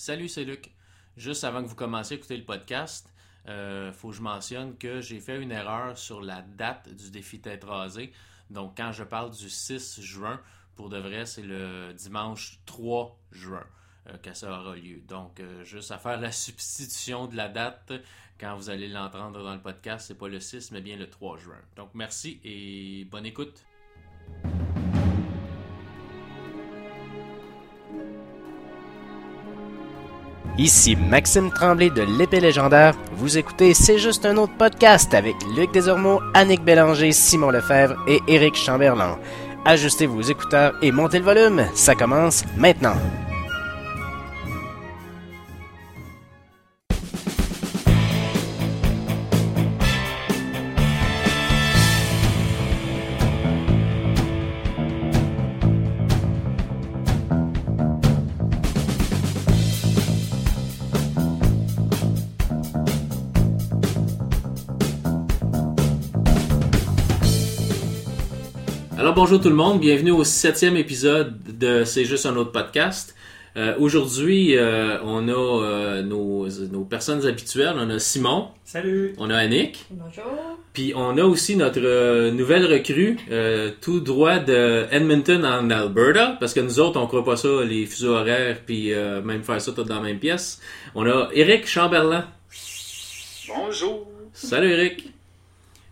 Salut, c'est Luc. Juste avant que vous commenciez à écouter le podcast, euh, faut que je mentionne que j'ai fait une erreur sur la date du défi tête rasée. Donc, quand je parle du 6 juin, pour de vrai, c'est le dimanche 3 juin euh, que ça aura lieu. Donc, euh, juste à faire la substitution de la date quand vous allez l'entendre dans le podcast, c'est pas le 6, mais bien le 3 juin. Donc, merci et bonne écoute. Ici Maxime Tremblay de l'épée légendaire. Vous écoutez C'est juste un autre podcast avec Luc Desormeaux, Annick Bélanger, Simon Lefebvre et Éric Chamberlain. Ajustez vos écouteurs et montez le volume. Ça commence maintenant. Bonjour tout le monde, bienvenue au septième épisode de C'est juste un autre podcast. Euh, Aujourd'hui, euh, on a euh, nos, nos personnes habituelles. On a Simon, Salut! on a Annick, Bonjour. puis on a aussi notre euh, nouvelle recrue, euh, tout droit de Edmonton en Alberta, parce que nous autres, on croit pas ça, les fuseaux horaires, puis euh, même faire ça tout dans la même pièce. On a Eric Chamberlain. Bonjour. Salut Eric.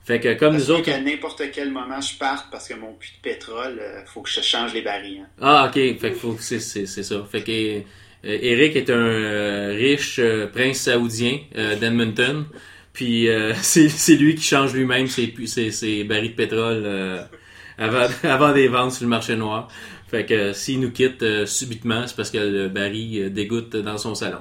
Fait que comme nous Parce que autres... qu'à n'importe quel moment je parte parce que mon puits de pétrole, euh, faut que je change les barils. hein. Ah, ok. Fait que faut que c'est, c'est, c'est ça. Fait que euh, Eric est un euh, riche euh, prince saoudien euh, d'Edmonton. Puis euh, c'est, c'est lui qui change lui-même ses, ses, ses barils de pétrole euh, avant, avant des ventes sur le marché noir. Fait que s'il nous quitte euh, subitement, c'est parce que le baril dégoûte dans son salon.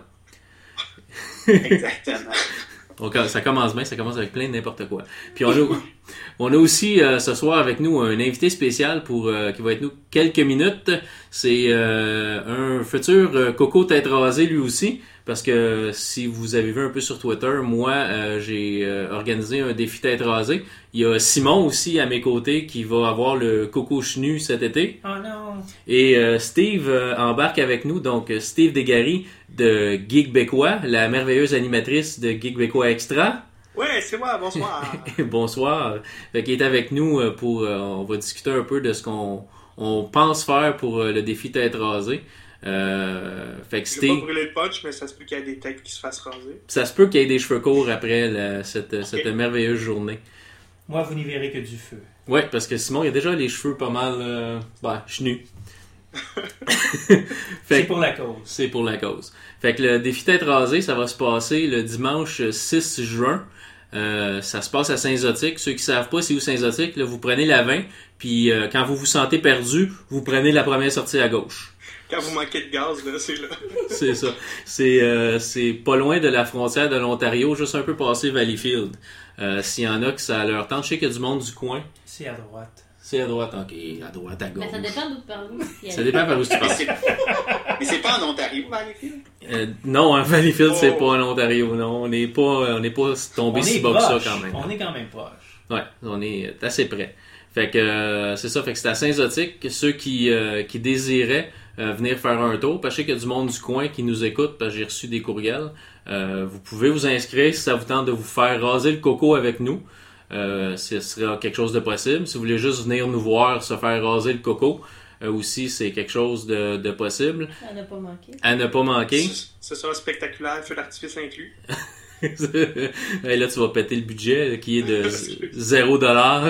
Exactement. Donc, ça commence bien, ça commence avec plein de n'importe quoi. Puis on a, on a aussi euh, ce soir avec nous un invité spécial pour euh, qui va être nous quelques minutes. C'est euh, un futur euh, Coco tête rasée lui aussi. Parce que si vous avez vu un peu sur Twitter, moi euh, j'ai euh, organisé un défi tête rasée. Il y a Simon aussi à mes côtés qui va avoir le Coco chenu cet été. Oh non! Et euh, Steve euh, embarque avec nous, donc euh, Steve Desgaris de Geek Bécois, la merveilleuse animatrice de Geek Bécois Extra. Ouais, c'est moi, bonsoir! Bonsoir. Fait qu'il est avec nous euh, pour, euh, on va discuter un peu de ce qu'on on pense faire pour euh, le défi tête rasée. Euh, fait que pas le punch, mais ça se peut qu'il y ait des têtes qui se fassent raser. ça se peut qu'il y ait des cheveux courts après la- cette, cette merveilleuse journée. moi, vous n'y verrez que du feu. Ouais, parce que Simon, il a déjà les cheveux pas mal, euh, ben, chenus. C'est pour la cause. C'est pour la cause. Fait que le défi tête rasée, ça va se passer le dimanche 6 juin. Euh, ça se passe à Saint-Zotique. Ceux qui savent pas c'est où Saint-Zotique, vous prenez la 20, puis euh, quand vous vous sentez perdu, vous prenez la première sortie à gauche. Quand vous manquez de gaz, là, c'est là. C'est ça. C'est euh, c'est pas loin de la frontière de l'Ontario, juste un peu passé Valleyfield. Euh, S'il y en a que ça leur tente, je sais qu'il y a du monde du coin. C'est à droite. C'est à droite, ok, à droite, à gauche. Ben, ça dépend d'où par où. Ça dépend par où tu Mais passes. c'est, mais c'est pas en Ontario, Valleyfield? Euh, non, hein, Valleyfield, c'est Oh. pas en Ontario, non. On n'est pas, on n'est pas tombé On si bas que ça quand même. On est quand même proche. Ouais, on est assez près. Fait que euh, c'est ça, fait que c'est à Saint-Zotique. Ceux qui, euh, qui désiraient euh, venir faire un tour, parce que je sais qu'il y a du monde du coin qui nous écoute, parce que j'ai reçu des courriels. Euh, vous pouvez vous inscrire si ça vous tente de vous faire raser le coco avec nous. Euh, ce sera quelque chose de possible. Si vous voulez juste venir nous voir se faire raser le coco, euh, aussi c'est quelque chose de, de possible. Ça n'a pas manqué. À ne pas manquer. Ce, ce sera spectaculaire, feu d'artifice inclus. Et là, tu vas péter le budget là, qui est de 0 dollar.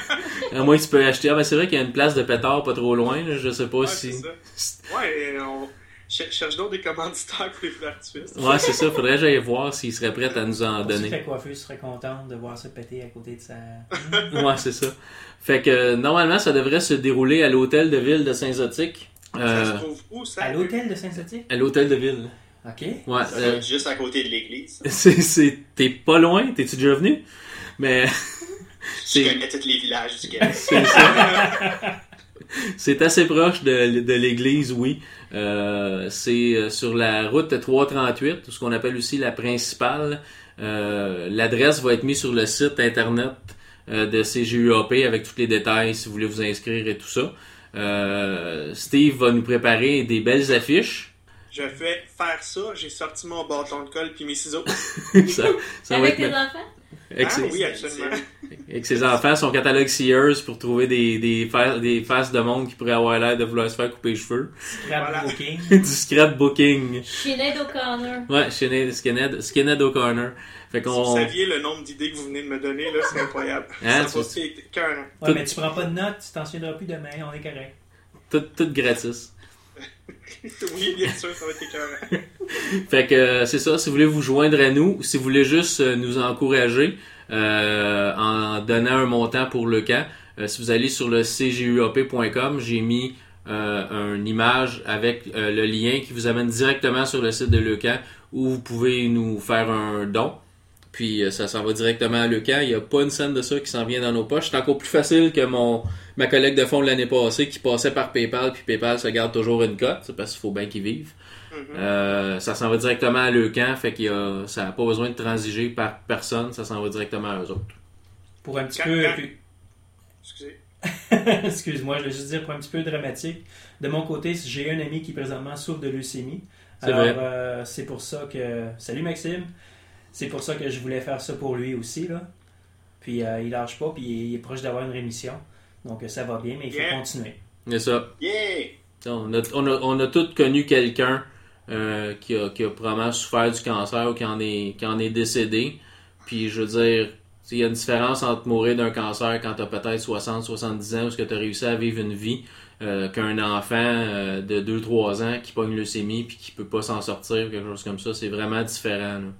à moins que tu peux acheter. Ah, ben c'est vrai qu'il y a une place de pétard pas trop loin. là, Je sais pas Ouais, si. c'est ça. Ouais, on cher- cherche donc des commanditaires pour les d'artifice. Ouais, c'est ça. Faudrait que j'aille voir s'il serait prêt à nous en Aussi, donner. la coiffeuse serait contente de voir se péter à côté de sa... Ouais, c'est ça. Fait que euh, normalement, ça devrait se dérouler à l'hôtel de ville de Saint-Zotique. Ça Euh, se trouve où, ça? À l'hôtel de Saint-Zotique? à l'hôtel de ville. OK. Ouais. Euh, juste à côté de l'église. c'est, c'est, t'es pas loin. T'es-tu déjà venu? Mais Je connais tous les villages du Québec. c'est ça. C'est assez proche de, de l'église, oui. Euh, c'est euh, sur la route 338, ce qu'on appelle aussi la principale. Euh, L'adresse va être mise sur le site internet euh, de CGUAP avec tous les détails si vous voulez vous inscrire et tout ça. Euh, Steve va nous préparer des belles affiches. Je fais faire ça, j'ai sorti mon bâton de colle puis mes ciseaux. ça, ça va Avec tes enfants? avec, Ah ses, oui, absolument. avec ses enfants, son catalogue Sears pour trouver des, des, fa- des faces de monde qui pourraient avoir l'air de vouloir se faire couper les cheveux. Scrap Voilà. booking. du scrapbooking. Sinead O'Connor. Ouais, Skinhead, Skinhead, Skinhead O'Connor. Fait Si qu'on. vous saviez le nombre d'idées que vous venez de me donner, là, c'est incroyable. Hein, ça va tu-. Ouais, mais tu prends pas de notes, tu t'en souviendras plus demain, on est correct. Tout, tout gratis. Oui, bien sûr, ça va être écœurant. Fait que euh, c'est ça, si vous voulez vous joindre à nous, si vous voulez juste euh, nous encourager euh, en donnant un montant pour le camp, si vous allez sur le cguap.com, j'ai mis une image avec le lien qui vous amène directement sur le site de Lecan où vous pouvez nous faire un don. Puis euh, ça s'en va directement à Lecan. Il n'y a pas une scène de ça qui s'en vient dans nos poches. C'est encore plus facile que mon ma collègue de fond de l'année passée qui passait par PayPal, puis PayPal se garde toujours une cote, c'est parce qu'il faut bien qu'ils vivent. Mhm. Euh, ça s'en va directement à Leucan, fait qu'il y a, ça n'a pas besoin de transiger par personne, ça s'en va directement à eux autres. Pour un petit Quand- peu quand- plus. Excusez. Excuse-moi, je vais juste dire pour un petit peu dramatique. De mon côté, j'ai un ami qui présentement souffre de leucémie. C'est Alors, vrai. euh, c'est pour ça que. Salut Maxime! C'est pour ça que je voulais faire ça pour lui aussi. Là. Puis euh, il lâche pas, puis il est proche d'avoir une rémission. Donc euh, ça va bien, mais il faut Yeah. continuer. C'est ça. Yeah! On a, on a, on a tous connu quelqu'un euh, qui, a, qui a probablement souffert du cancer ou qui en est, qui en est décédé. Puis je veux dire, il y a une différence entre mourir d'un cancer quand tu as peut-être 60, 70 ans ou que tu as réussi à vivre une vie euh, qu'un enfant euh, de 2-3 ans qui pogne une leucémie puis qui peut pas s'en sortir quelque chose comme ça. C'est vraiment différent. là.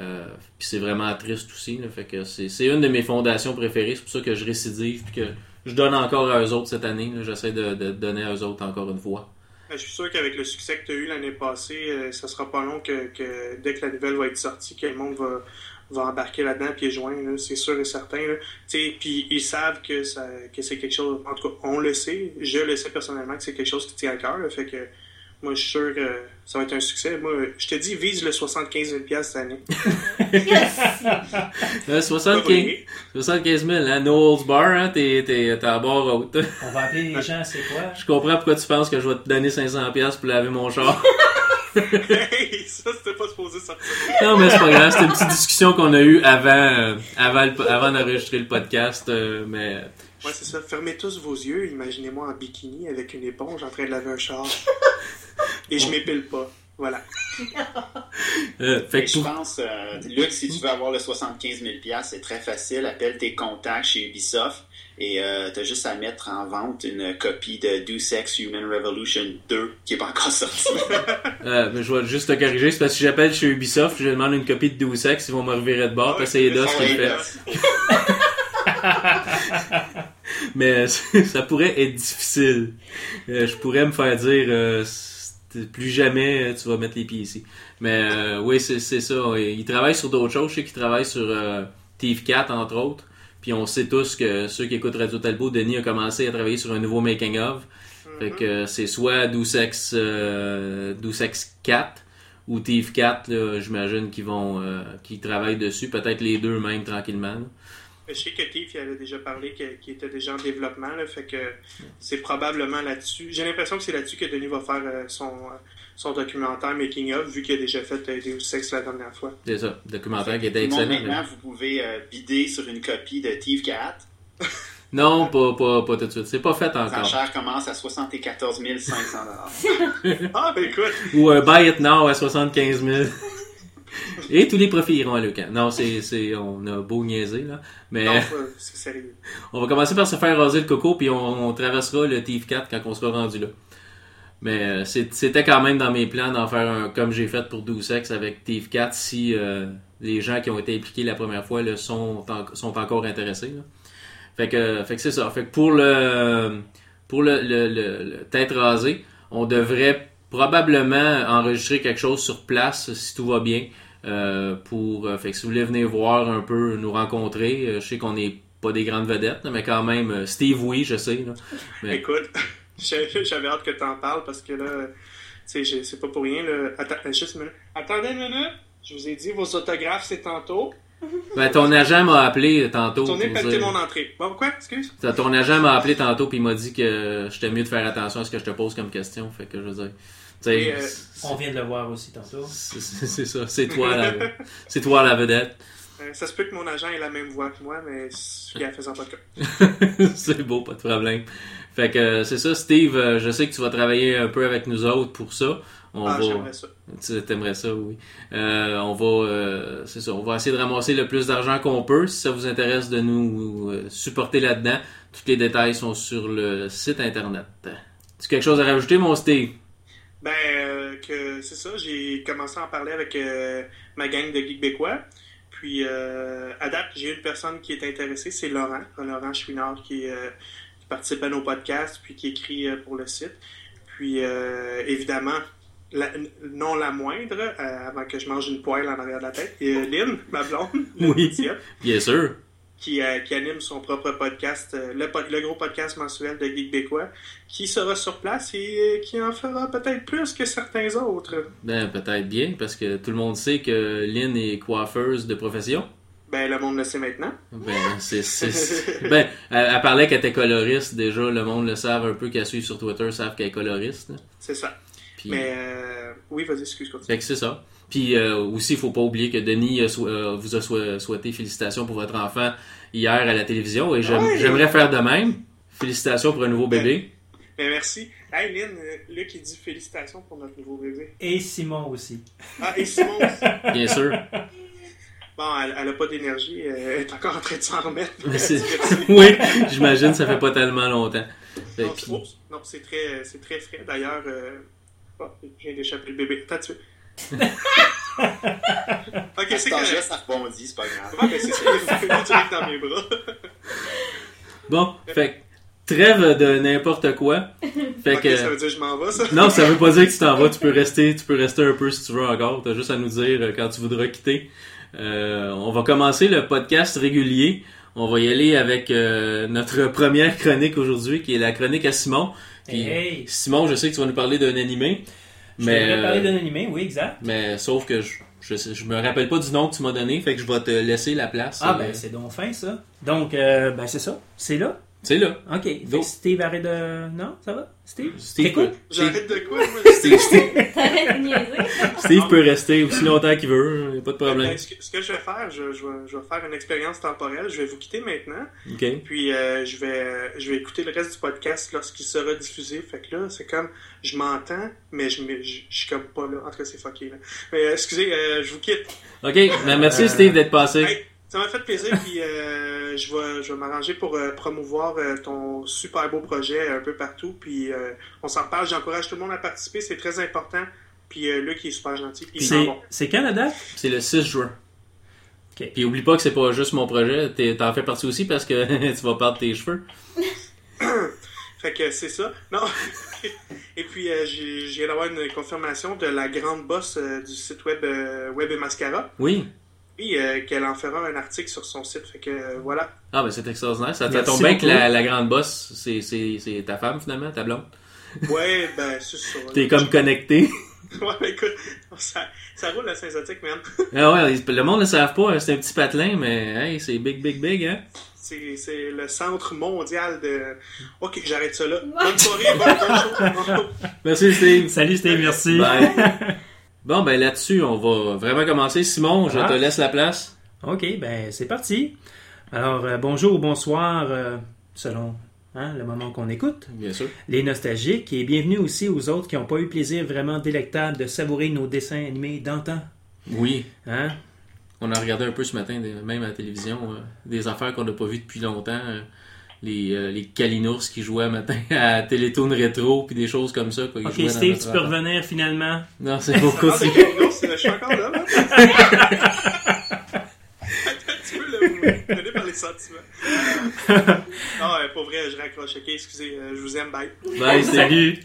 Euh, c'est vraiment triste aussi. Fait que c'est, une de mes fondations préférées. C'est pour ça que je récidive puis que je donne encore à eux autres cette année. J'essaie de, donner à eux autres encore une fois. Ben, Je suis sûr qu'avec le succès que tu as eu l'année passée, euh, ça sera pas long que, dès que la nouvelle va être sortie, que le monde va, va embarquer là-dedans et joindre, là, c'est sûr et certain. Puis ils savent que, que c'est quelque chose, en tout cas, on le sait, je le sais personnellement que c'est quelque chose qui tient à cœur. Moi, je suis sûr que ça va être un succès. Moi, je te dis, vise le 75 000 cette année. Euh, 75, Oui. 75 000, hein? No holds bar, hein? T'es, t'es, t'es à bord haute. On va appeler les gens, c'est quoi? Je comprends pourquoi tu penses que je vais te donner 500$ piastres pour laver mon char. Hey, ça, c'était pas supposé sortir. non, mais c'est pas grave. C'était une petite discussion qu'on a eue avant, euh, avant, le- avant d'enregistrer le podcast. euh, mais Ouais, c'est ça. Fermez tous vos yeux. Imaginez-moi en bikini avec une éponge en train de laver un char. Et je m'épile pas. Voilà. euh, fait que je pense, euh, Luc, si tu veux avoir le 75 000 c'est très facile. Appelle tes contacts chez Ubisoft et euh, t'as juste à mettre en vente une copie de Deus Ex Human Revolution 2 qui est pas encore sortie. euh, mais je vais juste te corriger. C'est parce que si j'appelle chez Ubisoft, je demande une copie de Deus Ex, ils vont me revirer de bord parce que c'est Eidos qui le fait. Mais ça pourrait être difficile. Euh, je pourrais me faire dire euh, plus jamais euh, tu vas mettre les pieds ici. Mais euh, oui, c'est ça. Il travaille sur d'autres choses. Je sais qu'il travaille sur euh, Thief 4, entre autres. Puis on sait tous que ceux qui écoutent Radio Talbot, Denis a commencé à travailler sur un nouveau making of. Fait que euh, c'est soit Deus Ex, euh, Deus Ex 4 ou Thief 4, là, j'imagine qu'ils vont euh, qu'ils travaillent dessus. Peut-être les deux même tranquillement. là. Je sais que Tiff, avait déjà parlé qu'il était déjà en développement, là, fait que c'est probablement là-dessus. J'ai l'impression que c'est là-dessus que Denis va faire euh, son, euh, son documentaire Making of, vu qu'il a déjà fait euh, Deus Ex la dernière fois. C'est ça. Documentaire qui était excellent. mais- maintenant, vous pouvez euh, bider sur une copie de Thief 4. Non, pas, pas, pas tout de suite. C'est pas fait encore. L'enchère commence à 74 500 Ah, ben écoute, Ou un buy it now à 75 000. Et tous les profits iront à Lucan. Non, c'est, c'est, on a beau niaiser, là. Mais non, c'est sérieux. on va commencer par se faire raser le coco, puis on, on traversera le Thief 4 quand on sera rendu là. Mais euh, c'était quand même dans mes plans d'en faire un comme j'ai fait pour 12 Ex avec Thief 4 si euh, les gens qui ont été impliqués la première fois là, sont, en- sont encore intéressés. là. Fait que, fait que c'est ça. Fait que pour le pour le, le, le- le tête rasée, on devrait probablement enregistrer quelque chose sur place si tout va bien. Euh, pour euh, fait que si vous voulez venir voir un peu, nous rencontrer, euh, je sais qu'on n'est pas des grandes vedettes, là, mais quand même, euh, Steve, oui, je sais. Là. Mais- Écoute, j'avais hâte que tu en parles parce que là, tu sais, j'ai- c'est pas pour rien. Là. Attends, juste une minute. Attendez une minute. Je vous ai dit, vos autographes, c'est tantôt. Ben, ton agent m'a appelé tantôt. Dire- mon entrée. Bon, quoi? Excuse? Ton agent m'a appelé tantôt puis il m'a dit que j'étais mieux de faire attention à ce que je te pose comme question. Fait que je veux dire. Euh, On vient de le voir aussi tantôt. c'est ça, c'est toi la, c'est toi la vedette. Euh, ça se peut que mon agent ait la même voix que moi, mais il faisant pas de cas. c'est beau, pas de problème. Fait que euh, c'est ça, Steve, je sais que tu vas travailler un peu avec nous autres pour ça. On Ah, va, j'aimerais ça. tu t'aimerais ça, oui. Euh, on va, euh, c'est ça, on va essayer de ramasser le plus d'argent qu'on peut. Si ça vous intéresse de nous euh, supporter là-dedans, tous les détails sont sur le site internet. Tu as quelque chose à rajouter, mon Steve? Ben, euh, que c'est ça, j'ai commencé à en parler avec euh, ma gang de Geekbécois. Puis, euh, à date, j'ai une personne qui est intéressée, c'est Laurent, Laurent Chouinard, qui, euh, qui participe à nos podcasts, puis qui écrit pour le site. Puis, évidemment, la- non la moindre, avant que je mange une poêle en arrière de la tête, et, Lynn, ma blonde, Oui. Bien sûr. Qui, euh, qui anime son propre podcast, euh, le, gros podcast mensuel de Geekbécois, qui sera sur place et euh, qui en fera peut-être plus que certains autres. Ben, peut-être bien, parce que tout le monde sait que Lynn est coiffeuse de profession. Ben, le monde le sait maintenant. Ben, c'est, ben, elle, elle parlait qu'elle était coloriste, déjà, le monde le savent un peu, qu'elle suit sur Twitter, savent qu'elle est coloriste. C'est ça. Puis, Mais, euh, oui, vas-y, excuse-moi. Fait que c'est ça. Puis euh, aussi, il faut pas oublier que Denis a sou- euh, vous a sou- souhaité félicitations pour votre enfant hier à la télévision et j'aimerais faire de même. Félicitations pour un nouveau bébé. Ben, merci. Hey, Lynn, euh, Luc, il dit félicitations pour notre nouveau bébé. Et Simon aussi. Ah, et Simon aussi. Bien sûr. Bon, elle, elle a pas d'énergie, elle est encore en train de s'en remettre. Mais c'est- Merci. oui, j'imagine, ça fait pas tellement longtemps. Fait Non, que- c'est- oups, non, c'est très, c'est très frais. D'ailleurs, euh... oh, je viens d'échapper le bébé. Attends, tu veux. Ok, c'est correct. ça rebondit, c'est pas grave. Ah, ben, c'est ça, il est venu direct dans mes bras. Bon, fait que trêve de n'importe quoi. Fait Ok, que ça veut dire que je m'en vais, ça? non, ça veut pas dire que tu t'en vas. Tu peux rester, tu peux rester un peu si tu veux encore. T'as juste à nous dire euh, quand tu voudras quitter. Euh, on va commencer le podcast régulier. On va y aller avec euh, notre première chronique aujourd'hui, qui est la chronique à Simon. Puis, Hey, Simon, je sais que tu vas nous parler d'un animé, mais voudrais parler euh, d'un animé, oui, exact. mais sauf que je, je, je me rappelle pas du nom que tu m'as donné, fait que je vais te laisser la place. Ah, Euh, ben, c'est donc fin, ça. Donc, euh, ben, c'est ça. C'est là. C'est là. OK. Fait Steve, arrête de. Non, ça va? Steve? Steve T'écoutes? peut, J'arrête de quoi, moi? Steve, Steve- T'arrêtes de niaiser. Steve peut rester aussi longtemps qu'il veut, y a pas de problème. Ben, ce, que, ce que je vais faire, je, je vais, je vais faire une expérience temporelle. Je vais vous quitter maintenant. Ok. Puis euh, je vais je vais écouter le reste du podcast lorsqu'il sera diffusé. Fait que là, c'est comme je m'entends, mais je, me- je, je suis comme pas là. En tout cas, c'est fucké là. Mais euh, excusez, euh, je vous quitte. Ok, ben, merci Steve d'être passé. Hey, ça m'a fait plaisir. Puis euh, je vais je vais m'arranger pour euh, promouvoir euh, ton super beau projet un peu partout. Puis euh, on s'en reparle. J'encourage tout le monde à participer. C'est très important. Puis euh, Luc il est super gentil. Puis C'est va. c'est quand la date? C'est le 6 juin. Ok. Puis oublie pas que c'est pas juste mon projet, t'es- t'en fais partie aussi parce que tu vas perdre tes cheveux. Fait que c'est ça. Non. et puis, euh, j'ai j'ai d'avoir une confirmation de la grande boss euh, du site web euh, Web et Mascara. Oui. Puis, euh, qu'elle en fera un article sur son site. Fait que euh, voilà. Ah ben c'est extraordinaire. Ça, tombe bien que la, la grande bosse, c'est, c'est, c'est ta femme finalement, ta blonde? Ouais, ben, c'est ça. T'es comme connecté. Ouais, ben, écoute, ça, ça roule la synthétique, man. ah ouais, le monde ne le savent pas, hein, c'est un petit patelin, mais hey, c'est big, big, big, hein. C'est c'est le centre mondial de. Ok, j'arrête ça là. Bonne soirée, bonne, bonne. Merci Steve. Salut Steve, merci. Bye. Bon ben là-dessus, on va vraiment commencer. Simon, je Ah. te laisse la place. OK, ben c'est parti. Alors, euh, bonjour ou bonsoir, euh, selon hein, le moment qu'on écoute. Bien sûr. Les nostalgiques, et bienvenue aussi aux autres qui n'ont pas eu le plaisir vraiment délectable de savourer nos dessins animés d'antan. Oui. Hein? On a regardé un peu ce matin, même à la télévision, euh, des affaires qu'on n'a pas vues depuis longtemps. Les, euh, les Kalinours qui jouaient un matin à Télétoon Rétro, puis des choses comme ça. quoi, OK, Steve, tu peux revenir finalement. Non, c'est beaucoup. C'est Kalinos, je suis encore là, là. tu peux le vous prenez par les sentiments. Non, euh, pour vrai, je raccroche. Ok, excusez, euh, je vous aime, bye. Bye. Salut!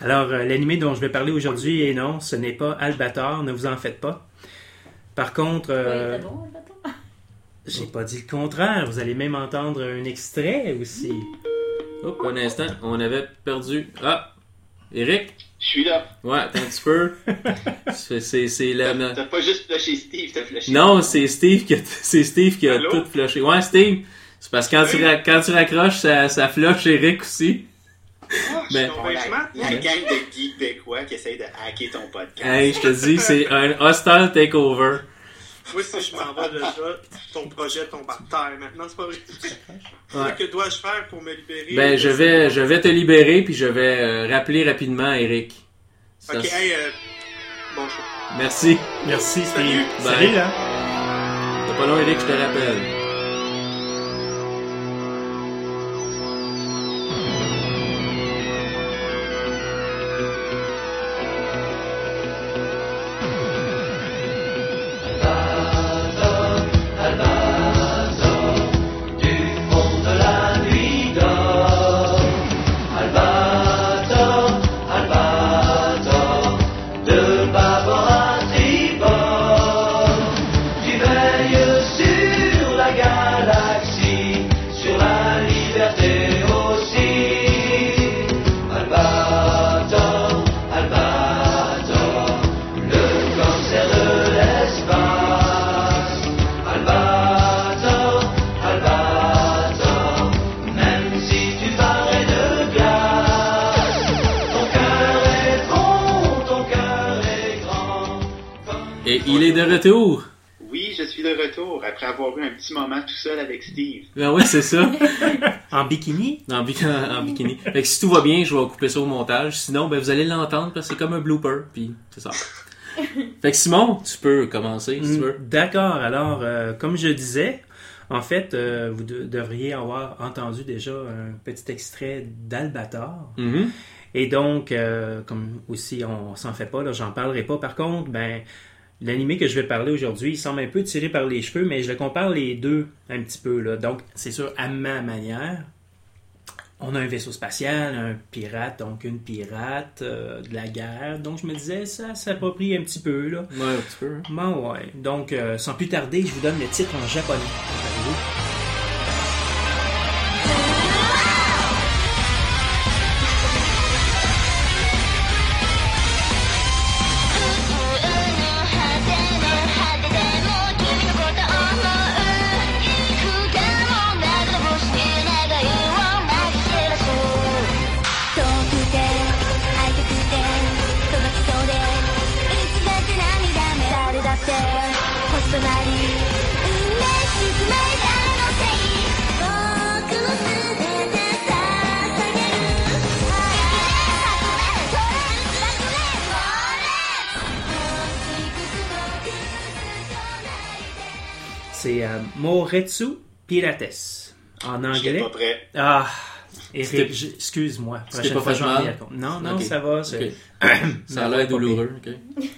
Alors, euh, l'animé dont je vais parler aujourd'hui, et non, ce n'est pas Albator, ne vous en faites pas. Par contre, euh, Oui, c'est bon, le bâton. J'ai pas dit le contraire, vous allez même entendre un extrait aussi. Hop, un instant, on avait perdu. Ah! Eric? Je suis là. Ouais, attends un petit peu. C'est, la... T'as t'as pas juste flushé Steve, t'as flushé. Non, c'est Steve qui a, c'est Steve qui a Allô? tout flushé. Ouais, Steve. C'est parce que quand, tu, ra- quand tu raccroches, ça, ça flush Eric aussi. Je Mais- la, la gang de geeks québécois qui essayent de hacker ton podcast? Hey, je te dis, c'est un hostile takeover. Moi, si je m'en vais de là, ton projet tombe par terre maintenant, c'est pas vrai. Ouais. Que dois-je faire pour me libérer? Ben, je vais, je vais te libérer, puis je vais euh, rappeler rapidement Eric. Ça, Ok, hey, euh, bon. Merci. Merci, Steve. Salut. Salut, là. T'as pas long, Eric, je te rappelle. Il est de retour. Oui, je suis de retour après avoir eu un petit moment tout seul avec Steve. Ben ouais, c'est ça. En bikini? En, bi- en bikini. Fait que si tout va bien, je vais couper ça au montage. Sinon, ben vous allez l'entendre parce que c'est comme un blooper. Puis c'est ça. Fait que Simon, tu peux commencer si tu veux. Mm, D'accord. Alors, euh, comme je disais, en fait, euh, vous de- devriez avoir entendu déjà un petit extrait d'Albator. Mhm. Et donc, euh, comme aussi on s'en fait pas, là, j'en parlerai pas. Par contre, ben, l'animé que je vais parler aujourd'hui, il semble un peu tiré par les cheveux, mais je le compare les deux un petit peu. Là. Donc, c'est sûr, à ma manière, on a un vaisseau spatial, un pirate, donc une pirate euh, de la guerre. Donc, je me disais, ça s'approprie un petit peu. Là. Ouais, un petit peu. hein. Bon, ouais. Donc, euh, sans plus tarder, je vous donne le titre en japonais. Moretsu Pirates. En anglais. pas prêt. Ah, C'était- Eric, je- excuse-moi. C'était Prochaine pas fois, fait. Non, non, Ok. ça va. c'est- Ok. Ça a l'air douloureux. ok.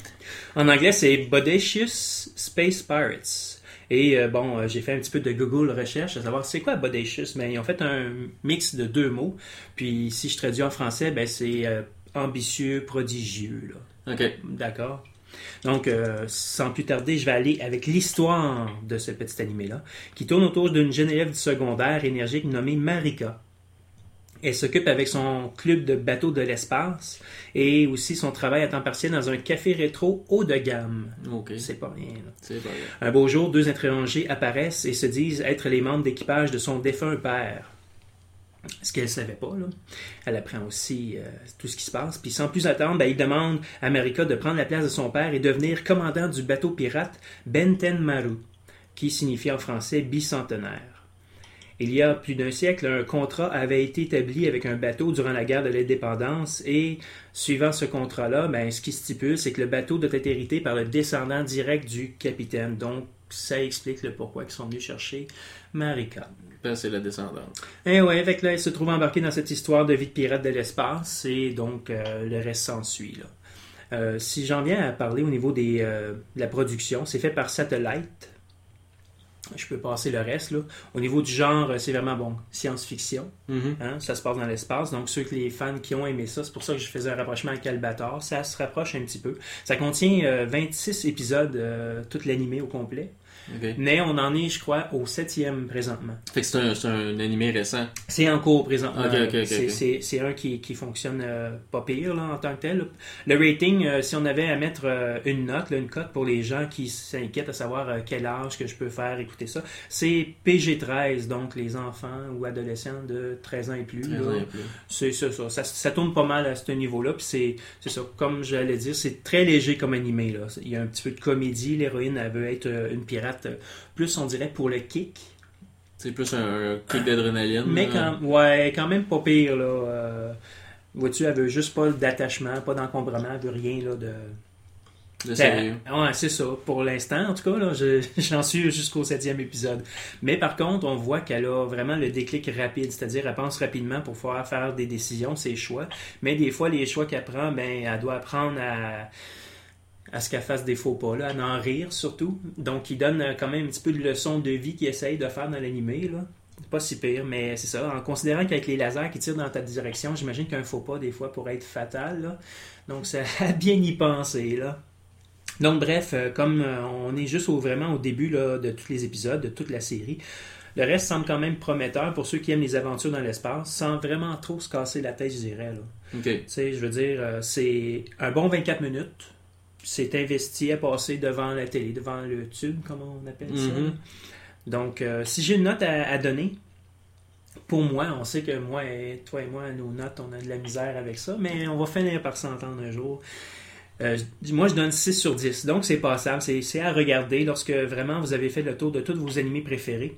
En anglais, c'est Bodacious Space Pirates. Et euh, bon, euh, j'ai fait un petit peu de Google recherche à savoir c'est quoi Bodacious, mais ils ont fait un mix de deux mots. Puis si je traduis en français, ben c'est euh, ambitieux, prodigieux. Là. Ok. D'accord? Donc, euh, sans plus tarder, je vais aller avec l'histoire de ce petit animé-là, qui tourne autour d'une jeune élève du secondaire énergique nommée Marika. Elle s'occupe avec son club de bateaux de l'espace et aussi son travail à temps partiel dans un café rétro haut de gamme. C'est pas rien. là. C'est pas. Un beau jour, deux étrangers apparaissent et se disent être les membres d'équipage de son défunt père. Ce qu'elle savait pas, là. Elle apprend aussi euh, tout ce qui se passe. Puis sans plus attendre, ben, il demande à Marika de prendre la place de son père et devenir commandant du bateau pirate Benten Maru, qui signifie en français bicentenaire. Il y a plus d'un siècle, un contrat avait été établi avec un bateau durant la guerre de l'indépendance et, suivant ce contrat-là, ben, ce qui stipule, c'est que le bateau doit être hérité par le descendant direct du capitaine. Donc, ça explique le pourquoi ils sont venus chercher Marika. Ben, c'est la descendante. Et ouais, avec là, elle se trouve embarquée dans cette histoire de vie de pirate de l'espace et donc euh, le reste s'ensuit. Euh, si j'en viens à parler au niveau des, euh, de la production, c'est fait par Satellite. Je peux passer le reste. Là. Au niveau du genre, euh, c'est vraiment bon. Science-fiction. Mhm. Hein, ça se passe dans l'espace. Donc, ceux que les fans qui ont aimé ça, c'est pour ça que je faisais un rapprochement avec Albator. Ça se rapproche un petit peu. Ça contient euh, 26 épisodes, tout l'animé au complet. Mais on en est, je crois, au septième présentement. Fait que c'est un, c'est un animé récent. C'est en cours présentement. C'est, c'est- c'est un qui, qui fonctionne euh, pas pire là, en tant que tel. Le rating, euh, si on avait à mettre euh, une note, là, une cote pour les gens qui s'inquiètent à savoir quel âge que je peux faire écouter ça, c'est PG13, donc les enfants ou adolescents de 13 ans et plus. 13 là. ans et plus. C'est ça, ça. Ça, ça tourne pas mal à ce niveau-là. Puis c'est, c'est ça, comme j'allais dire, c'est très léger comme animé. Là. Il y a un petit peu de comédie. L'héroïne, elle veut être une pirate, euh, plus on dirait pour le kick. C'est plus un, kick d'adrénaline. Mais là. quand, ouais, quand même pas pire. Là. Euh, vois-tu, elle veut juste pas d'attachement, pas d'encombrement, elle veut rien là, de. De sérieux. Ouais, c'est ça. Pour l'instant, en tout cas, là, je- j'en suis jusqu'au septième épisode. Mais par contre, on voit qu'elle a vraiment le déclic rapide, c'est-à-dire elle pense rapidement pour pouvoir faire des décisions, ses choix. Mais des fois, les choix qu'elle prend, ben, elle doit apprendre à, à ce qu'elle fasse des faux pas, là, à en rire surtout. Donc, il donne euh, quand même un petit peu de leçon de vie qu'il essaye de faire dans l'animé, Pas si pire, mais c'est ça. En considérant qu'avec les lasers qui tirent dans ta direction, j'imagine qu'un faux pas, des fois, pourrait être fatal. là. Donc, ça a bien y penser, là. Donc, bref, euh, comme euh, on est juste au, vraiment au début là, de tous les épisodes, de toute la série, le reste semble quand même prometteur pour ceux qui aiment les aventures dans l'espace, sans vraiment trop se casser la tête, je dirais. Là. Ok. Tu sais, je veux dire, c'est un bon 24 minutes. C'est investi à passer devant la télé, devant le tube, comme on appelle ça. Mhm. Donc, euh, si j'ai une note à, à donner, pour moi, on sait que moi et toi et moi, nos notes, on a de la misère avec ça, mais on va finir par s'entendre un jour. Euh, moi, je donne 6 sur 10. Donc, c'est passable. C'est c'est à regarder lorsque vraiment vous avez fait le tour de tous vos animés préférés.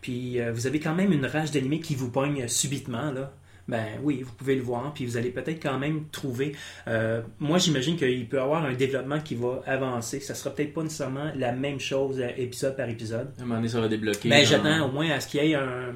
Puis, euh, vous avez quand même une rage d'animés qui vous pogne subitement, là. Ben oui, vous pouvez le voir, puis vous allez peut-être quand même trouver. euh, moi, j'imagine qu'il peut y avoir un développement qui va avancer. Ça sera peut-être pas nécessairement la même chose euh, épisode par épisode. À un moment donné, ça va débloquer. Ben, dans- j'attends au moins à ce qu'il y ait un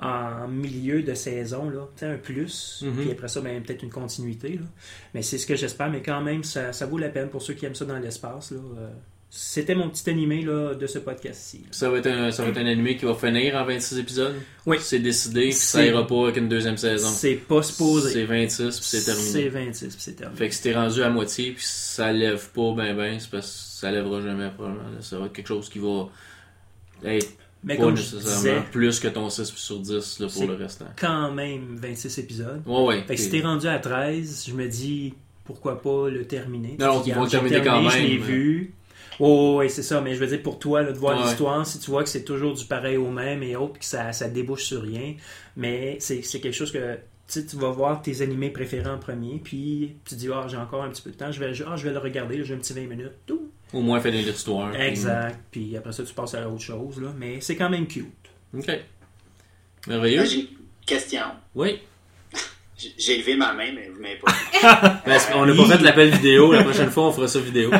en milieu de saison, là, un plus, Mhm. puis après ça, ben, peut-être une continuité. Là. Mais c'est ce que j'espère, mais quand même, ça, ça vaut la peine pour ceux qui aiment ça dans l'espace. là. Euh, C'était mon petit animé là, de ce podcast-ci. Ça va, être un, ça va être un animé qui va finir en 26 épisodes? Oui. C'est décidé, puis ça ira pas avec une deuxième saison. C'est pas supposé. C'est 26, puis c'est terminé. C'est 26, puis c'est terminé. Fait que si t'es rendu à moitié, puis ça lève pas ben ben, c'est parce que ça lèvera jamais probablement. Ça va être quelque chose qui va être Mais pas comme je nécessairement disais, plus que ton 6 sur 10 là, pour le restant. quand même 26 épisodes. Ouais, ouais. Fait que si t'es rendu à 13, je me dis pourquoi pas le terminer. Non, ils vont terminer quand Je l'ai même. vu. Oh, ouais, c'est ça, mais je veux dire pour toi, là, de voir Ouais. l'histoire, si tu vois que c'est toujours du pareil au même et autres, puis que ça, ça débouche sur rien, mais c'est c'est quelque chose que tu vas voir tes animés préférés en premier, puis tu dis, ah, j'ai encore un petit peu de temps, je vais, ah, je vais le regarder, là, j'ai un petit 20 minutes, tout. Au moins finir l'histoire. puis- Exact, puis après ça, tu passes à autre chose, là, mais c'est quand même cute. Ok. Merveilleux. Question. Oui. J'ai- levé ma main, mais vous m'avez pas vu. Parce qu'on n'a pas fait l'appel vidéo. La prochaine fois, on fera ça vidéo. Euh,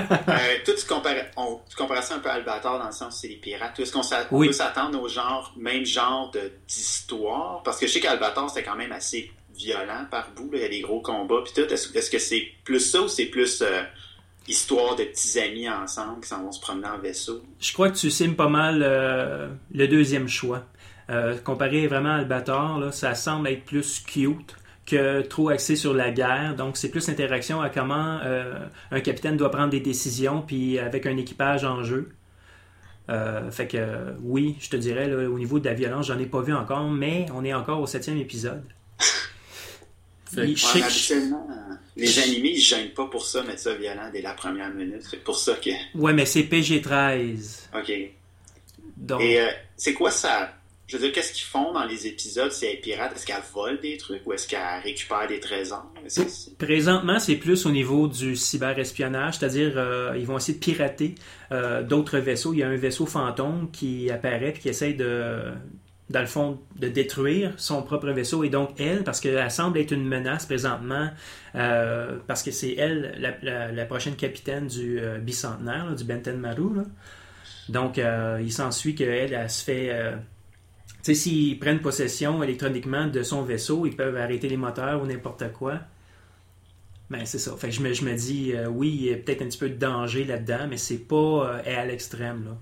toi, tu comparais, on, tu comparais ça un peu à Albator dans le sens où c'est des pirates. Est-ce qu'on on Oui. peut s'attendre au genre, même genre de- d'histoire? Parce que je sais qu'Albator, c'était quand même assez violent par bout. là. Il y a des gros combats. Puis tout. Est-ce que c'est plus ça ou c'est plus euh, histoire de petits amis ensemble qui s'en vont se promener en vaisseau? Je crois que tu cimes pas mal euh, le deuxième choix. Euh, comparé vraiment à Albator, là, ça semble être plus cute que trop axé sur la guerre. Donc, c'est plus l'interaction à comment euh, un capitaine doit prendre des décisions, puis avec un équipage en jeu. Euh, fait que euh, oui, je te dirais, là, au niveau de la violence, j'en ai pas vu encore, mais on est encore au septième épisode. Fait Il- que- je habituellement, euh, les animés, ils gênent pas pour ça, mettre ça violent dès la première minute. C'est pour ça que. ouais, mais c'est PG-13. OK. Donc, Et euh, c'est quoi ça? Je veux dire, qu'est-ce qu'ils font dans les épisodes? Si elle est pirate? Est-ce qu'elle vole des trucs ou est-ce qu'elle récupère des trésors? Présentement, c'est plus au niveau du cyberespionnage, c'est-à-dire euh, ils vont essayer de pirater euh, d'autres vaisseaux. Il y a un vaisseau fantôme qui apparaît et qui essaye de, dans le fond, de détruire son propre vaisseau. Et donc elle, parce qu'elle semble être une menace présentement, euh, parce que c'est elle la, prochaine capitaine du euh, bicentenaire, du Benten Maru. là. Donc il s'ensuit qu'elle, elle se fait... euh, tu sais, s'ils prennent possession électroniquement de son vaisseau, ils peuvent arrêter les moteurs ou n'importe quoi. Ben, c'est ça. Fait que je me, je me dis, euh, oui, il y a peut-être un petit peu de danger là-dedans, mais c'est pas euh, à l'extrême, là.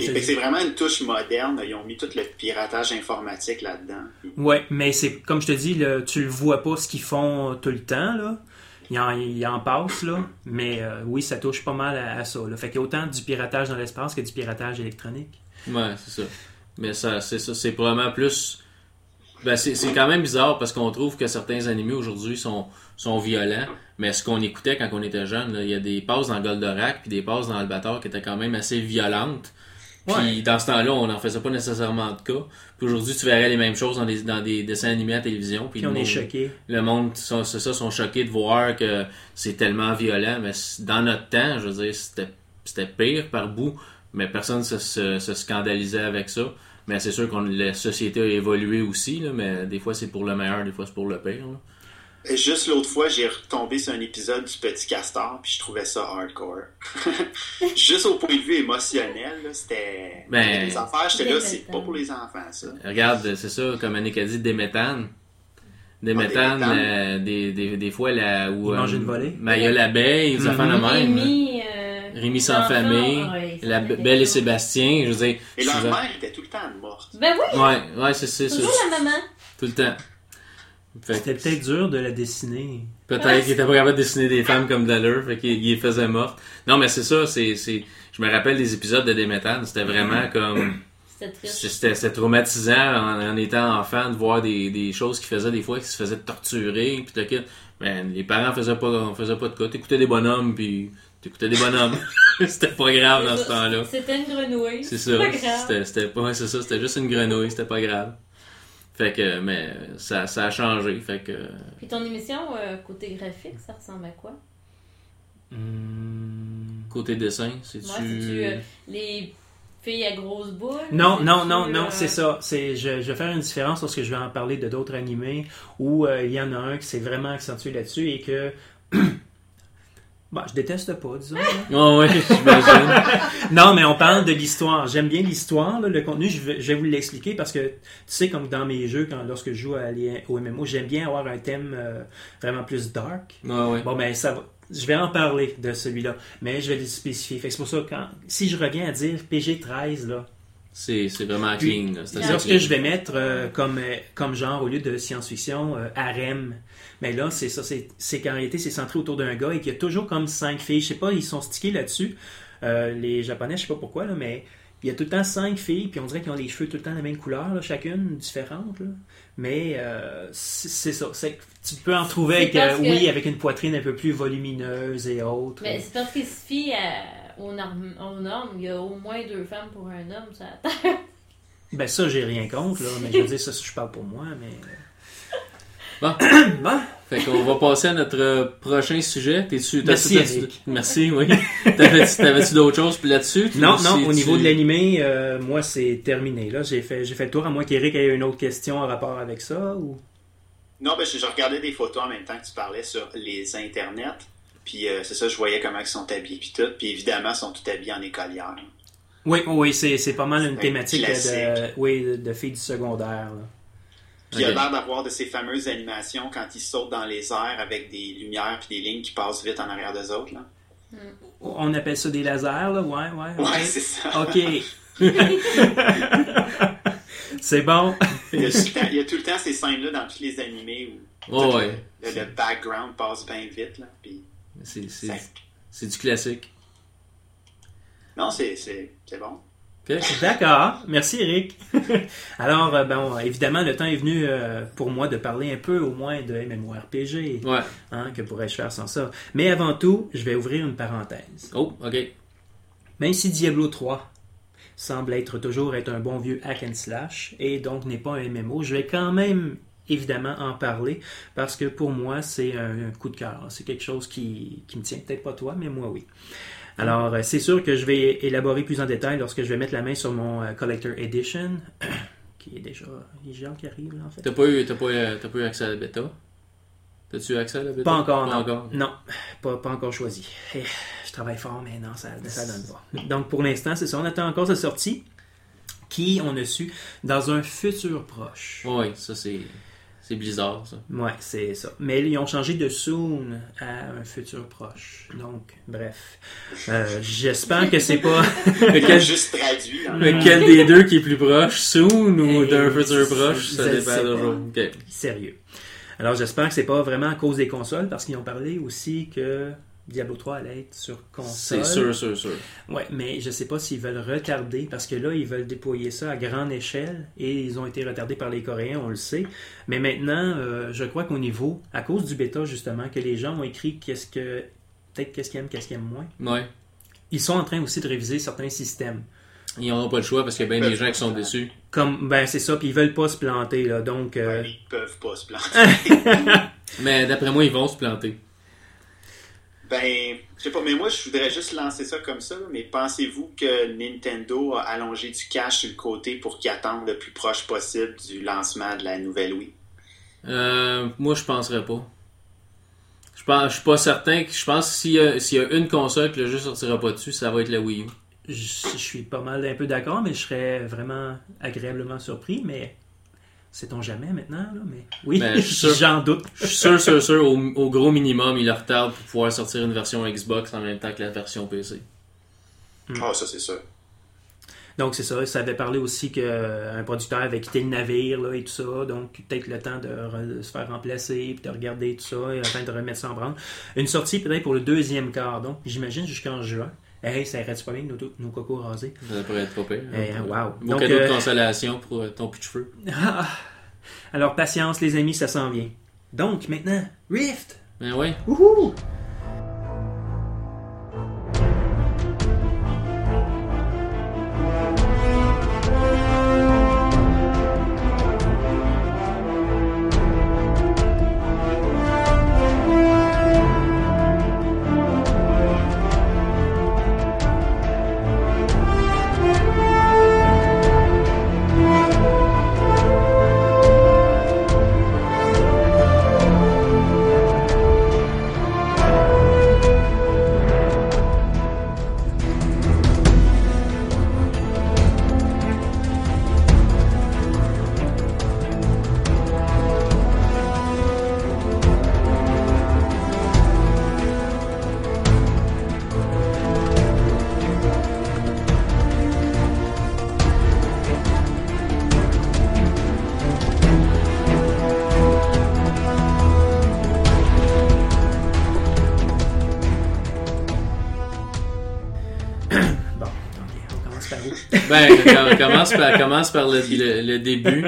C'est vraiment une touche moderne. Ils ont mis tout le piratage informatique là-dedans. Ouais, mais c'est comme je te dis, là, tu le vois pas ce qu'ils font tout le temps, là. il en, il en passe, là, mais euh, oui, ça touche pas mal à, à ça. Là. Fait qu'il y a autant du piratage dans l'espace que du piratage électronique. Ouais, c'est ça. Mais ça, c'est ça, c'est probablement plus. Ben, c'est, c'est quand même bizarre parce qu'on trouve que certains animés aujourd'hui sont, sont violents, mais ce qu'on écoutait quand on était jeune, il y a des passes dans Goldorak puis des passes dans Albator qui étaient quand même assez violentes. Puis Ouais. dans ce temps-là, on n'en faisait pas nécessairement de cas. Puis aujourd'hui, tu verrais les mêmes choses dans des, dans des dessins animés à la télévision. Puis Puis on le est monde- choqué. le monde, sont- c'est ça, sont choqués de voir que c'est tellement violent. Mais dans notre temps, je veux dire, c'était, c'était pire par bout. Mais personne se, se, se scandalisait avec ça. Mais c'est sûr que la société a évolué aussi. Là, mais des fois, c'est pour le meilleur, des fois, c'est pour le pire. là. Et Juste l'autre fois, j'ai retombé sur un épisode du Petit Castor, puis je trouvais ça hardcore. Juste au point de vue émotionnel, là, c'était... Ben- Les affaires, j'étais là, c'est pas pour les enfants, ça. Regarde, c'est ça, comme Annick a dit, des méthanes. Des Ah, méthanes, des méthanes. euh, des, des, des fois, là, où... Ils mangent euh, une volée. Maya l'abeille, les Mhm. affaires de même. là. Rémi, euh, Rémi sans famille, ouais, la Belle et. Sébastien, je veux dire... Et leur mère était tout le temps morte. Ben oui, Ouais, ouais, c'est c'est ça. toujours la maman. Tout le temps. C'était peut-être dur de la dessiner. Peut-être qu'il était pas capable de dessiner des femmes comme d'allure, fait qu'il il les faisait mortes. Non, mais c'est ça, c'est, c'est, je me rappelle des épisodes de Déméthane, c'était vraiment comme, C'était triste. c'était, c'était traumatisant en, en étant enfant de voir des, des choses qu'ils faisaient des fois, qu'ils se faisaient torturer, puis. Ben, les parents faisaient pas, faisaient pas de cas. T'écoutais des bonhommes, puis t'écoutais des bonhommes. c'était pas grave dans ce temps-là. C'était une grenouille. C'est ça. pas grave. C'était, c'était pas, ouais, c'est ça, c'était juste une grenouille, c'était pas grave. Fait que, mais ça, ça a changé, fait que, Puis ton émission, euh, côté graphique, ça ressemble à quoi? Hmm. côté dessin, c'est-tu... Euh, les filles à grosses boules? Non, non, non, non, euh, c'est ça. C'est, je, je vais faire une différence lorsque je vais en parler de d'autres animés où euh, il y en a un qui s'est vraiment accentué là-dessus et que. Bon, je déteste pas, disons. Oh ouais, j'imagine. non, mais on parle de l'histoire. J'aime bien l'histoire, le contenu. Je vais, je vais vous l'expliquer parce que tu sais, comme dans mes jeux, quand, lorsque je joue à, au MMO, j'aime bien avoir un thème euh, vraiment plus dark. Ouais. Bon, ben, ça va. Je vais en parler de celui-là, mais je vais le spécifier. Fait c'est pour ça que quand, si je reviens à dire PG-13, là, C'est, vraiment Puis, clean. Là. C'est lorsque clean. je vais mettre euh, comme, euh, comme genre, au lieu de science-fiction, euh, harem. Mais là, c'est ça, c'est qu'en réalité, c'est centré autour d'un gars et qu'il y a toujours comme cinq filles. Je sais pas, ils sont stickés là-dessus. Euh, les Japonais, je sais pas pourquoi, là, mais il y a tout le temps cinq filles, puis on dirait qu'ils ont les cheveux tout le temps de la même couleur, là, chacune différente. là. Mais euh, c'est ça. tu peux en trouver avec, euh, que- oui, avec une poitrine un peu plus volumineuse et autres. Mais c'est parce qu'il se fie à- aux, normes, aux normes. Il y a au moins deux femmes pour un homme sur la terre. Ben ça, j'ai rien contre, là, mais je veux dire, ça, je parle pour moi, mais... Bon. Bon, Fait qu'on va passer à notre euh, prochain sujet. T'es-tu, Merci. Merci, oui. T'avais-tu, t'avais-tu d'autres choses puis là-dessus? Non, si non, au tu- niveau de l'animé, euh, moi, c'est terminé. Là, j'ai fait, j'ai fait le tour, à moins qu'Eric ait une autre question en rapport avec ça. Ou... Non, ben, je, je regardais des photos en même temps que tu parlais sur les internets. Puis euh, c'est ça, je voyais comment ils sont habillés puis tout. Puis évidemment, ils sont tous habillés en écolière. Oui, oui, c'est, c'est pas mal une thématique de, oui, de, de filles du secondaire. là. Puis il a l'air d'avoir de ces fameuses animations quand ils sautent dans les airs avec des lumières puis des lignes qui passent vite en arrière d'eux autres. Là. On appelle ça des lasers, là, ouais, ouais. Ouais, c'est ça. Ok. c'est bon. Il y, a tout le temps, il y a tout le temps ces scènes-là dans tous les animés où Oh, ouais. le, le background passe bien vite. Là, puis C'est, c'est, ça- c'est du classique. Non, c'est, c'est, c'est bon. D'accord. Merci, Eric. Alors, euh, bon, évidemment, le temps est venu euh, pour moi de parler un peu, au moins, de MMORPG. Ouais. Hein, que pourrais-je faire sans ça? Mais avant tout, je vais ouvrir une parenthèse. Oh, ok. Même si Diablo 3 semble être toujours être un bon vieux hack and slash et donc n'est pas un MMO, je vais quand même évidemment en parler parce que pour moi c'est un, un coup de cœur. C'est quelque chose qui, qui me tient peut-être pas toi, mais moi oui. Alors euh, c'est sûr que je vais élaborer plus en détail lorsque je vais mettre la main sur mon euh, Collector Edition qui est déjà gens qui arrivent là, en fait. T'as pas eu, t'as pas eu, t'as pas eu accès à la bêta? T'as-tu eu accès à la bêta? Pas encore, Pas non. encore? Non, pas, pas encore choisi. Eh, je travaille fort, mais non, ça, ça donne pas. Donc, pour l'instant, c'est ça. On attend encore sa sortie, qui, on a su, dans un futur proche. Ouais, ça c'est, c'est Blizzard, ça. Ouais, c'est ça. Mais ils ont changé de soon à un futur proche. Donc, bref. Euh, J'espère que c'est pas... Lequel, Juste traduit. hein. lequel des deux qui est plus proche? Soon ou d'un futur c'est- proche? Ça dépend toujours. pas. Ok. Sérieux. Alors j'espère que c'est pas vraiment à cause des consoles, parce qu'ils ont parlé aussi que Diablo 3 allait être sur console. C'est sûr, sûr, sûr. Ouais, mais je sais pas s'ils veulent retarder, parce que là, ils veulent déployer ça à grande échelle, et ils ont été retardés par les Coréens, on le sait. Mais maintenant, euh, je crois qu'au niveau, à cause du bêta justement, que les gens ont écrit qu'est-ce que, peut-être qu'est-ce qu'ils aiment, qu'est-ce qu'ils aiment moins, Ouais. ils sont en train aussi de réviser certains systèmes. Ils n'auront pas le choix parce qu'il y a bien des gens qui sont déçus. Comme, ben c'est ça, puis ils veulent pas se planter, là, donc... euh, Ouais, Ils peuvent pas se planter. Mais d'après moi, ils vont se planter. Ben, je sais pas, mais moi, je voudrais juste lancer ça comme ça. Mais pensez-vous que Nintendo a allongé du cash sur le côté pour qu'ils attendent le plus proche possible du lancement de la nouvelle Wii? Euh, moi, je penserais pas. Je pense, je suis pas certain que je pense que s'il y, a- s'il y a une console que le jeu sortira pas dessus, ça va être la Wii U. je, je suis pas mal un peu d'accord, mais je serais vraiment agréablement surpris, mais sait-on jamais maintenant, là, mais oui, Ben, j'en doute. Je suis sûr, sûr, sûr, au, au gros minimum, ils le retardent pour pouvoir sortir une version Xbox en même temps que la version PC. Ah, ça, c'est sûr. Donc c'est ça, ça avait parlé aussi qu'un producteur avait quitté le navire là, et tout ça, donc peut-être le temps de, re- de se faire remplacer, puis de regarder tout ça, et afin de remettre ça en branle. Une sortie peut-être pour le deuxième quart, donc j'imagine jusqu'en juin. Hey, ça arrête pas bien nos, nos cocos rasés. Ça pourrait être pas pire. Eh, wow. Beau Donc, cadeau de euh, consolation pour euh, ton plus de cheveux. Ah! Alors patience les amis, ça s'en vient. Donc maintenant, Rift! Ben ouais. Wouhou! Com- commence par, commence par le, le- début.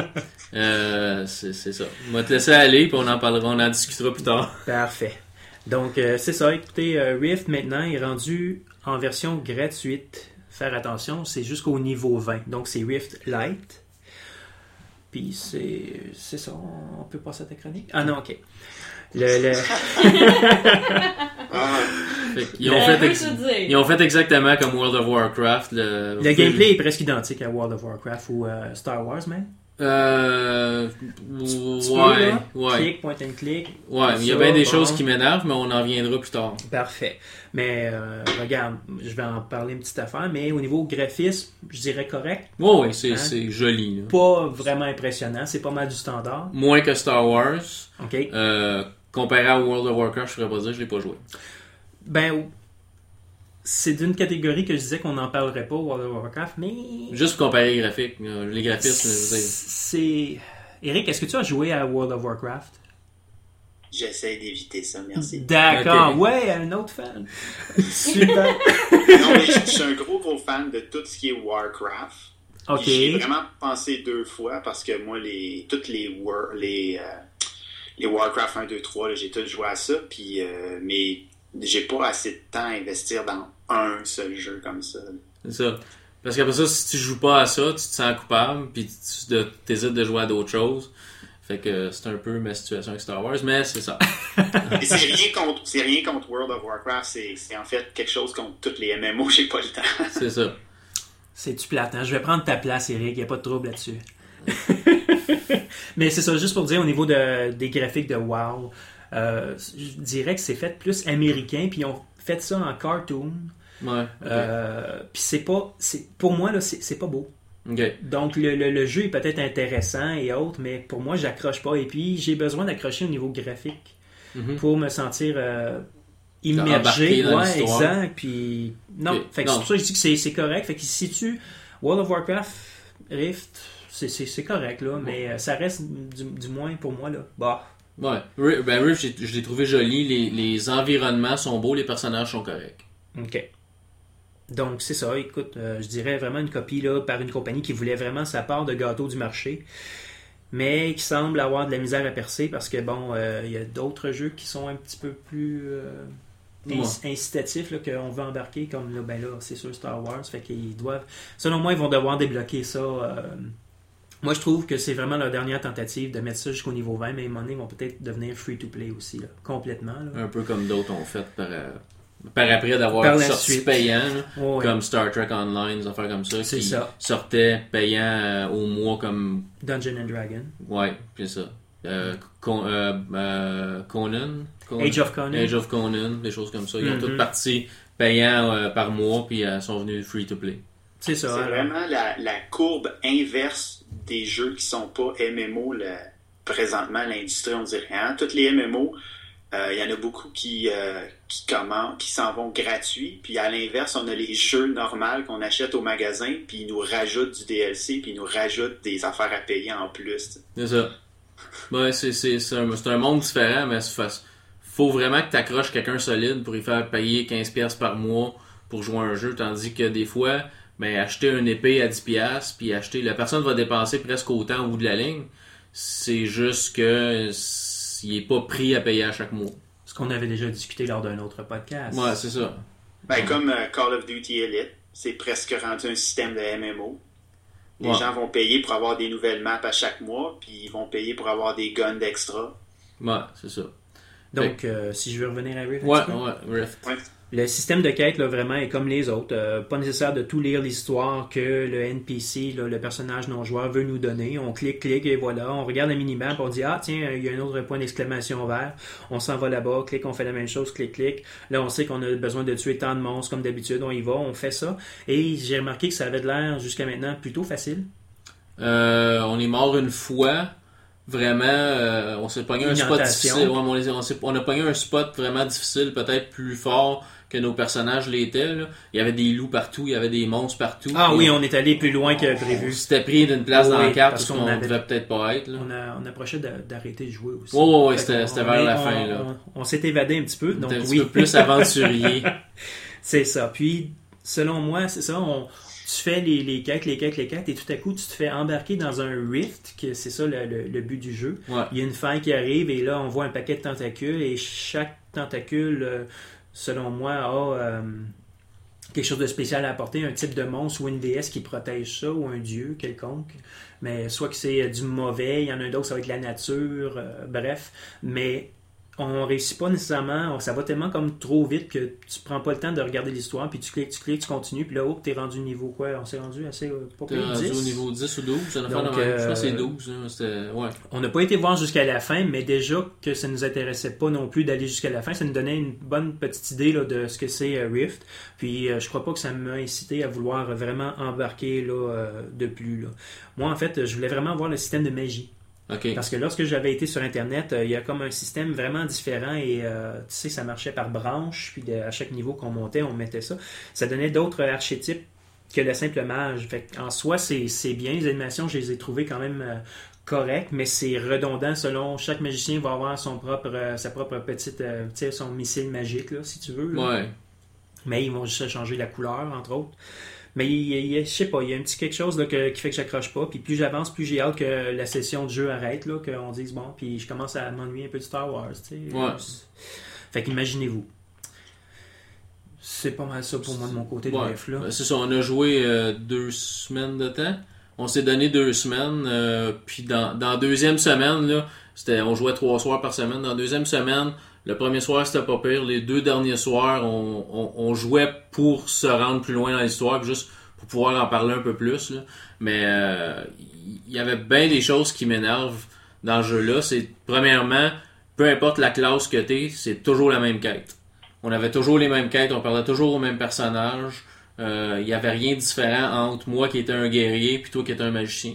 Euh, c'est ça. On va te laisser aller, puis on en parlera, on en discutera plus tard. Parfait. Donc, euh, c'est ça. Écoutez, euh, Rift maintenant est rendu en version gratuite. Faire attention, c'est jusqu'au niveau 20. Donc, c'est Rift Lite. Puis, c'est c'est ça. On peut passer à ta chronique? Ah non, ok. Le, le- Ah, Fait qu'ils ont, Ben, fait oui, ex- ils ont fait exactement comme World of Warcraft. Le, le gameplay est presque identique à World of Warcraft ou euh, Star Wars, même. Euh. Ouais, là. ouais. Click, point and click. Ouais, il y a bien des bon. choses qui m'énervent, mais on en reviendra plus tard. Parfait. Mais euh, regarde, je vais en parler une petite affaire, mais au niveau graphisme, je dirais correct. Ouais, ouais, c'est Hein? c'est joli. Là. Pas vraiment impressionnant, c'est pas mal du standard. Moins que Star Wars. OK. Euh, comparé à World of Warcraft, je pourrais pas dire, je l'ai pas joué. Ben, c'est d'une catégorie que je disais qu'on n'en parlerait pas, World of Warcraft, mais. Juste pour comparer les graphiques, euh, les graphismes, je veux dire. C'est. Eric, est-ce que tu as joué à World of Warcraft? J'essaie d'éviter ça, merci. D'accord, ouais, un autre fan. Super. non, mais je je suis un gros, gros fan de tout ce qui est Warcraft. Ok. J'ai vraiment pensé deux fois parce que moi, les, toutes les, War, les, euh, les Warcraft 1, 2, 3, là, j'ai tout joué à ça. Puis, euh, mais j'ai pas assez de temps à investir dans un seul jeu comme ça. C'est ça. Parce qu'après ça, si tu joues pas à ça, tu te sens coupable, puis tu de- t'hésites de jouer à d'autres choses. Fait que c'est un peu ma situation avec Star Wars, mais c'est ça. C'est rien contre, c'est rien contre World of Warcraft, c'est, c'est en fait quelque chose contre toutes les MMO, j'ai pas le temps. C'est ça. C'est-tu plate, hein? Je vais prendre ta place, Eric, il n'y a pas de trouble là-dessus. Mais c'est ça, juste pour dire, au niveau de- des graphiques de WoW, euh, je dirais que c'est fait plus américain, puis ils ont fait ça en cartoon. Ouais. Euh, puis c'est pas, c'est, pour moi, là, c'est, c'est pas beau. Donc le, le- le jeu est peut-être intéressant et autres, mais pour moi, j'accroche pas. Et puis, j'ai besoin d'accrocher au niveau graphique Mhm. pour me sentir euh, immergé. Ouais, exact. Puis, non, Ok, fait que non. c'est pour ça que je dis que c'est, c'est correct. Fait qu'il se situe World of Warcraft, Rift, c'est, correct, là, mais euh, ça reste du, du moins pour moi, là. Bah, Ouais. Ben, j'ai- je l'ai trouvé joli. Les, les environnements sont beaux, les personnages sont corrects. OK. Donc, c'est ça. Écoute, euh, je dirais vraiment une copie là, par une compagnie qui voulait vraiment sa part de gâteau du marché, mais qui semble avoir de la misère à percer parce que, bon, euh, il y a d'autres jeux qui sont un petit peu plus euh, inc- incitatifs là, qu'on veut embarquer, comme là, ben là, c'est sûr Star Wars. Fait qu'ils doivent. Selon moi, ils vont devoir débloquer ça. euh, moi, je trouve que c'est vraiment leur dernière tentative de mettre ça jusqu'au niveau 20, mais à un moment donné, ils vont peut-être devenir free-to-play aussi, là, complètement. là. Un peu comme d'autres ont fait par, euh, par après d'avoir sorti suite. payant, Ouais, comme Star Trek Online, des affaires comme ça, C'est qui ça. sortaient payant euh, au mois comme... Dungeon and Dragon. Ouais, c'est ça. Euh, Con- euh, euh, Conan, Conan? Age of Conan. Age of Conan, des choses comme ça. Ils ont Mhm. toutes parti payant par mois, puis sont venus free-to-play. C'est ça. C'est alors. vraiment la, la courbe inverse des jeux qui sont pas MMO là, présentement l'industrie, on dirait. Hein? Toutes les MMO, euh, il y en a beaucoup qui, euh, qui qui s'en vont gratuits. Puis à l'inverse, on a les jeux normaux qu'on achète au magasin, puis ils nous rajoutent du DLC, puis ils nous rajoutent des affaires à payer en plus. C'est ça. Ouais, c'est, un, un monde différent, mais fa- faut vraiment que tu accroches quelqu'un solide pour y faire payer 15$ par mois pour jouer à un jeu, tandis que des fois, ben, acheter une épée à 10$, puis acheter, la personne va dépenser presque autant au bout de la ligne. C'est juste que il est pas pris à payer à chaque mois. Ce qu'on avait déjà discuté lors d'un autre podcast. Ouais, c'est ça. Ben, Comme euh, Call of Duty Elite, c'est presque rendu un système de MMO. Les Ouais. gens vont payer pour avoir des nouvelles maps à chaque mois, puis ils vont payer pour avoir des guns d'extra. Ouais, c'est ça. Donc, euh, si je veux revenir à Rift, Ouais, Rift. Ouais. Le système de quête, là, vraiment, est comme les autres. Euh, pas nécessaire de tout lire l'histoire que le NPC, là, le personnage non-joueur, veut nous donner. On clique, clique, et voilà. On regarde la minimap, on dit, ah, tiens, il y a un autre point d'exclamation vert. On s'en va là-bas, clique, on fait la même chose, clique, clique. Là, on sait qu'on a besoin de tuer tant de monstres, comme d'habitude, on y va, on fait ça. Et j'ai remarqué que ça avait de l'air, jusqu'à maintenant, plutôt facile. Euh, on est mort une fois. Vraiment, euh, on s'est pogné un spot difficile. Ouais, on, on a pogné un spot vraiment difficile, peut-être plus fort que nos personnages l'étaient. là. Il y avait des loups partout, il y avait des monstres partout. Ah oui, on est allé plus loin que on prévu. s'était pris d'une place dans Oui, la carte parce parce qu'on qu'on avait- devait peut-être pas être. Là. On, a- on approchait d'a- d'arrêter de jouer aussi. Ouais, ouais, ouais, Fait c'était- qu'on- c'était on vers la on- fin, là. On, on s'est évadé un petit peu, On donc était un petit oui. peu plus aventurier. C'est ça. Puis, selon moi, c'est ça. On, tu fais les, les quêtes, les quêtes, les quêtes, et tout à coup, tu te fais embarquer dans un rift, que c'est ça le, le- le but du jeu. Ouais. Il y a une faille qui arrive, et là, on voit un paquet de tentacules, et chaque tentacule, euh, selon moi, a euh, quelque chose de spécial à apporter, un type de monstre ou une déesse qui protège ça, ou un dieu quelconque. Mais soit que c'est euh, du mauvais, il y en a un d'autre, ça va être la nature, euh, bref. Mais on réussit pas nécessairement, ça va tellement comme trop vite que tu prends pas le temps de regarder l'histoire, puis tu cliques, tu cliques, tu continues, puis là, oh, t'es rendu niveau quoi? On s'est rendu assez euh, pas pire, rendu 10. au niveau 10 ou 12, ça doit faire Donc, même. Je pense c'est euh, 12. hein, c'était- ouais. On n'a pas été voir jusqu'à la fin, mais déjà que ça nous intéressait pas non plus d'aller jusqu'à la fin, ça nous donnait une bonne petite idée là, de ce que c'est euh, Rift. Puis euh, je crois pas que ça m'a incité à vouloir vraiment embarquer là, euh, de plus. Là. Moi, en fait, je voulais vraiment voir le système de magie. Parce que lorsque j'avais été sur Internet, euh, il y a comme un système vraiment différent et euh, tu sais, ça marchait par branche, puis de- à chaque niveau qu'on montait, on mettait ça. Ça donnait d'autres archétypes que le simple mage. Fait en soi, c'est bien. Les animations, je les ai trouvées quand même euh, correctes, mais c'est redondant selon chaque magicien va avoir son propre, sa propre petite, euh, tu sais, son missile magique, là, si tu veux. là. Ouais. Mais ils vont juste changer la couleur, entre autres. Mais il je sais pas, il y a un petit quelque chose là, que- qui fait que j'accroche pas. Puis plus j'avance, plus j'ai hâte que la session de jeu arrête, là, qu'on dise bon, puis je commence à m'ennuyer un peu de Star Wars. tu sais. Ouais. Fait qu'imaginez-vous. C'est pas mal ça pour moi de mon côté de Ouais. bref, là. Ben, C'est ça, on a joué euh, deux semaines de temps. On s'est donné deux semaines. euh, puis dans, dans la deuxième semaine, là, c'était, on jouait trois soirs par semaine. Dans la deuxième semaine, le premier soir, c'était pas pire. Les deux derniers soirs, on, on, on jouait pour se rendre plus loin dans l'histoire, juste pour pouvoir en parler un peu plus. là. Mais euh, il y avait bien des choses qui m'énervent dans ce jeu-là. C'est premièrement, peu importe la classe que t'es, c'est toujours la même quête. On avait toujours les mêmes quêtes, on parlait toujours au même personnage. Euh, Il y avait rien de différent entre moi qui étais un guerrier puis toi qui étais un magicien.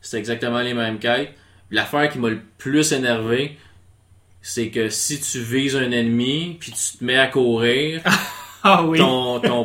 C'était exactement les mêmes quêtes. L'affaire qui m'a le plus énervé, c'est que si tu vises un ennemi puis tu te mets à courir, Ah oui! ton, ton,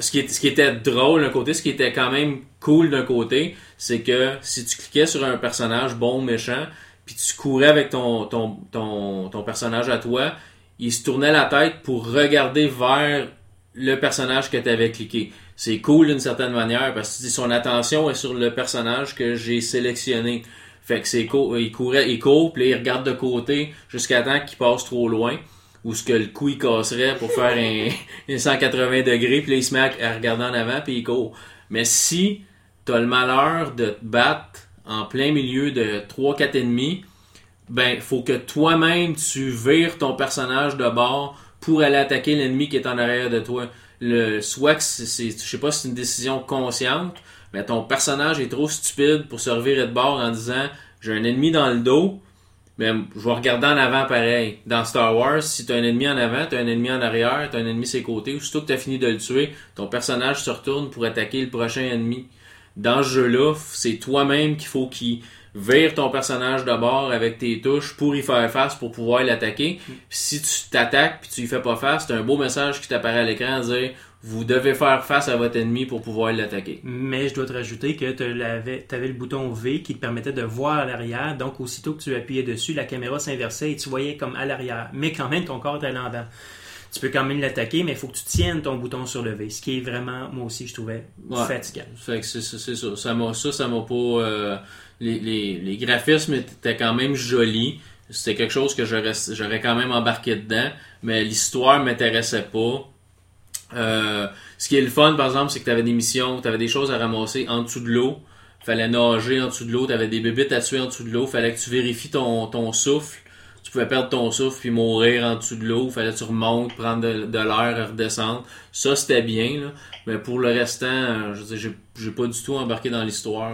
ce, qui ce qui était drôle d'un côté, ce qui était quand même cool d'un côté, c'est que si tu cliquais sur un personnage bon ou méchant, puis tu courais avec ton, ton, ton, ton personnage à toi, il se tournait la tête pour regarder vers le personnage que tu avais cliqué. C'est cool d'une certaine manière parce que tu dis, son attention est sur le personnage que j'ai sélectionné. Fait que c'est cool, il courait, il court, puis il regarde de côté jusqu'à temps qu'il passe trop loin ou ce que le cou il casserait pour faire un, un 180 degrés, puis là, il se met à, regarder en avant, puis il court. Mais si t'as le malheur de te battre en plein milieu de 3-4 ennemis, ben, faut que toi-même tu vires ton personnage de bord pour aller attaquer l'ennemi qui est en arrière de toi. Le, soit c'est- je sais pas si c'est une décision consciente, mais ton personnage est trop stupide pour se revirer de bord en disant j'ai un ennemi dans le dos, mais je vais regarder en avant pareil. Dans Star Wars, si t'as un ennemi en avant, t'as un ennemi en arrière, t'as un ennemi sur les côtés, aussitôt que t'as fini de le tuer, ton personnage se retourne pour attaquer le prochain ennemi. Dans ce jeu-là, c'est toi-même qu'il faut qu'il vire ton personnage de bord avec tes touches pour y faire face pour pouvoir l'attaquer. Puis si tu t'attaques puis tu y fais pas face, t'as un beau message qui t'apparaît à l'écran à dire vous devez faire face à votre ennemi pour pouvoir l'attaquer. Mais je dois te rajouter que tu avais, le bouton V qui te permettait de voir à l'arrière. Donc, aussitôt que tu appuyais dessus, la caméra s'inversait et tu voyais comme à l'arrière. Mais quand même, ton corps était en avant. Tu peux quand même l'attaquer, mais il faut que tu tiennes ton bouton sur le V. Ce qui est vraiment, moi aussi, je trouvais Ouais. fatigant. Fait que c'est ça. Ça m'a ça, m'a pas. euh, les, les, les graphismes étaient quand même jolis. C'était quelque chose que j'aurais j'aurais quand même embarqué dedans, mais l'histoire m'intéressait pas. Euh, ce qui est le fun, par exemple, c'est que tu avais des missions, tu avais des choses à ramasser en dessous de l'eau. Fallait nager en dessous de l'eau, tu avais des bébites à tuer en dessous de l'eau. Fallait que tu vérifies ton, ton souffle. Tu pouvais perdre ton souffle puis mourir en dessous de l'eau. Fallait que tu remontes, prendre de, de l'air et redescendre. Ça, c'était bien. Là. Mais pour le restant, euh, je j'ai, pas du tout embarqué dans l'histoire.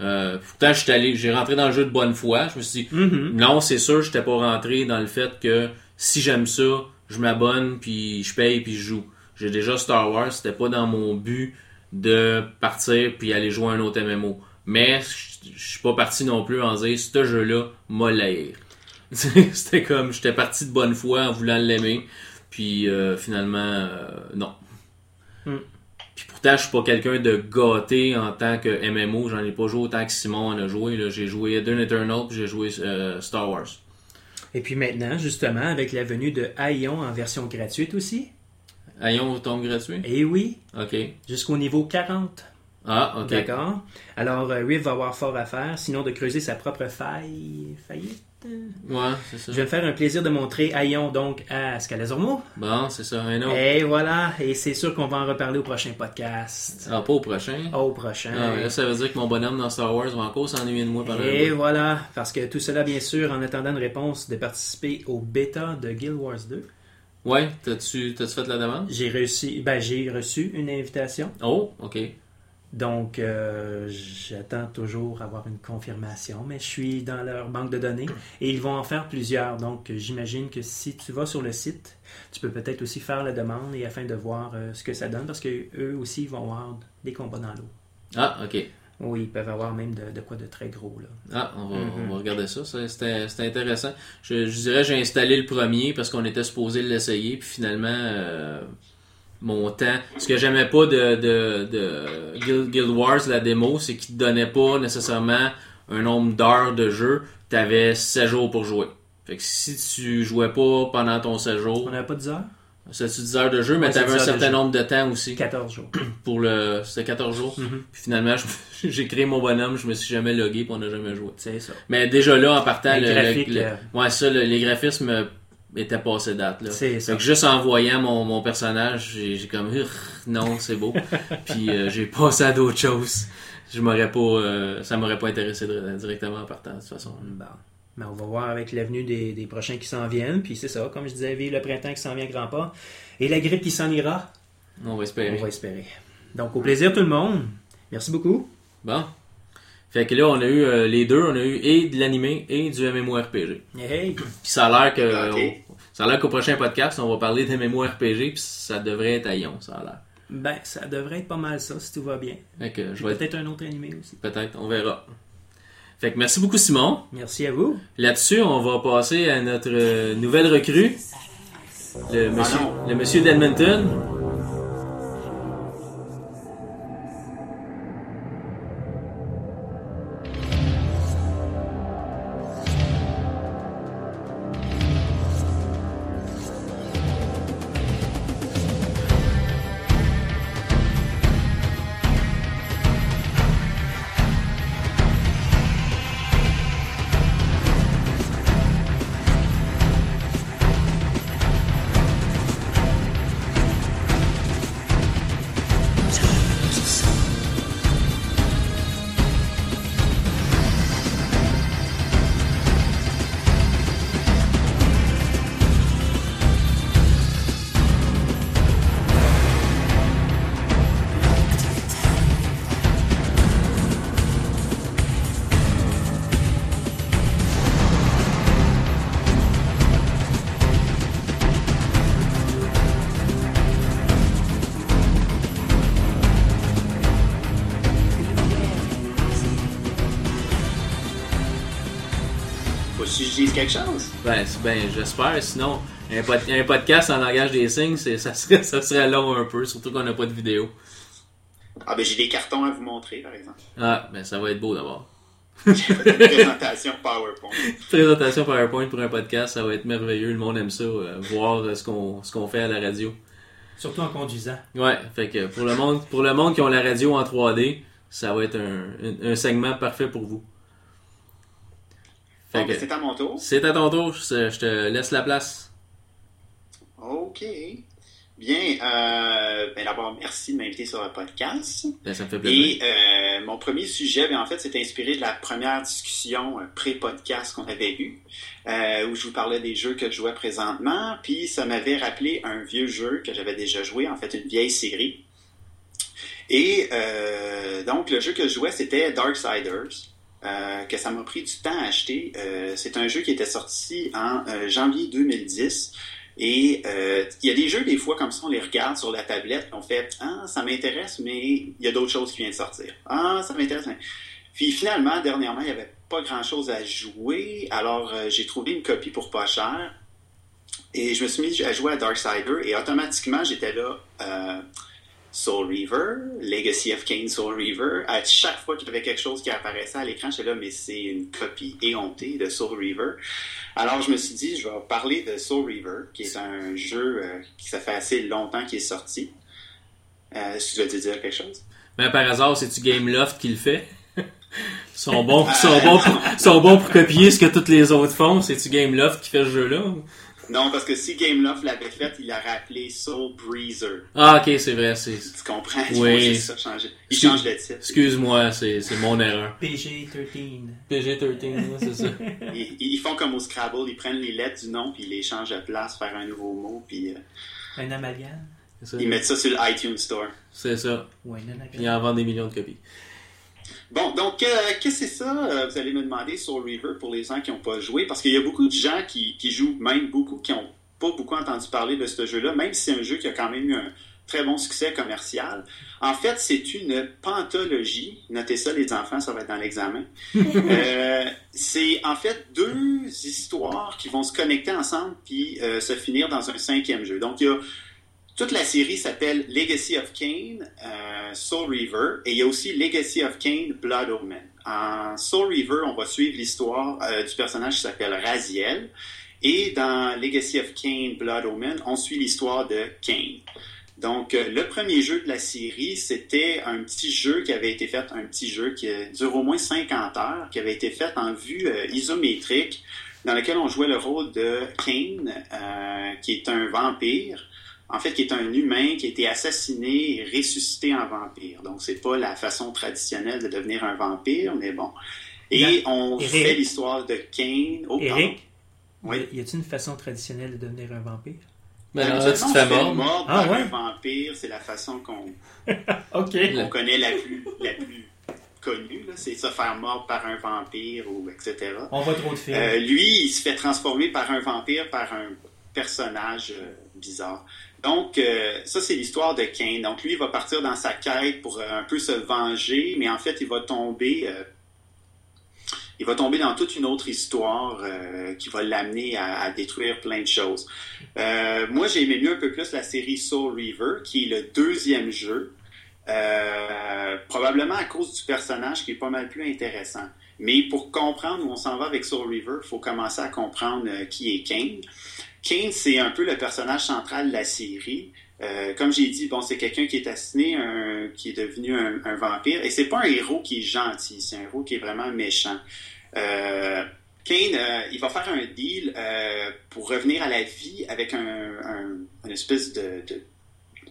Euh, pourtant, j'étais allé, j'ai rentré dans le jeu de bonne foi. Je me suis dit, Mhm. non, c'est sûr, j'étais pas rentré dans le fait que si j'aime ça, je m'abonne, puis je paye, puis je joue. J'ai déjà Star Wars, c'était pas dans mon but de partir puis aller jouer à un autre MMO. Mais je suis pas parti non plus en dire, ce jeu-là m'a l'air. c'était comme, j'étais parti de bonne foi en voulant l'aimer, puis euh, finalement, euh, non. Hmm. Puis pourtant, je suis pas quelqu'un de gâté en tant que MMO. J'en ai pas joué autant que Simon en a joué. J'ai joué Eden Eternal, puis j'ai joué euh, Star Wars. Et puis maintenant, justement, avec la venue de Aion en version gratuite aussi. Ayon tombe gratuit? Et oui, Ok. jusqu'au niveau 40. Ah, ok. D'accord. Alors, euh, Riv va avoir fort à faire, sinon de creuser sa propre faille. Faillite. Ouais, c'est ça. Je vais me faire un plaisir de montrer Aion donc à Scalazormo. Bon, c'est ça, un autre. Et voilà, et c'est sûr qu'on va en reparler au prochain podcast. Ah, pas au prochain. Au prochain. Ah, là, ça veut dire que mon bonhomme dans Star Wars va encore s'ennuyer de moi pendant Et un voilà, parce que tout cela, bien sûr, en attendant une réponse de participer au bêta de Guild Wars 2. Ouais, t'as-tu t'as-tu fait la demande? J'ai reçu, ben, j'ai reçu une invitation. Oh, ok. Donc, euh, j'attends toujours avoir une confirmation, mais je suis dans leur banque de données et ils vont en faire plusieurs. Donc, j'imagine que si tu vas sur le site, tu peux peut-être aussi faire la demande et afin de voir euh, ce que ça donne parce que eux aussi vont avoir des combats dans l'eau. Ah, ok. Oui, ils peuvent avoir même de, de quoi de très gros. Là. Ah, on va, Mhm. on va regarder ça. ça c'était intéressant. Je, je dirais j'ai installé le premier parce qu'on était supposé l'essayer, puis finalement, euh, mon temps. Ce que j'aimais pas de, de, de Guild, Guild Wars, la démo, c'est qu'il te donnait pas nécessairement un nombre d'heures de jeu. T'avais 7 jours pour jouer. Fait que si tu jouais pas pendant ton séjour, On n'avait pas 10 heures? C'est 10 heures de jeu, mais Ouais, t'avais un 10 heures de certain nombre de temps aussi 14 jours. pour le. C'était 14 jours. Mhm. Puis finalement, j'ai créé mon bonhomme, je me suis jamais logué, puis on n'a jamais joué. C'est ça. Mais déjà là, en partant, Les le, le- le- euh, ouais, ça, le- les graphismes euh, étaient passés date. Là. C'est ça. Fait que juste en voyant mon, mon personnage, j'ai comme non, c'est beau. Puis euh, j'ai passé à d'autres choses. Je m'aurais pas, euh, ça m'aurait pas intéressé directement en partant de toute façon. Bon. Mais on va voir avec l'avenue des, des prochains qui s'en viennent. Puis c'est ça, comme je disais, vive le printemps qui s'en vient à grands pas. Et la grippe qui s'en ira? On va espérer. On va espérer. Donc, au plaisir tout le monde. Merci beaucoup. Bon. Fait que là, on a eu euh, les deux, on a eu et de l'animé et du MMORPG. Hey, Puis ça a l'air que ça a l'air qu'au prochain podcast, on va parler de MMORPG puis ça devrait être à Lyon, ça a l'air. ben, ça devrait être pas mal ça, si tout va bien. Fait que je vais être Peut-être un autre animé aussi. peut-être, on verra. Fait que merci beaucoup Simon. Merci à vous. Là-dessus, on va passer à notre euh, nouvelle recrue, le monsieur, le monsieur d'Edmonton. Ben, j'espère. Sinon, un, pod- un podcast en langage des signes, ça serait, ça serait long un peu, surtout qu'on n'a pas de vidéo. Ah ben j'ai des cartons à vous montrer, par exemple. Ah, ben ça va être beau d'abord. J'ai fait une présentation PowerPoint. Présentation PowerPoint pour un podcast, ça va être merveilleux. Le monde aime ça, euh, voir euh, ce qu'on ce qu'on fait à la radio. Surtout en conduisant. Ouais, fait que pour le monde, pour le monde qui ont la radio en 3D, ça va être un, un- un segment parfait pour vous. Fait Bon, ben, c'est à mon tour. c'est à ton tour, je, je te laisse la place. OK. Bien, euh, ben d'abord, merci de m'inviter sur le podcast. Ben, ça me fait plaisir. Et euh, mon premier sujet, ben, en fait, c'est inspiré de la première discussion euh, pré-podcast qu'on avait eue, où je vous parlais des jeux que je jouais présentement, puis ça m'avait rappelé un vieux jeu que j'avais déjà joué, en fait, une vieille série. Et donc, le jeu que je jouais, c'était Darksiders, euh, que ça m'a pris du temps à acheter. Euh, c'est un jeu qui était sorti en euh, janvier 2010. Et il y a des jeux, des fois, comme ça, on les regarde sur la tablette, on fait Ah, ça m'intéresse, mais il y a d'autres choses qui viennent de sortir. Ah, ça m'intéresse. mais- Puis finalement, dernièrement, il n'y avait pas grand chose à jouer. Alors, j'ai trouvé une copie pour pas cher. Et je me suis mis à jouer à Darksider. Et automatiquement, j'étais là. Euh, Soul Reaver, Legacy of Kane Soul Reaver. À chaque fois qu'il y avait quelque chose qui apparaissait à l'écran, j'étais là, mais c'est une copie éhontée de Soul Reaver. Alors, je me suis dit, je vais parler de Soul Reaver, qui est un jeu euh, qui ça fait assez longtemps qu'il est sorti. Euh, tu veux te dire quelque chose? Ben, par hasard, c'est-tu Gameloft qui le fait? Ils sont bons, sont bons, pour, sont bons pour copier ce que toutes les autres font. C'est-tu Gameloft qui fait ce jeu-là? Non, parce que si Gameloft l'avait fait, il l'aurait appelé Soul Breezer. Ah, ok, c'est vrai, c'est... Tu comprends? Oui. Ça changer. Ils Excuse- changent de titre. Excuse-moi, c'est c'est mon erreur. PG-13. PG-13, c'est ça. Ils, ils font comme au Scrabble, ils prennent les lettres du nom, puis ils les changent de place, faire un nouveau mot, puis euh, Un amalgame? C'est ça. ils mettent ça sur l'iTunes Store. C'est ça. Ou un Puis ils en vendent des millions de copies. Bon, donc, euh, qu'est-ce que c'est ça? euh, vous allez me demander Soul Reaver pour les gens qui n'ont pas joué, parce qu'il y a beaucoup de gens qui, qui jouent, même beaucoup, qui n'ont pas beaucoup entendu parler de ce jeu-là, même si c'est un jeu qui a quand même eu un très bon succès commercial. En fait, c'est une pantologie. Notez ça, les enfants, ça va être dans l'examen. Euh, c'est en fait deux histoires qui vont se connecter ensemble puis euh, se finir dans un cinquième jeu. Donc, il y a toute la série s'appelle Legacy of Kane, euh, Soul Reaver, et il y a aussi Legacy of Kane, Blood Omen. En Soul Reaver, on va suivre l'histoire euh, du personnage qui s'appelle Raziel, et dans Legacy of Kane, Blood Omen, on suit l'histoire de Kane. Donc, euh, le premier jeu de la série, c'était un petit jeu qui avait été fait, un petit jeu qui dure au moins 50 heures, qui avait été fait en vue isométrique, dans lequel on jouait le rôle de Kane, qui est un vampire, en fait, qui est un humain qui a été assassiné et ressuscité en vampire. Donc, c'est pas la façon traditionnelle de devenir un vampire, mais bon. Et Là, on Eric. fait l'histoire de Kane. Oh. Eric, Oui. y a-t-il une façon traditionnelle de devenir un vampire? Ben, là, tu te fais mordre. mordre Ah, par ouais? un vampire, c'est la façon qu'on OK. qu'on connaît la plus, la plus connue, c'est se faire mordre par un vampire ou etc. On voit trop de films. Euh, lui, il se fait transformer par un vampire, par un personnage euh, bizarre. Donc, euh, ça, c'est l'histoire de Kane. Donc, lui, il va partir dans sa quête pour euh, un peu se venger, mais en fait, il va tomber... euh, il va tomber dans toute une autre histoire qui va l'amener à, à détruire plein de choses. Moi, j'ai aimé mieux un peu plus la série Soul Reaver, qui est le deuxième jeu. Probablement à cause du personnage qui est pas mal plus intéressant. Mais pour comprendre où on s'en va avec Soul Reaver, il faut commencer à comprendre qui est Kane. Kane, c'est un peu le personnage central de la série. Euh, comme j'ai dit, bon, c'est quelqu'un qui est assassiné, qui est devenu un, vampire, et c'est pas un héros qui est gentil, c'est un héros qui est vraiment méchant. Euh, Kane, euh, il va faire un deal pour revenir à la vie avec un, un- une espèce de, de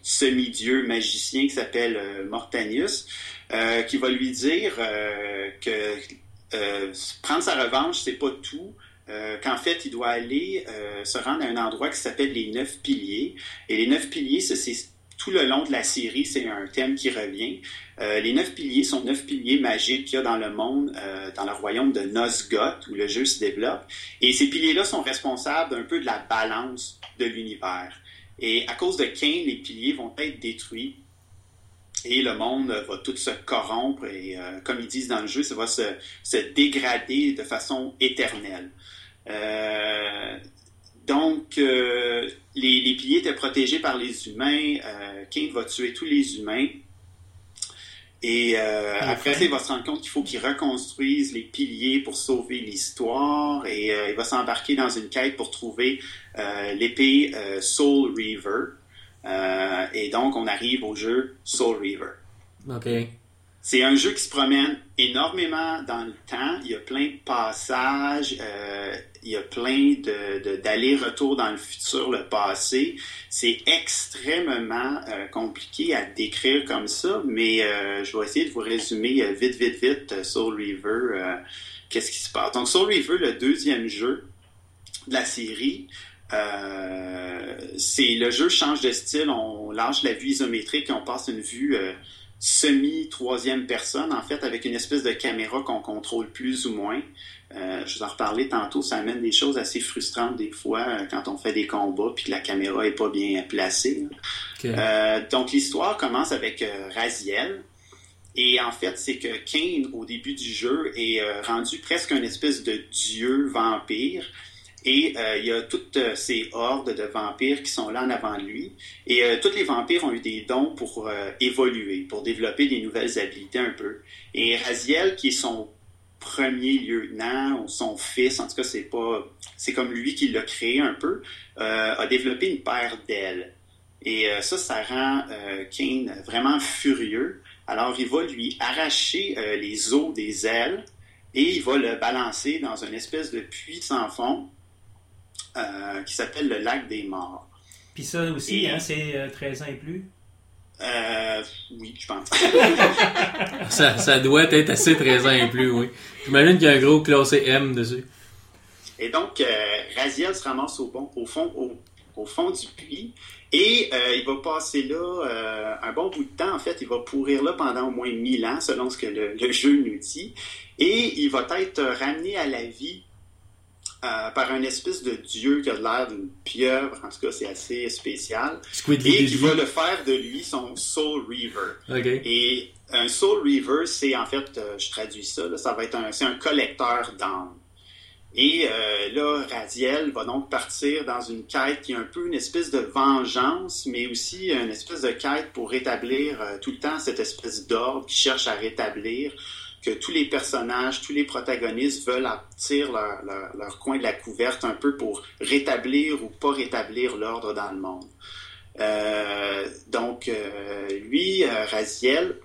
semi-dieu magicien qui s'appelle Mortanius, qui va lui dire que prendre sa revanche, c'est pas tout. Euh, qu'en fait, il doit aller euh, se rendre à un endroit qui s'appelle les Neuf Piliers. Et les Neuf Piliers, c'est tout le long de la série, c'est un thème qui revient. Euh, les Neuf Piliers sont neuf piliers magiques qu'il y a dans le monde, dans le royaume de Nosgoth, où le jeu se développe. Et ces piliers-là sont responsables d'un peu de la balance de l'univers. Et à cause de Kane, les piliers vont être détruits et le monde va tout se corrompre et, comme ils disent dans le jeu, ça va se dégrader de façon éternelle. Euh, donc, euh, les, les piliers étaient protégés par les humains. Euh, Kane va tuer tous les humains. Et euh, après ça, il va se rendre compte qu'il faut qu'il reconstruise les piliers pour sauver l'histoire. Et euh, il va s'embarquer dans une quête pour trouver euh, l'épée Soul Reaver. Et donc, on arrive au jeu Soul Reaver. OK. C'est un jeu qui se promène énormément dans le temps. Il y a plein de passages, il y a plein de, de- d'allers-retours dans le futur, le passé. C'est extrêmement euh, compliqué à décrire comme ça, mais euh, je vais essayer de vous résumer euh, vite, vite, vite Soul euh, qu'est-ce qui se passe. Donc Soul Reaver, le deuxième jeu de la série, c'est le jeu change de style, on lâche la vue isométrique et on passe une vue euh, semi troisième personne en fait avec une espèce de caméra qu'on contrôle plus ou moins. Euh, je vous en reparlais tantôt, ça amène des choses assez frustrantes des fois euh, quand on fait des combats puis que la caméra est pas bien placée. Euh, donc l'histoire commence avec Raziel. Et en fait, c'est que Kane, au début du jeu, est rendu presque une espèce de dieu vampire. Et euh, il y a toutes euh, ces hordes de vampires qui sont là en avant de lui. Et euh, tous les vampires ont eu des dons pour évoluer, pour développer des nouvelles habilités un peu. Et Raziel, qui est son premier lieutenant ou son fils, en tout cas, c'est pas, c'est comme lui qui l'a créé un peu, a développé une paire d'ailes. Et ça, ça rend Kane vraiment furieux. Alors, il va lui arracher les os des ailes et il va le balancer dans une espèce de puits sans fond euh, qui s'appelle le lac des morts. Puis ça aussi, Et- hein, c'est euh, 13 ans et plus? Euh, oui, je pense. Ça, ça doit être assez 13 ans et plus, oui. J'imagine qu'il y a un gros classé M dessus. Et donc, euh, Raziel se ramasse au, bon, au, fond, au, au fond du puits et euh, il va passer là euh, un bon bout de temps. En fait, il va pourrir là pendant au moins 1000 ans, selon ce que le, le jeu nous dit. Et il va être ramené à la vie euh, par un espèce de dieu qui a l'air d'une pieuvre. En tout cas, c'est assez spécial. Et qui va le faire de lui son Soul Reaver. Et un Soul Reaver, c'est en fait, euh, je traduis ça, là, ça va être un, c'est un collecteur d'âmes. Et euh, là, Raziel va donc partir dans une quête qui est un peu une espèce de vengeance, mais aussi une espèce de quête pour rétablir tout le temps cette espèce d'ordre qui cherche à rétablir, que tous les personnages, tous les protagonistes veulent partir leur, coin de la couverte un peu pour rétablir ou pas rétablir l'ordre dans le monde. Euh, donc, euh, lui, euh, Raziel,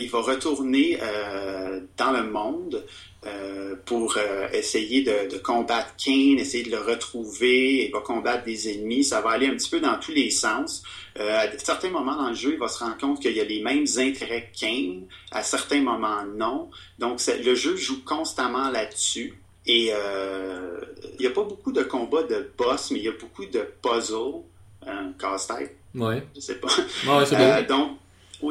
il va retourner dans le monde pour essayer de, de combattre Kane, essayer de le retrouver, il va combattre des ennemis, ça va aller un petit peu dans tous les sens. Euh, à certains moments dans le jeu, il va se rendre compte qu'il y a les mêmes intérêts Kane, à certains moments non. Donc le jeu joue constamment là-dessus. Et euh, il n'y a pas beaucoup de combats de boss, mais il y a beaucoup de puzzles, euh, casse-tête, Ouais. je sais pas. Ouais, c'est. Euh, donc,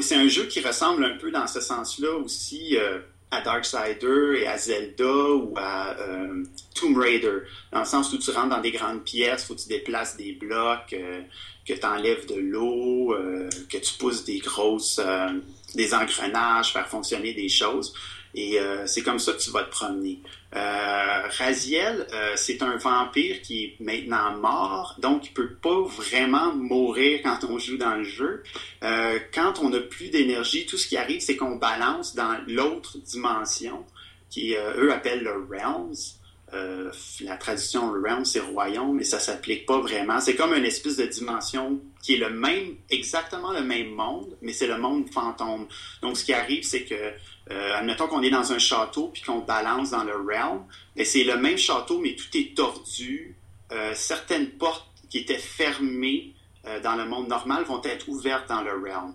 c'est un jeu qui ressemble un peu dans ce sens-là aussi euh, à Darksider et à Zelda ou à Tomb Raider, dans le sens où tu rentres dans des grandes pièces, faut que tu déplaces des blocs, que tu enlèves de l'eau, euh, que tu pousses des grosses, euh, des engrenages, faire fonctionner des choses. Et euh, c'est comme ça que tu vas te promener. Euh, Raziel, euh, c'est un vampire qui est maintenant mort, donc il peut pas vraiment mourir quand on joue dans le jeu. Quand on n'a plus d'énergie, tout ce qui arrive, c'est qu'on balance dans l'autre dimension, qui eux appellent le Realms. Euh, la traduction Realms, c'est royaume, mais ça s'applique pas vraiment. C'est comme une espèce de dimension qui est le même, exactement le même monde, mais c'est le monde fantôme. Donc ce qui arrive, c'est que euh, admettons qu'on est dans un château puis qu'on balance dans le realm, mais c'est le même château, mais tout est tordu. Euh, certaines portes qui étaient fermées dans le monde normal vont être ouvertes dans le realm.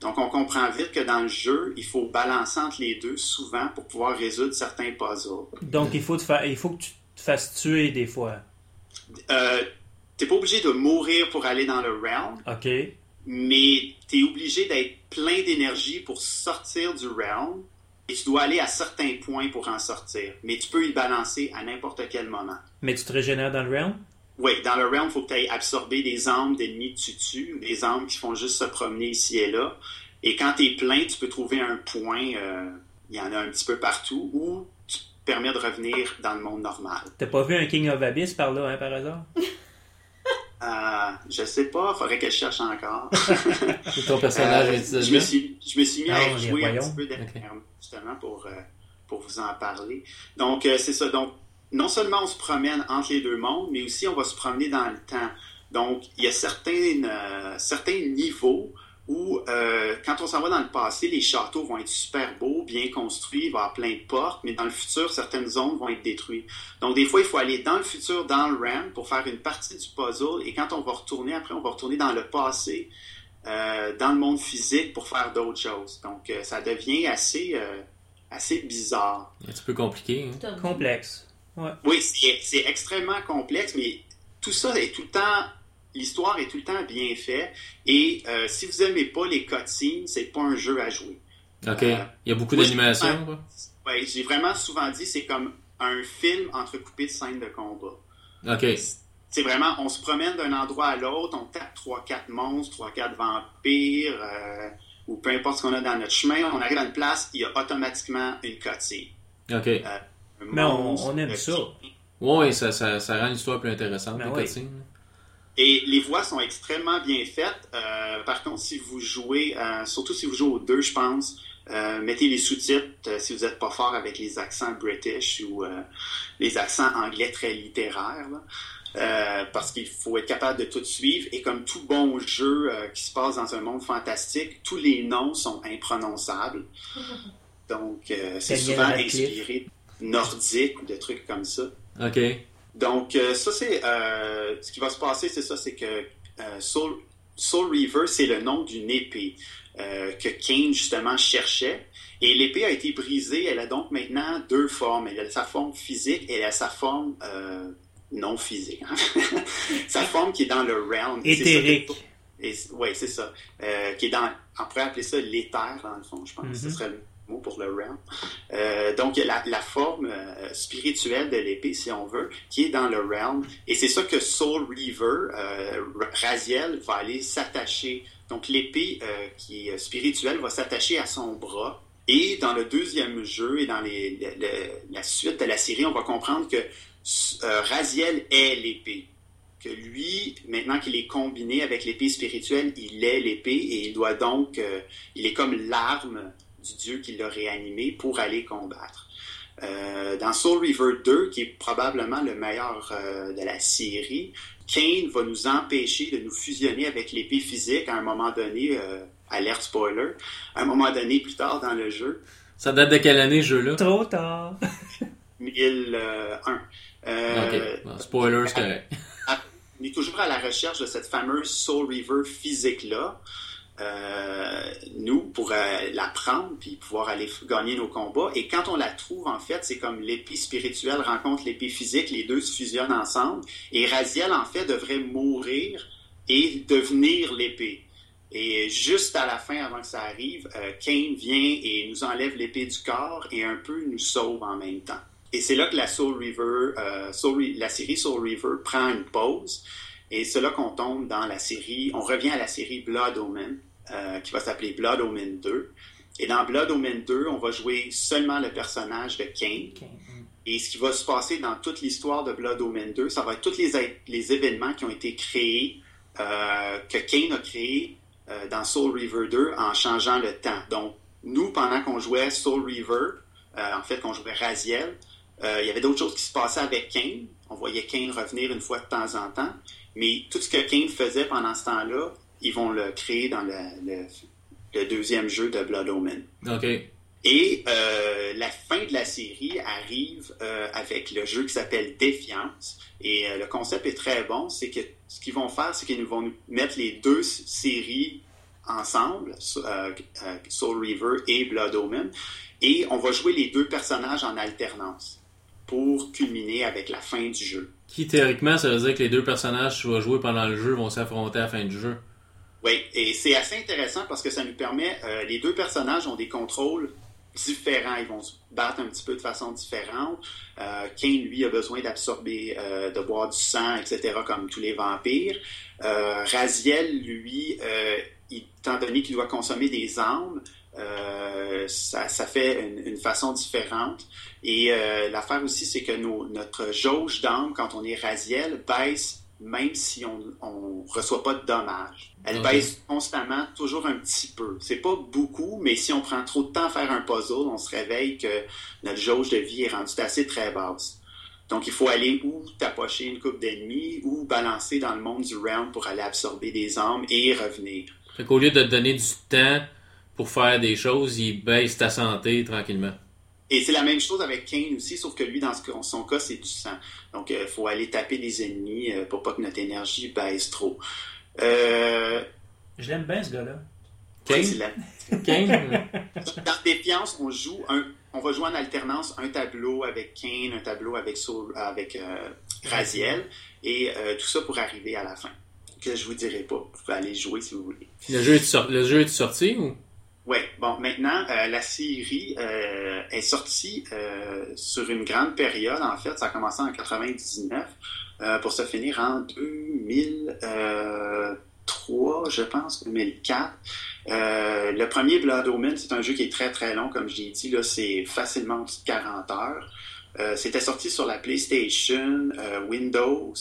Donc on comprend vite que dans le jeu, il faut balancer entre les deux souvent pour pouvoir résoudre certains puzzles. Donc, il faut, te faire, il faut que tu te fasses tuer des fois. Euh, T'es pas obligé de mourir pour aller dans le realm, OK. mais tu es obligé d'être plein d'énergie pour sortir du realm et tu dois aller à certains points pour en sortir. Mais tu peux y balancer à n'importe quel moment. Mais tu te régénères dans le realm? Oui, dans le realm, il faut que tu ailles absorber des âmes d'ennemis que tu tues, des âmes qui font juste se promener ici et là. Et quand tu es plein, tu peux trouver un point, euh, il y en a un petit peu partout, où tu permet de revenir dans le monde normal. T'as pas vu un King of Abyss par là, hein, par hasard? Euh, je sais pas, faudrait que je cherche encore. C'est ton personnage Euh, je, me suis, je me suis mis Ah, à les jouer un petit peu dernièrement, justement, pour, euh, pour vous en parler. Donc, euh, c'est ça. Donc, non seulement on se promène entre les deux mondes, mais aussi on va se promener dans le temps. Donc, il y a certains, euh, certains niveaux où, euh, quand on s'en va dans le passé, les châteaux vont être super beaux, bien construits, il va y avoir plein de portes, mais dans le futur, certaines zones vont être détruites. Donc, des fois, il faut aller dans le futur, dans le RAM, pour faire une partie du puzzle, et quand on va retourner, après, on va retourner dans le passé, euh, dans le monde physique pour faire d'autres choses. Donc, euh, ça devient assez, euh, assez bizarre. Un petit peu compliqué. hein? Tom. Complexe. Oui, c'est extrêmement complexe, mais tout ça est tout le temps, l'histoire est tout le temps bien faite. Et euh, si vous aimez pas les cutscenes, c'est pas un jeu à jouer. Ok. Euh, Il y a beaucoup d'animation. Ouais, j'ai vraiment souvent dit, c'est comme un film entrecoupé de scènes de combat. Ok. C'est vraiment, on se promène d'un endroit à l'autre, on tape 3-4 monstres, 3-4 vampires, euh, ou peu importe ce qu'on a dans notre chemin, on arrive à une place, il y a automatiquement une cutscene. Ok. Mais on- aime ça. Ouais, ça, ça, ça rend l'histoire plus intéressante, Ben les oui. Et les voix sont extrêmement bien faites. Euh, par contre, si vous jouez, euh, surtout si vous jouez aux deux, je pense, euh, mettez les sous-titres euh, si vous n'êtes pas fort avec les accents british ou euh, les accents anglais très littéraires. là. Euh, parce qu'il faut être capable de tout suivre. Et comme tout bon jeu euh, qui se passe dans un monde fantastique, tous les noms sont imprononçables. Donc, euh, c'est souvent inspiré nordique ou de trucs comme ça. Ok. Donc, euh, ça, c'est. euh, ce qui va se passer, c'est ça, c'est que euh, Soul, Soul Reaver, c'est le nom d'une épée euh, que Kane, justement, cherchait. Et l'épée a été brisée. Elle a donc maintenant deux formes. Elle a sa forme physique et elle a sa forme euh, non physique. hein. sa forme qui est dans le realm. Et c'est ça Éthérique. ouais, c'est ça. Euh, qui est dans, on pourrait appeler ça l'éther, dans le fond, je pense. Ce Mhm. serait le mot pour le realm. Euh, donc, la, la forme euh, spirituelle de l'épée, si on veut, qui est dans le realm. Et c'est ça que Soul Reaver, euh, Raziel, va aller s'attacher. Donc, l'épée euh, qui est spirituelle va s'attacher à son bras. Et dans le deuxième jeu et dans la suite de la série, on va comprendre que Raziel est l'épée que lui, maintenant qu'il est combiné avec l'épée spirituelle, il est l'épée et il doit donc, il est comme l'arme du dieu qui l'a réanimé pour aller combattre. Euh, dans Soul Reaver 2, qui est probablement le meilleur euh, de la série, Kane va nous empêcher de nous fusionner avec l'épée physique à un moment donné, euh, alerte spoiler, à un moment donné plus tard dans le jeu, Ça date de quelle année, jeu-là? Trop tard. 1001. Euh, Ok. Bon, spoiler, c'est correct. on est toujours à la recherche de cette fameuse Soul Reaver physique-là. Euh, nous, pour euh, la prendre puis pouvoir aller gagner nos combats. Et quand on la trouve, en fait, c'est comme l'épée spirituelle rencontre l'épée physique, les deux se fusionnent ensemble. Et Raziel, en fait, devrait mourir et devenir l'épée. Et juste à la fin, avant que ça arrive, euh, Kane vient et nous enlève l'épée du corps et un peu nous sauve en même temps. Et c'est là que la Soul River, euh, la série Soul River prend une pause. Et c'est là qu'on tombe dans la série, on revient à la série Blood Omen, euh, qui va s'appeler Blood Omen 2. Et dans Blood Omen 2, on va jouer seulement le personnage de Kane. Et ce qui va se passer dans toute l'histoire de Blood Omen 2, ça va être tous les, événements qui ont été créés, euh, que Kane a créés euh, dans Soul Reaver 2 en changeant le temps. Donc, nous, pendant qu'on jouait Soul euh, en fait, qu'on jouait Raziel, il y avait d'autres choses qui se passaient avec Kane. On voyait Kane revenir une fois de temps en temps. Mais tout ce que Kane faisait pendant ce temps-là, ils vont le créer dans le, le- le deuxième jeu de Blood Omen. Ok. Et euh, la fin de la série arrive euh, avec le jeu qui s'appelle Défiance. Et euh, le concept est très bon. C'est que ce qu'ils vont faire, c'est qu'ils vont nous mettre les deux séries ensemble, so- Soul Reaver et Blood Omen. Et on va jouer les deux personnages en alternance pour culminer avec la fin du jeu. Qui, théoriquement, ça veut dire que les deux personnages que tu vas jouer pendant le jeu vont s'affronter à la fin du jeu. Oui, et c'est assez intéressant parce que ça nous permet, euh, les deux personnages ont des contrôles différents, ils vont se battre un petit peu de façon différente. Euh, Kane, lui, a besoin d'absorber, euh, de boire du sang, etc., comme tous les vampires. Raziel, lui, étant donné qu'il doit consommer des euh, ça, fait une, façon différente. Et l'affaire aussi, c'est que notre jauge d'âme, quand on est Raziel, baisse même si on ne reçoit pas de dommages. Elle baisse constamment, toujours un petit peu. C'est pas beaucoup, mais si on prend trop de temps à faire un puzzle, on se réveille que notre jauge de vie est rendue assez très basse. Donc, il faut aller ou tapocher une coupe d'ennemis ou balancer dans le monde du realm pour aller absorber des armes et revenir. Fait qu'au lieu de te donner du temps pour faire des choses, il baisse ta santé tranquillement. Et c'est la même chose avec Kane aussi, sauf que lui, dans son cas, c'est du sang. Donc, il faut aller taper des ennemis euh, pour pas que notre énergie baisse trop. Euh, Je l'aime bien, ce gars-là. Kane? Kane? Dans Défiance, on joue un, on va jouer en alternance un tableau avec Kane, un tableau avec euh, Raziel, et euh, tout ça pour arriver à la fin. Que je vous dirai pas. Vous pouvez aller jouer si vous voulez. le, jeu est sor- le jeu est sorti ou? Ouais, bon, maintenant, euh, la série euh, est sortie euh, sur une grande période, en fait. Ça a commencé en 99 euh, pour se finir en 2003, je pense, 2004. Euh, le premier Blood Omen, c'est un jeu qui est très très long, comme je l'ai dit, là, c'est facilement au-dessus de 40 heures. Euh, C'était sorti sur la PlayStation, euh, Windows,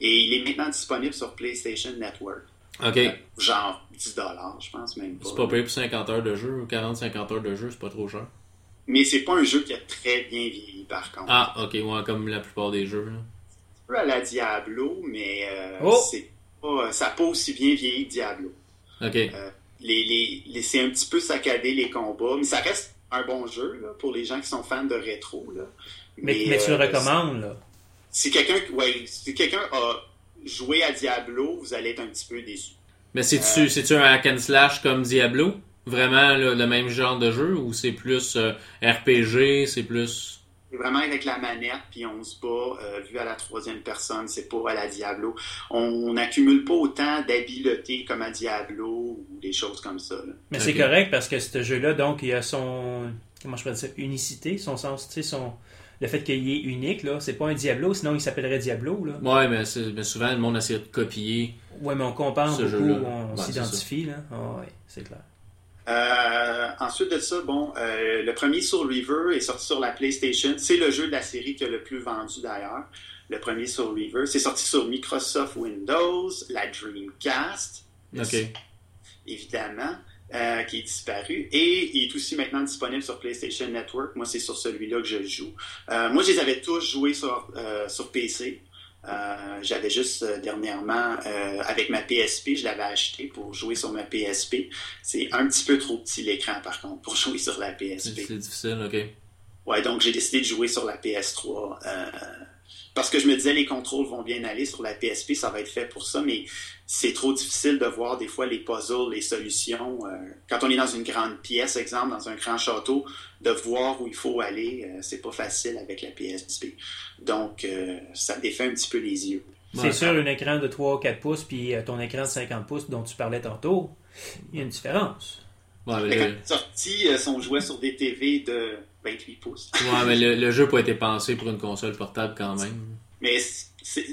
et il est maintenant disponible sur PlayStation Network. Ok. Euh, genre 10 dollars, je pense même pas. C'est pas payé pour 50 heures de jeu ou 40-50 heures de jeu, c'est pas trop cher. Mais c'est pas un jeu qui a très bien vieilli, par contre. Ah, ok, ouais, comme la plupart des jeux. là. Un peu à la Diablo, mais euh, Oh! c'est pas, ça n'a pas aussi bien vieilli que Diablo. Ok. Les, les, les- c'est un petit peu saccadé les combats, mais ça reste un bon jeu là, pour les gens qui sont fans de rétro. Là. Mais, mais tu le euh, recommandes, là. Si quelqu'un ouais, si quelqu'un a joué à Diablo, vous allez être un petit peu déçu. Mais c'est-tu c'est-tu un hack and slash comme Diablo? Vraiment là, le même genre de jeu ou c'est plus euh, RPG, c'est plus... C'est vraiment avec la manette, puis on se bat, euh, vu à la troisième personne, c'est pas à la Diablo. On n'accumule pas autant d'habileté comme à Diablo ou des choses comme ça. là. Mais c'est correct parce que ce jeu-là, donc, il a son. Comment je peux dire ça Unicité, son sens, tu sais, son. Le fait qu'il est unique, là, c'est pas un Diablo, sinon il s'appellerait Diablo, là. Ouais, mais, c'est- mais souvent le monde essaie de copier. Ouais, mais on compare Ce beaucoup, jeu-là. on Ouais, s'identifie, là. Ah ouais, c'est clair. Euh, ensuite de ça, bon, euh, le premier Soul Reaver est sorti sur la PlayStation. C'est le jeu de la série qui a le plus vendu d'ailleurs. Le premier Soul Reaver. C'est sorti sur Microsoft Windows, la Dreamcast, Ok. évidemment, euh, qui est disparu. Et il est aussi maintenant disponible sur PlayStation Network. Moi, c'est sur celui-là que je joue. Euh, moi, je les avais tous joués sur, euh, sur PC. J'avais juste dernièrement, avec ma PSP, je l'avais acheté pour jouer sur ma PSP. C'est un petit peu trop petit l'écran, par contre, pour jouer sur la PSP. c'est difficile, ok. Ouais, donc j'ai décidé de jouer sur la PS3. euh, parce que je me disais, les contrôles vont bien aller sur la PSP, ça va être fait pour ça, mais c'est trop difficile de voir des fois les puzzles, les solutions. euh, quand on est dans une grande pièce, exemple, dans un grand château, de voir où il faut aller, euh, c'est pas facile avec la PSP. Donc, euh, ça défait un petit peu les yeux. C'est Ouais. sûr, un écran de 3-4 pouces, puis ton écran de 50 pouces dont tu parlais tantôt, il y a une différence. Ouais, mais quand le, sorti, euh, on jouait sur des TV de 28 pouces. ouais, mais le, le jeu n'a pas été pensé pour une console portable quand même. Mais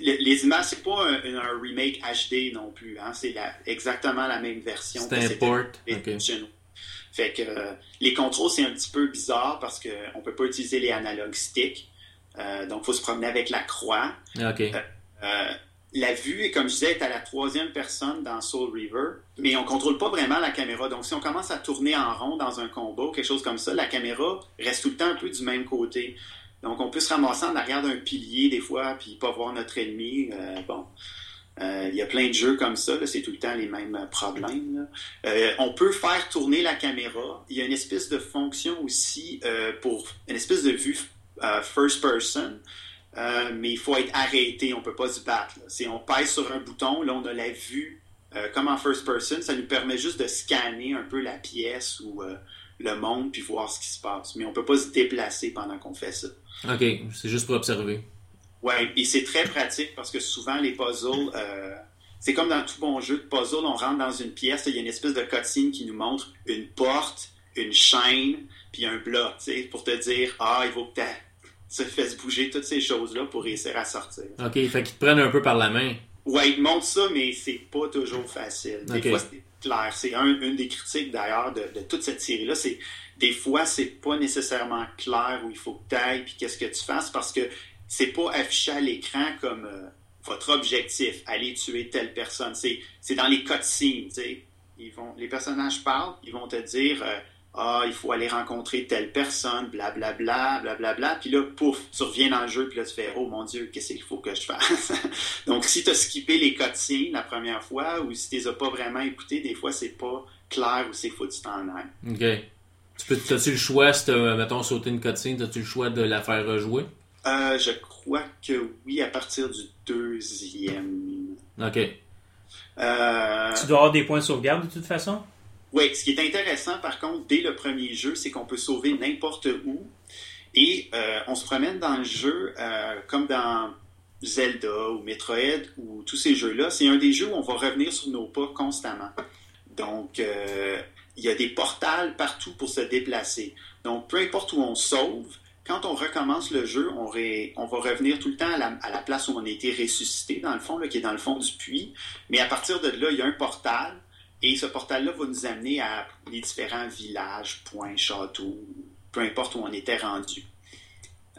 les images, c'est pas un, un remake HD non plus. Hein? C'est exactement la même version. C'est que un port? Fait que euh, les contrôles, c'est un petit peu bizarre parce qu'on peut pas utiliser les analog sticks. Euh, donc, il faut se promener avec la croix. Euh, la vue, est, comme je disais, est à la troisième personne dans Soul River, mais on contrôle pas vraiment la caméra. Donc, si on commence à tourner en rond dans un combat ou quelque chose comme ça, la caméra reste tout le temps un peu du même côté. Donc, on peut se ramasser en arrière d'un pilier des fois, puis pas voir notre ennemi. Euh, bon, Euh, il y a plein de jeux comme ça, c'est tout le temps les mêmes euh, problèmes. on peut faire tourner la caméra. Il y a une espèce de fonction aussi pour une espèce de vue first person. Mais il faut être arrêté, on peut pas se battre. Si on pèse sur un bouton, là on a la vue comme en first person, ça nous permet juste de scanner un peu la pièce ou le monde puis voir ce qui se passe. Mais on peut pas se déplacer pendant qu'on fait ça. Ok, c'est juste pour observer. Ouais, et c'est très pratique parce que souvent les puzzles, euh, c'est comme dans tout bon jeu de puzzle, on rentre dans une pièce, il y a une espèce de cutscene qui nous montre une porte, une chaîne, puis un bloc, tu sais, pour te dire ah il faut que tu fasses bouger toutes ces choses-là pour réussir à sortir. Ok, fait qu'ils te prennent un peu par la main. Ouais, ils te montrent ça, mais c'est pas toujours facile. Des fois, c'est clair. C'est un- une des critiques d'ailleurs de, toute cette série-là. C'est des fois, c'est pas nécessairement clair où il faut que tu ailles puis qu'est-ce que tu fasses parce que c'est pas affiché à l'écran comme euh, votre objectif, aller tuer telle personne. C'est, dans les cutscenes. Ils vont, les personnages parlent, ils vont te dire euh, ah, il faut aller rencontrer telle personne, blablabla, blablabla. Puis là, pouf, tu reviens dans le jeu, puis là, tu fais, oh mon Dieu, qu'est-ce qu'il faut que je fasse? Donc, si tu as skippé les cutscenes la première fois, ou si tu les as pas vraiment écoutés, des fois, c'est pas clair où c'est faut que tu t'en ailles. OK. Tu peux, as-tu le choix, si t'as, mettons, sauté une cutscene, as-tu le choix de la faire rejouer? Euh, je crois que oui, à partir du deuxième. OK. Euh, Tu dois avoir des points de sauvegarde de toute façon? Oui, ce qui est intéressant par contre dès le premier jeu, c'est qu'on peut sauver n'importe où et euh, on se promène dans le jeu euh, comme dans Zelda ou Metroid ou tous ces jeux-là. C'est un des jeux où on va revenir sur nos pas constamment. Donc, euh, il y a des portals partout pour se déplacer. Donc, peu importe où on sauve, quand on recommence le jeu, on, va revenir tout le temps à la, place où on a été ressuscité, dans le fond, qui est dans le fond du puits. Mais à partir de là, il y a un portal et ce portal-là va nous amener à les différents villages, points, châteaux, peu importe où on était rendu.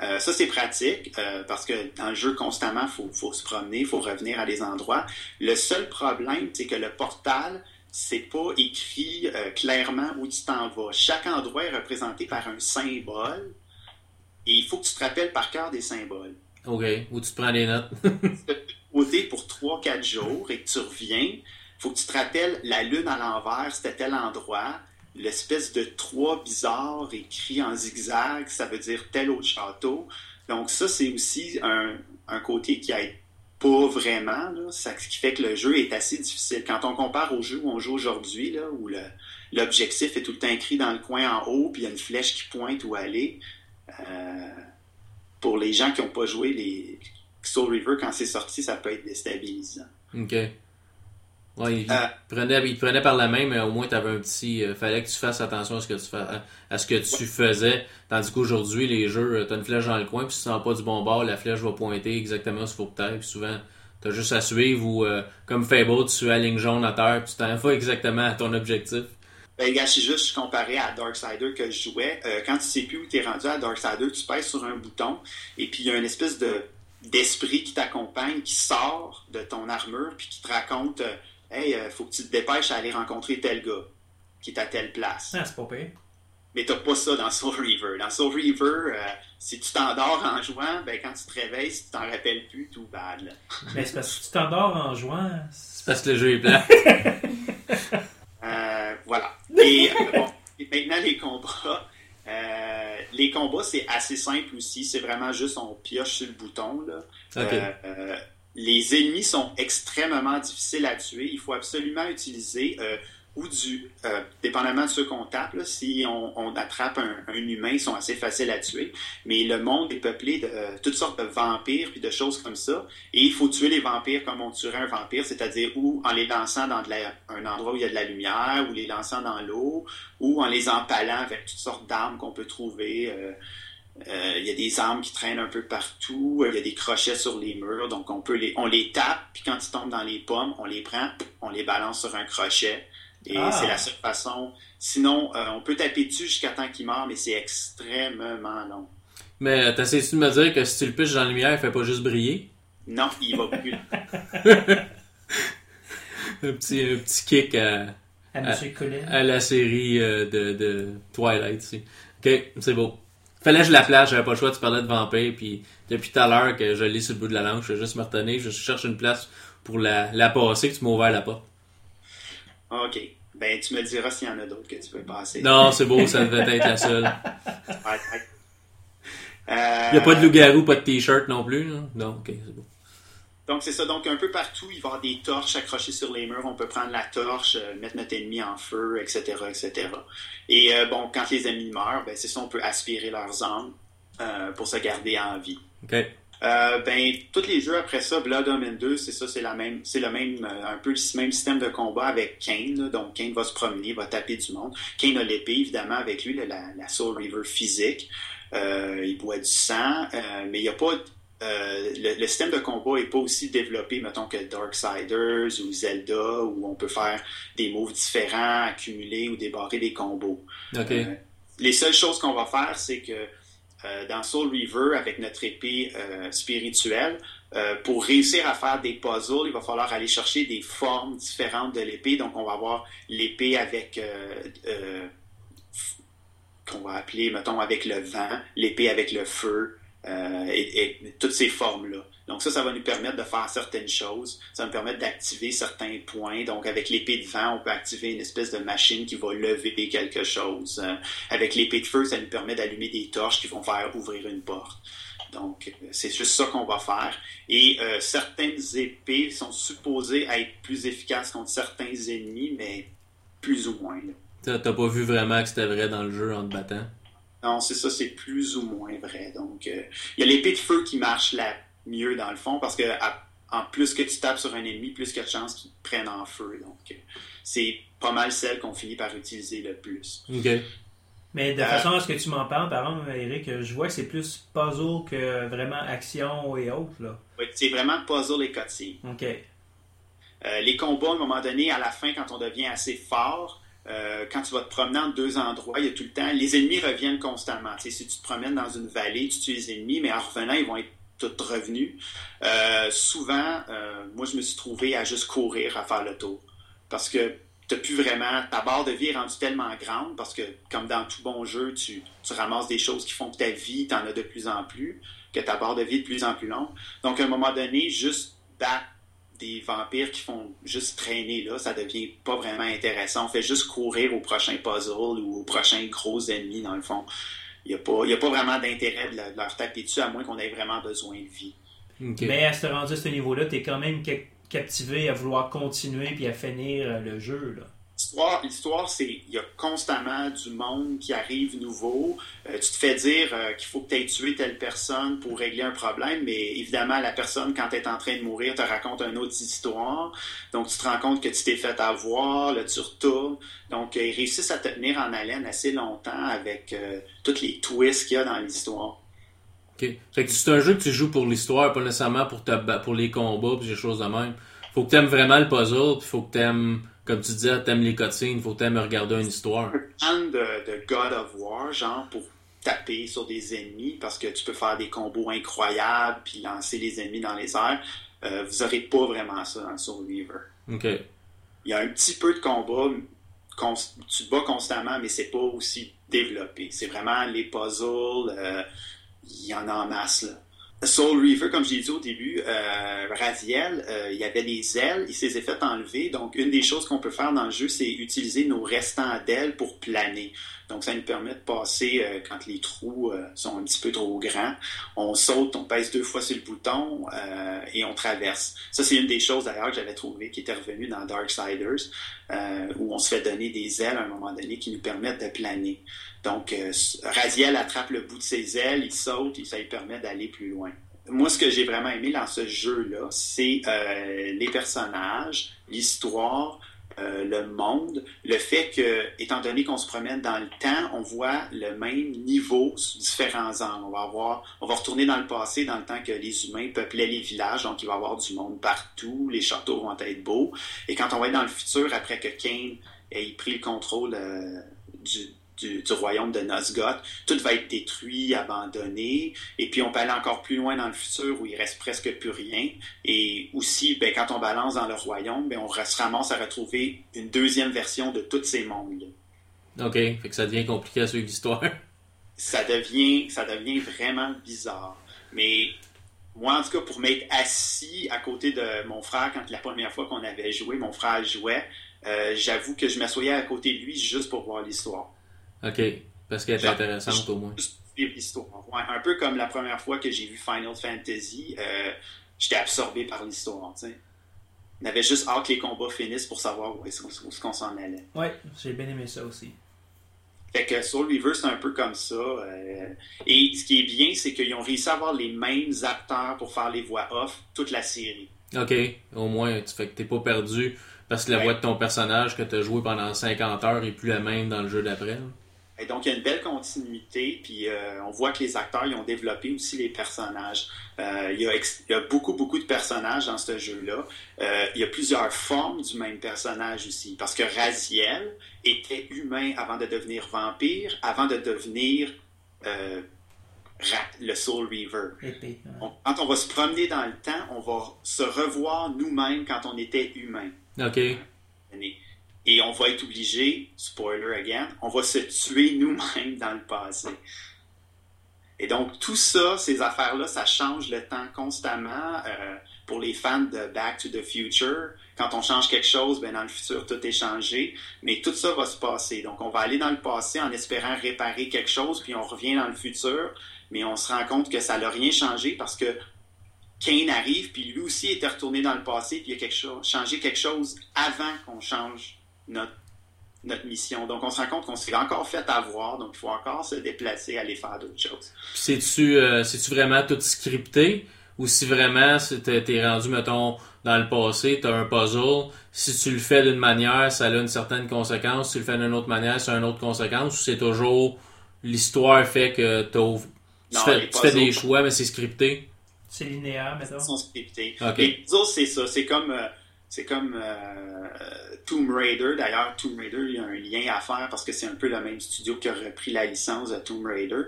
Euh, ça, c'est pratique euh, parce que dans le jeu, constamment, il faut, faut se promener, il faut revenir à des endroits. Le seul problème, c'est que le portal, c'est pas écrit euh, clairement où tu t'en vas. Chaque endroit est représenté par un symbole et il faut que tu te rappelles par cœur des symboles OK. Où tu te prends les notes? côté pour 3-4 jours et que tu reviens, faut que tu te rappelles la lune à l'envers, c'était tel endroit. L'espèce de 3 bizarre écrit en zigzag, ça veut dire tel autre château. Donc ça, c'est aussi un, côté qui aide pas vraiment. Ça, ce qui fait que le jeu est assez difficile. Quand on compare au jeu où on joue aujourd'hui, où l'objectif est tout le temps écrit dans le coin en haut, puis il y a une flèche qui pointe où aller, euh, pour les gens qui n'ont pas joué les Soul River quand c'est sorti, ça peut être déstabilisant. Ouais, il, Euh. te prenait, il te prenait par la main, mais au moins, tu avais un petit. euh, fallait que tu fasses attention à ce que tu, fais, à, ce que tu faisais. Tandis qu'aujourd'hui, les jeux, tu as une flèche dans le coin, puis si tu sens pas du bon bord, la flèche va pointer exactement ce qu'il faut que tu Puis souvent, tu as juste à suivre ou, euh, comme Fable, tu suis la ligne jaune à terre, puis tu t'en vas exactement à ton objectif. Ben, gars, c'est juste comparé à Darksider que je jouais. euh, quand tu sais plus où tu es rendu à Darksider, tu pèses sur un bouton et puis il y a une espèce de d'esprit qui t'accompagne, qui sort de ton armure puis qui te raconte euh, Hey, euh, faut que tu te dépêches à aller rencontrer tel gars qui est à telle place. Ah, c'est pas pire. Mais t'as pas ça dans Soul Reaver. Dans Soul Reaver, euh, si tu t'endors en jouant, ben quand tu te réveilles, si tu t'en rappelles plus, tout bad. Là. Mais c'est parce que tu t'endors en jouant. C'est parce que le jeu est plat. Euh, voilà. Et, euh, bon, et maintenant, les combats. Euh, les combats, c'est assez simple aussi. C'est vraiment juste on pioche sur le bouton. Là. OK. Euh, euh, les ennemis sont extrêmement difficiles à tuer. Il faut absolument utiliser euh, ou du, euh, dépendamment de ceux qu'on tape, si on, attrape un, humain, ils sont assez faciles à tuer. Mais le monde est peuplé de euh, toutes sortes de vampires puis de choses comme ça. Et il faut tuer les vampires comme on tuerait un vampire, c'est-à-dire ou en les lançant dans un endroit où il y a de la lumière, ou les lançant dans l'eau, ou en les empalant avec toutes sortes d'armes qu'on peut trouver. Il y a des armes qui traînent un peu partout. euh, Il y a des crochets sur les murs, donc on peut les, on les tape. Puis quand ils tombent dans les pommes, on les prend, on les balance sur un crochet. Et Ah. c'est la seule façon. Sinon, euh, on peut taper dessus jusqu'à temps qu'il meurt, mais c'est extrêmement long. mais euh, t'essaies-tu de me dire que si tu le piches dans la lumière, il fait pas juste briller? Non, il va plus. Un petit, un petit kick à, À la série euh, de, de Twilight. tu sais. Ok, c'est beau. Fallait que je la place, j'avais pas le choix, tu parlais de vampire, puis depuis tout à l'heure que je lis sur le bout de la langue, je vais juste me retenir, je cherche une place pour la, la passer, que tu m'as ouvert la porte. OK. Ben, tu me diras s'il y en a d'autres que tu peux passer. Non, c'est beau, ça devait être la seule. Ouais, ouais. Euh, Il y a pas de loup-garou, pas de t-shirt non plus, là? Non, ok, c'est beau. Donc, c'est ça. Donc, un peu partout, il va y avoir des torches accrochées sur les murs. On peut prendre la torche, euh, mettre notre ennemi en feu, etc., etc. Et euh, bon, quand les ennemis meurent, ben, c'est ça, on peut aspirer leurs âmes euh, pour se garder en vie. Ok. Euh, ben, tous les jeux après ça, Blood Omen 2, c'est ça, c'est la même, c'est le même, un peu le même système de combat avec Kane. là. Donc, Kane va se promener, va taper du monde. Kane a l'épée, évidemment, avec lui, la, la Soul River physique. Il boit du sang, mais il n'y a pas euh, le, le système de combat est pas aussi développé, mettons, que Darksiders ou Zelda, où on peut faire des moves différents, accumuler ou débarrer des combos. Euh, les seules choses qu'on va faire, c'est que euh, dans Soul Reaver, avec notre épée spirituelle, pour réussir à faire des puzzles, il va falloir aller chercher des formes différentes de l'épée. Donc, on va avoir l'épée avec qu'on va appeler, mettons, avec le vent, l'épée avec le feu, euh, et, toutes ces formes-là. Donc ça, ça va nous permettre de faire certaines choses. Ça va nous permettre d'activer certains points. Donc avec l'épée de vent, on peut activer une espèce de machine qui va lever quelque chose. Euh, avec l'épée de feu, ça nous permet d'allumer des torches qui vont faire ouvrir une porte. Donc euh, c'est juste ça qu'on va faire. Et certaines épées sont supposées être plus efficaces contre certains ennemis, mais plus ou moins. t'as pas vu vraiment que c'était vrai dans le jeu en te battant? Non, c'est ça, c'est plus ou moins vrai. Donc, euh, il y a l'épée de feu qui marche la mieux dans le fond parce que à- en plus que tu tapes sur un ennemi, plus qu'il y a de chances qu'il prenne en feu. Donc, euh, c'est pas mal celle qu'on finit par utiliser le plus. Ok. Mais de Euh, façon à ce que tu m'en parles, par exemple, Eric, je vois que c'est plus puzzle que vraiment action et autres, là. Ouais, c'est vraiment puzzle et cutscene. OK. Euh, les combats, à un moment donné, à la fin, quand on devient assez fort, euh, quand tu vas te promener entre deux endroits, il y a tout le temps, les ennemis reviennent constamment. Si tu te promènes dans une vallée, tu tues les ennemis, mais en revenant, ils vont être tous revenus. Euh, souvent, euh, moi, je me suis trouvé à juste courir, à faire le tour. Parce que t'as plus vraiment, ta barre de vie est rendue tellement grande, parce que, comme dans tout bon jeu, tu, tu ramasses des choses qui font que ta vie, t'en as de plus en plus, que ta barre de vie est de plus en plus longue. Donc, à un moment donné, juste battre des vampires qui font juste traîner là, ça devient pas vraiment intéressant. On fait juste courir au prochain puzzle ou au prochain gros ennemi, dans le fond. Il n'y a, pas- il y a pas vraiment d'intérêt de, le- de leur taper dessus, à moins qu'on ait vraiment besoin de vie. Mais à ce rendu à ce niveau-là, t'es quand même ca- captivé à vouloir continuer puis à finir euh, le jeu, là. L'histoire, c'est il y a constamment du monde qui arrive nouveau. Euh, tu te fais dire euh, qu'il faut que tu aies tué telle personne pour régler un problème, mais évidemment, la personne, quand elle est en train de mourir, te raconte une autre histoire. Donc, tu te rends compte que tu t'es fait avoir, là, tu retournes. Donc, euh, ils réussissent à te tenir en haleine assez longtemps avec toutes les twists qu'il y a dans l'histoire. Ok. Fait que c'est un jeu que tu joues pour l'histoire, pas nécessairement pour, pour les combats pis des choses de même. Faut que t'aimes vraiment le puzzle, pis faut que t'aimes, comme tu disais, t'aimes les cutscenes, faut que t'aimes regarder une histoire. fan de, de God of War, genre pour taper sur des ennemis, parce que tu peux faire des combos incroyables puis lancer les ennemis dans les airs. Euh, vous aurez pas vraiment ça dans Soul Reaver. Ok. Il y a un petit peu de combat, tu te bats constamment, mais c'est pas aussi développé. C'est vraiment les puzzles, euh, il y en a en masse là. Soul Reaver, comme j'ai dit au début, euh, euh, il y avait des ailes, il s'est fait enlever. Donc, une des choses qu'on peut faire dans le jeu, c'est utiliser nos restants d'ailes pour planer. Donc, ça nous permet de passer euh, quand les trous euh, sont un petit peu trop grands. On saute, on pèse deux fois sur le bouton euh, et on traverse. Ça, c'est une des choses d'ailleurs que j'avais trouvé qui était revenue dans Darksiders, euh, où on se fait donner des ailes à un moment donné qui nous permettent de planer. Donc, euh, Raziel attrape le bout de ses ailes, il saute et ça lui permet d'aller plus loin. Moi, ce que j'ai vraiment aimé dans ce jeu-là, c'est euh, les personnages, l'histoire, euh, le monde, le fait que, étant donné qu'on se promène dans le temps, on voit le même niveau sous différents angles. On va avoir, on va retourner dans le passé, dans le temps que les humains peuplaient les villages, donc il va y avoir du monde partout, les châteaux vont être beaux. Et quand on va être dans le futur, après que Kane ait pris le contrôle euh, du, du, du royaume de Nosgoth, tout va être détruit, abandonné, et puis on peut aller encore plus loin dans le futur où il reste presque plus rien. Et aussi, ben, quand on balance dans le royaume, ben, on se ramasse à retrouver une deuxième version de tous ces mondes-là. Ok. Fait que ça devient compliqué à suivre l'histoire. Ça devient, ça devient vraiment bizarre. Mais moi, en tout cas, pour m'être assis à côté de mon frère quand la première fois qu'on avait joué, mon frère jouait, euh, j'avoue que je m'assoyais à côté de lui juste pour voir l'histoire. Ok. Parce qu'elle est intéressante au moins. Juste pour suivre l'histoire. Ouais, un peu comme la première fois que j'ai vu Final Fantasy, euh, j'étais absorbé par l'histoire. tu sais. On avait juste hâte que les combats finissent pour savoir où est-ce qu'on s'en allait. Ouais, j'ai bien aimé ça aussi. Fait que Soul Reaver, c'est un peu comme ça. euh, et ce qui est bien, c'est qu'ils ont réussi à avoir les mêmes acteurs pour faire les voix off toute la série. Ok. Au moins, tu fais que t'es pas perdu parce que la Ouais. voix de ton personnage que t'as joué pendant 50 heures est plus la même dans le jeu d'après. Et donc, il y a une belle continuité, puis euh, on voit que les acteurs ils ont développé aussi les personnages. Euh, il, y a ex- il y a beaucoup, beaucoup de personnages dans ce jeu-là. Euh, il y a plusieurs formes du même personnage aussi, parce que Raziel était humain avant de devenir vampire, avant de devenir euh, Ra- le Soul Reaver. Épée. ouais. On- quand on va se promener dans le temps, on va se revoir nous-mêmes quand on était humain. OK. Et on va être obligé, spoiler again, on va se tuer nous-mêmes dans le passé. Et donc, tout ça, ces affaires-là, ça change le temps constamment. Euh, pour les fans de Back to the Future, quand on change quelque chose, ben dans le futur, tout est changé. Mais tout ça va se passer. Donc, on va aller dans le passé en espérant réparer quelque chose, puis on revient dans le futur, mais on se rend compte que ça n'a rien changé parce que Kane arrive, puis lui aussi était retourné dans le passé, puis il a changé quelque chose avant qu'on change notre, notre mission. Donc, on se rend compte qu'on s'est encore fait avoir, donc il faut encore se déplacer, aller faire d'autres choses. Puis c'est-tu euh, c'est-tu vraiment tout scripté? Ou si vraiment t'es rendu, mettons, dans le passé, t'as un puzzle, si tu le fais d'une manière, ça a une certaine conséquence, si tu le fais d'une autre manière, ça a une autre conséquence, ou c'est toujours l'histoire fait que t'as ouvert- tu, Non, fais, tu fais des choix, mais c'est scripté? C'est linéaire, mettons. Ils sont scriptés. Ok. Les puzzles, c'est ça. C'est comme, euh, c'est comme euh, Tomb Raider. D'ailleurs, Tomb Raider, il y a un lien à faire parce que c'est un peu le même studio qui a repris la licence de Tomb Raider.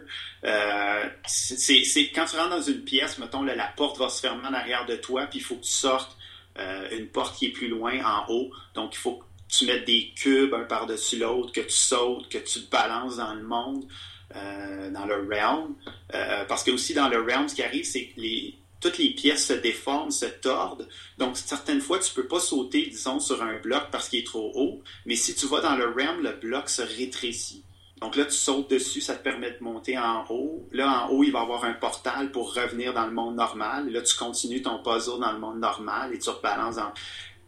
Euh, c'est, quand tu rentres dans une pièce, mettons, la porte va se fermer en arrière de toi, puis il faut que tu sortes euh, une porte qui est plus loin en haut. Donc, il faut que tu mettes des cubes un par-dessus l'autre, que tu sautes, que tu te balances dans le monde, euh, dans le realm. Euh, parce que aussi dans le realm, ce qui arrive, c'est que les, toutes les pièces se déforment, se tordent. Donc, certaines fois, tu peux pas sauter, disons, sur un bloc parce qu'il est trop haut. Mais si tu vas dans le realm, le bloc se rétrécit. Donc là, tu sautes dessus, ça te permet de monter en haut. Là, en haut, il va y avoir un portal pour revenir dans le monde normal. Là, tu continues ton puzzle dans le monde normal et tu rebalances dans...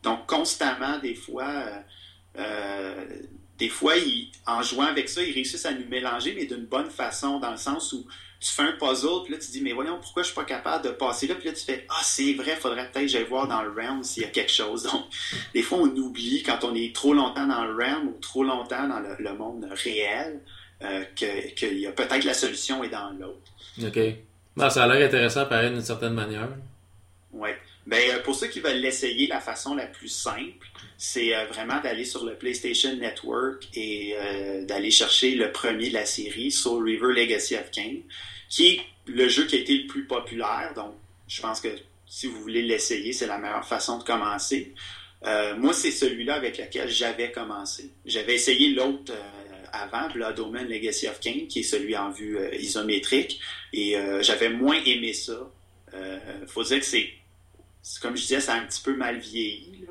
Donc, constamment, des fois, euh, euh, des fois, en jouant avec ça, ils réussissent à nous mélanger, mais d'une bonne façon, dans le sens où tu fais un puzzle, puis là, tu dis, mais voyons, pourquoi je suis pas capable de passer là? Puis là, tu fais, ah, c'est vrai, faudrait peut-être que j'aille voir dans le realm s'il y a quelque chose. Donc, des fois, on oublie quand on est trop longtemps dans le realm ou trop longtemps dans le, le monde réel, euh, que- qu'il y a peut-être la solution est dans l'autre. OK. Ben, ça a l'air intéressant, pareil, d'une certaine manière. Ouais. Ben, euh, pour ceux qui veulent l'essayer, la façon la plus simple, c'est euh, vraiment d'aller sur le PlayStation Network et euh, d'aller chercher le premier de la série, Soul River Legacy of Kain, qui est le jeu qui a été le plus populaire. Donc, je pense que si vous voulez l'essayer, c'est la meilleure façon de commencer. Euh, moi, c'est celui-là avec lequel j'avais commencé. J'avais essayé l'autre euh, avant, Blood Omen Legacy of Kain, qui est celui en vue euh, isométrique, et j'avais moins aimé ça. Euh, faut dire que c'est comme je disais, c'est un petit peu mal vieilli.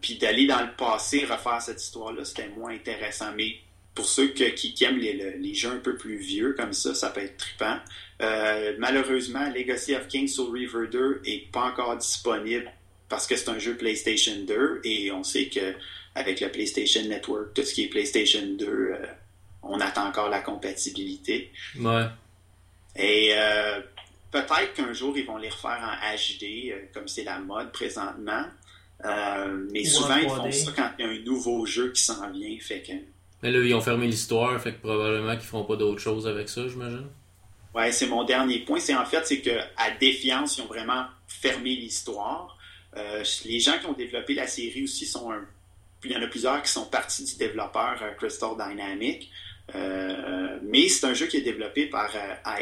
Puis d'aller dans le passé, refaire cette histoire-là, c'était moins intéressant. Mais pour ceux que- qui, qui aiment les, le- les jeux un peu plus vieux comme ça, ça peut être trippant. Euh, malheureusement, Legacy of Kings Soul River 2 est pas encore disponible parce que c'est un jeu PlayStation 2 et on sait que avec le PlayStation Network, tout ce qui est PlayStation 2, euh, on attend encore la compatibilité. Ouais. Et euh, peut-être qu'un jour, ils vont les refaire en HD, comme c'est la mode présentement. Mais Ou souvent, en ils font 3D. ça quand il y a un nouveau jeu qui s'en vient. Fait que, Mais là, ils ont fermé l'histoire, fait que probablement qu'ils feront pas d'autres choses avec ça, j'imagine. ouais, c'est mon dernier point. C'est en fait, c'est que à Défiance, ils ont vraiment fermé l'histoire. Euh, les gens qui ont développé la série aussi sont un... Il y en a plusieurs qui sont partis du développeur euh, Crystal Dynamics. Euh, mais c'est un jeu qui est développé par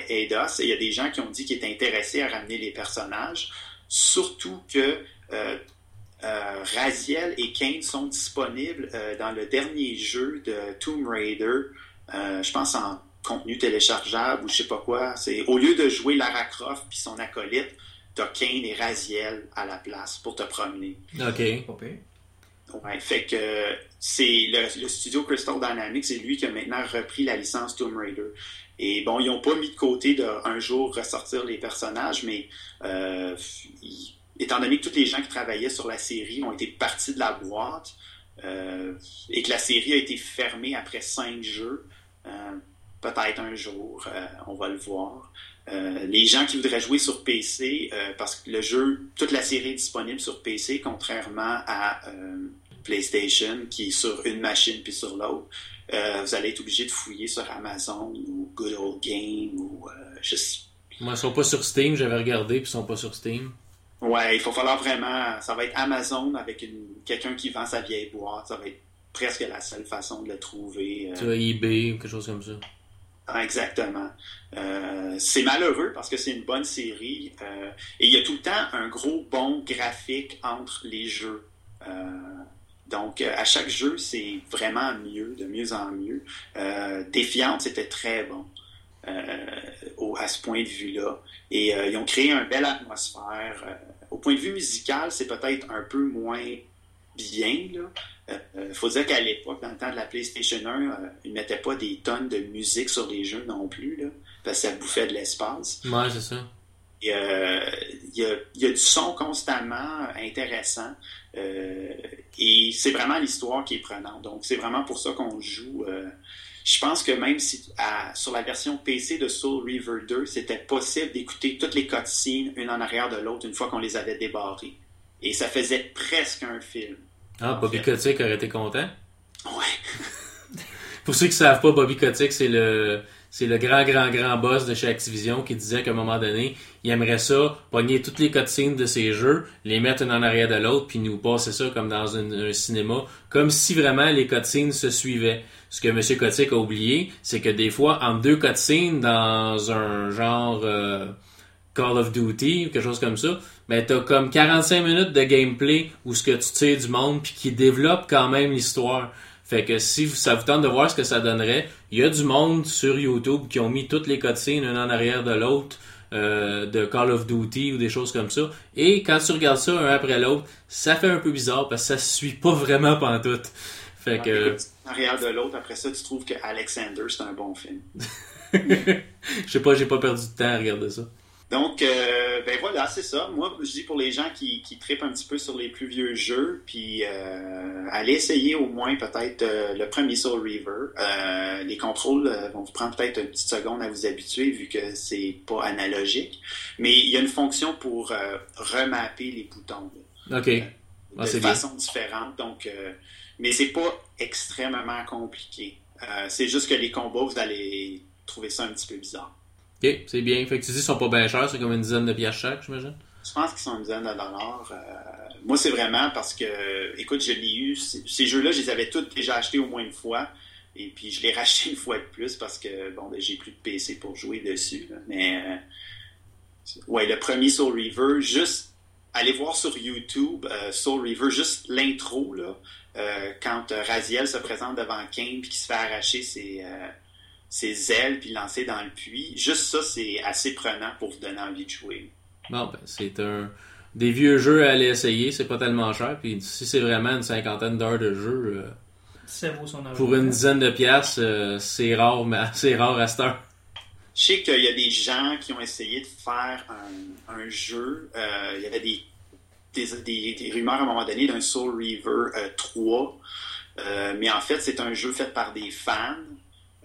Eidos et il y a des gens qui ont dit qu'ils étaient intéressés à ramener les personnages, surtout que euh, Raziel et Kane sont disponibles euh, dans le dernier jeu de Tomb Raider, euh, je pense en contenu téléchargeable ou je sais pas quoi. C'est au lieu de jouer Lara Croft puis son acolyte, t'as Kane et Raziel à la place pour te promener. OK. Pire. Ouais, fait que c'est le, le studio Crystal Dynamics, c'est lui qui a maintenant repris la licence Tomb Raider. Et bon, ils n'ont pas mis de côté de un jour ressortir les personnages, mais euh, ils- étant donné que tous les gens qui travaillaient sur la série ont été partis de la boîte euh, et que la série a été fermée après cinq jeux, euh, peut-être un jour, euh, on va le voir. Les gens qui voudraient jouer sur PC, parce que le jeu, toute la série est disponible sur PC, contrairement à PlayStation qui est sur une machine puis sur l'autre. vous allez être obligé de fouiller sur Amazon ou Good Old Game ou euh, juste. Moi, ils sont pas sur Steam, j'avais regardé, puis ils sont pas sur Steam. Ouais, il faut falloir vraiment. Ça va être Amazon avec une quelqu'un qui vend sa vieille boîte. Ça va être presque la seule façon de le trouver. euh, Tu vois, eBay ou quelque chose comme ça. Ah, Exactement. Euh, c'est malheureux parce que c'est une bonne série euh, et il y a tout le temps un gros bond graphique entre les jeux. Euh, donc, à chaque jeu, c'est vraiment mieux, de mieux en mieux. Défiante, c'était très bon au- à ce point de vue-là. Et euh, ils ont créé une belle atmosphère. Euh, au point de vue musical, c'est peut-être un peu moins bien. Il faut dire qu'à l'époque, dans le temps de la PlayStation 1, euh, ils ne mettaient pas des tonnes de musique sur les jeux non plus, là, parce que ça bouffait de l'espace. Ouais, c'est ça. Euh, Il y, a, y a du son constamment intéressant. euh, et c'est vraiment l'histoire qui est prenante. Donc, c'est vraiment pour ça qu'on joue. euh, je pense que même si à- sur la version PC de Soul Reaver 2, c'était possible d'écouter toutes les cutscenes une en arrière de l'autre une fois qu'on les avait débarrées. Et ça faisait presque un film. Ah, Bobby fait. Kotick aurait été content? Ouais. Pour ceux qui savent pas, Bobby Kotick, c'est le, c'est le grand, grand, grand boss de chez Activision qui disait qu'à un moment donné, il aimerait ça, pogner toutes les cutscenes de ses jeux, les mettre une en arrière de l'autre, puis nous passer ça comme dans un, cinéma, comme si vraiment les cutscenes se suivaient. Ce que M. Kotick a oublié, c'est que des fois, entre deux cutscenes dans un genre euh, Call of Duty ou quelque chose comme ça, ben t'as comme 45 minutes de gameplay où ce que tu tires du monde puis qui développe quand même l'histoire. Fait que si ça vous tente de voir ce que ça donnerait, il y a du monde sur YouTube qui ont mis toutes les cutscenes une en arrière de l'autre euh, de Call of Duty ou des choses comme ça. Et quand tu regardes ça un après l'autre, ça fait un peu bizarre parce que ça se suit pas vraiment pantoute. Fait que En arrière de l'autre, après ça, tu trouves que Alexander, c'est un bon film. je sais pas, j'ai pas perdu de temps à regarder ça. Donc, euh, ben voilà, c'est ça. Moi, je dis pour les gens qui, qui tripent un petit peu sur les plus vieux jeux, puis euh, allez essayer au moins peut-être euh, le premier Soul Reaver. Euh, les contrôles euh, vont vous prendre peut-être une petite seconde à vous habituer vu que c'est pas analogique. Mais il y a une fonction pour remapper les boutons là, Ok. Ah, de bien. façon différente. Donc, euh, mais c'est pas extrêmement compliqué. Euh, c'est juste que les combats, vous allez trouver ça un petit peu bizarre. Ok, c'est bien. Fait que tu dis qu'ils sont pas bien chers, c'est comme une dizaine de pièces chaque, j'imagine. Je pense qu'ils sont une dizaine de dollars. Euh, moi, c'est vraiment parce que, écoute, je l'ai eu. Ces jeux-là, je les avais tous déjà achetés au moins une fois. Et puis, je l'ai racheté une fois de plus parce que, bon, ben, j'ai plus de PC pour jouer dessus. Mais, euh, ouais, le premier Soul Reaver, juste, allez voir sur YouTube euh, Soul Reaver, juste l'intro, là, quand Raziel se présente devant Kane puis qu'il se fait arracher ses, ses ailes puis lancer dans le puits. Juste ça, c'est assez prenant pour vous donner envie de jouer. Bon, ben, c'est un des vieux jeux à aller essayer, c'est pas tellement cher. Puis si c'est vraiment une cinquantaine d'heures de jeu, euh, Ça vaut son argent. pour une dizaine de pièces, euh, c'est rare, mais c'est rare à cette heure. Je sais qu'il y a des gens qui ont essayé de faire un, un jeu. Euh, il y avait des, des, des- des rumeurs à un moment donné d'un Soul Reaver euh, 3. Euh, mais en fait, c'est un jeu fait par des fans.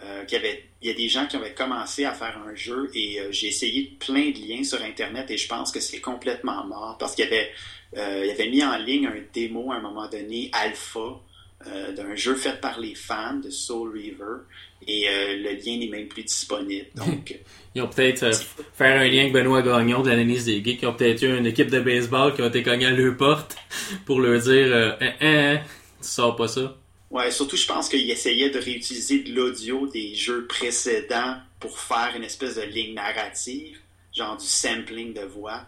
Euh, qui avaient- il y a des gens qui avaient commencé à faire un jeu et euh, j'ai essayé plein de liens sur Internet et je pense que c'est complètement mort parce qu'il y avait, euh, il avait mis en ligne un démo à un moment donné, alpha, euh, d'un jeu fait par les fans de Soul Reaver et euh, le lien n'est même plus disponible. Donc, Ils ont peut-être euh, faire un lien avec Benoît Gagnon de l'analyse des geeks. Ils ont peut-être eu une équipe de baseball qui a été cognée à leur porte pour leur dire euh, Hein, hein, tu sors pas ça. Ouais, surtout, je pense qu'il essayait de réutiliser de l'audio des jeux précédents pour faire une espèce de ligne narrative, genre du sampling de voix.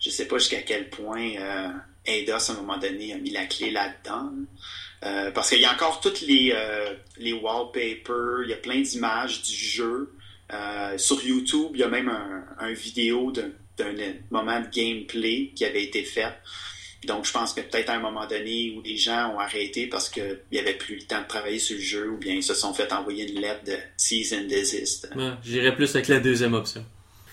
Je sais pas jusqu'à quel point euh, Eidos, à un moment donné, a mis la clé là-dedans. Euh, parce qu'il y a encore toutes les, euh, les wallpapers, il y a plein d'images du jeu. Euh, sur YouTube, il y a même un, un vidéo d'un moment de gameplay qui avait été fait. Donc, je pense que peut-être à un moment donné où les gens ont arrêté parce qu'il n'y avait plus le temps de travailler sur le jeu ou bien ils se sont fait envoyer une lettre de cease and desist. Ouais, J'irais plus avec la deuxième option.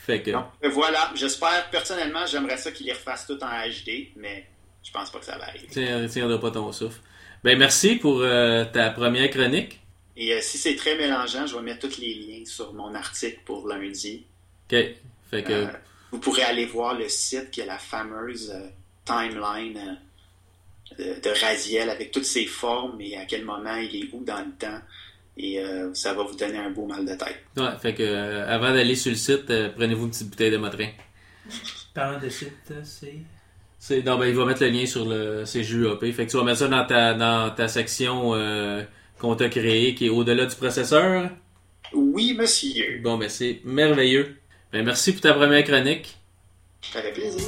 Fait que. Donc, euh, voilà. J'espère, personnellement, j'aimerais ça qu'ils les refassent tout en HD, mais je pense pas que ça va arriver. Tiens, tiens pas ton souffle. Ben merci pour euh, ta première chronique. Et euh, si c'est très mélangeant, je vais mettre tous les liens sur mon article pour lundi. Ok. Fait que. Euh, vous pourrez aller voir le site qui a la fameuse euh, timeline euh, de, de Raziel avec toutes ses formes et à quel moment il est où dans le temps. et euh, ça va vous donner un beau mal de tête. Ouais, fait que euh, avant d'aller sur le site, euh, prenez-vous une petite bouteille de Motrin. Parlant de site, c'est? C'est, non, ben, il va mettre le lien sur le CJUAP. Fait que tu vas mettre ça dans ta, dans ta section euh, qu'on t'a créée, qui est au-delà du processeur. Oui, monsieur. Bon, ben, c'est merveilleux. Ben, merci pour ta première chronique. Ça fait plaisir.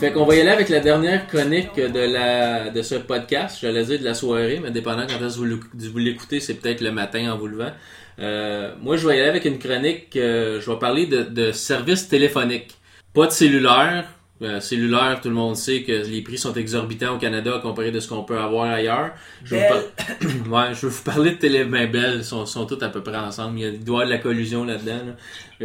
Fait qu'on va y aller avec la dernière chronique de la de ce podcast. J'allais dire de la soirée, mais dépendant quand est-ce que vous l'écoutez, c'est peut-être le matin en vous levant. Euh, moi, je vais y aller avec une chronique. euh, je vais parler de, de services téléphoniques. Pas de cellulaire. Euh, cellulaire, tout le monde sait que les prix sont exorbitants au Canada comparé de ce qu'on peut avoir ailleurs. Je vais, vous par- ouais, je vais vous parler de télé ben belles, ils sont, sont toutes à peu près ensemble. Il, y a, il doit y avoir de la collusion là-dedans. là.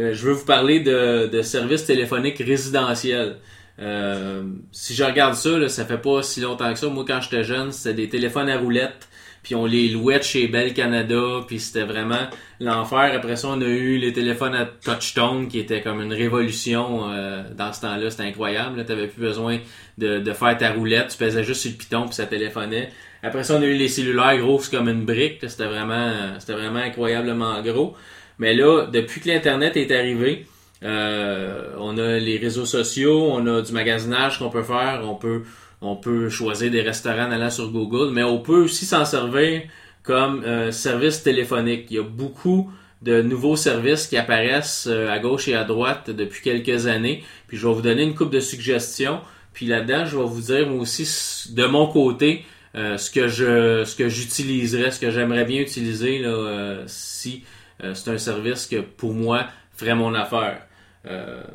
Euh, je veux vous parler de, de services téléphoniques résidentiels. Euh, si je regarde ça, là, ça fait pas si longtemps que ça. Moi, quand j'étais jeune, c'était des téléphones à roulettes. Puis on les louait de chez Bell Canada. Puis c'était vraiment l'enfer. Après ça, on a eu les téléphones à touchtone qui étaient comme une révolution euh, dans ce temps-là. C'était incroyable. Tu n'avais plus besoin de, de faire ta roulette. Tu pesais juste sur le piton puis ça téléphonait. Après ça, on a eu les cellulaires gros comme une brique. C'était vraiment, c'était vraiment incroyablement gros. Mais là, depuis que l'Internet est arrivé, euh, on a les réseaux sociaux, on a du magasinage qu'on peut faire, on peut, on peut choisir des restaurants en allant sur Google, mais on peut aussi s'en servir comme euh, service téléphonique. Il y a beaucoup de nouveaux services qui apparaissent euh, à gauche et à droite depuis quelques années. Puis je vais vous donner une coupe de suggestions. Puis là-dedans, je vais vous dire moi aussi de mon côté euh, ce que je ce que j'utiliserais, ce que j'aimerais bien utiliser là, euh, si euh, c'est un service que pour moi ferait mon affaire.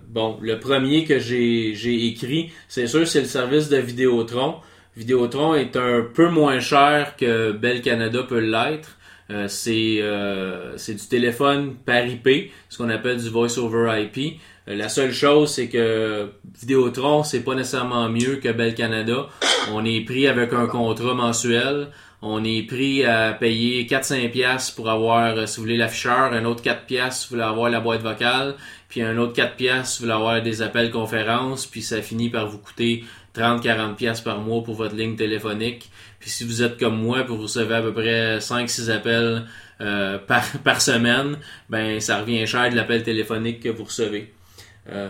Bon, le premier que j'ai écrit, c'est sûr, c'est le service de Vidéotron. Vidéotron est un peu moins cher que Bell Canada peut l'être. Euh, c'est euh, du téléphone par IP, ce qu'on appelle du voice over IP. Euh, la seule chose, c'est que Vidéotron, c'est pas nécessairement mieux que Bell Canada. On est pris avec un contrat mensuel. On est pris à payer 4-5 piastres pour avoir, euh, si vous voulez, l'afficheur, un autre 4 piastres si vous voulez avoir la boîte vocale, puis un autre 4 piastres si vous voulez avoir des appels conférences, puis ça finit par vous coûter 30-40 piastres par mois pour votre ligne téléphonique. Puis si vous êtes comme moi, vous recevez à peu près 5-6 appels euh, par, par semaine, ben ça revient cher de l'appel téléphonique que vous recevez. Euh,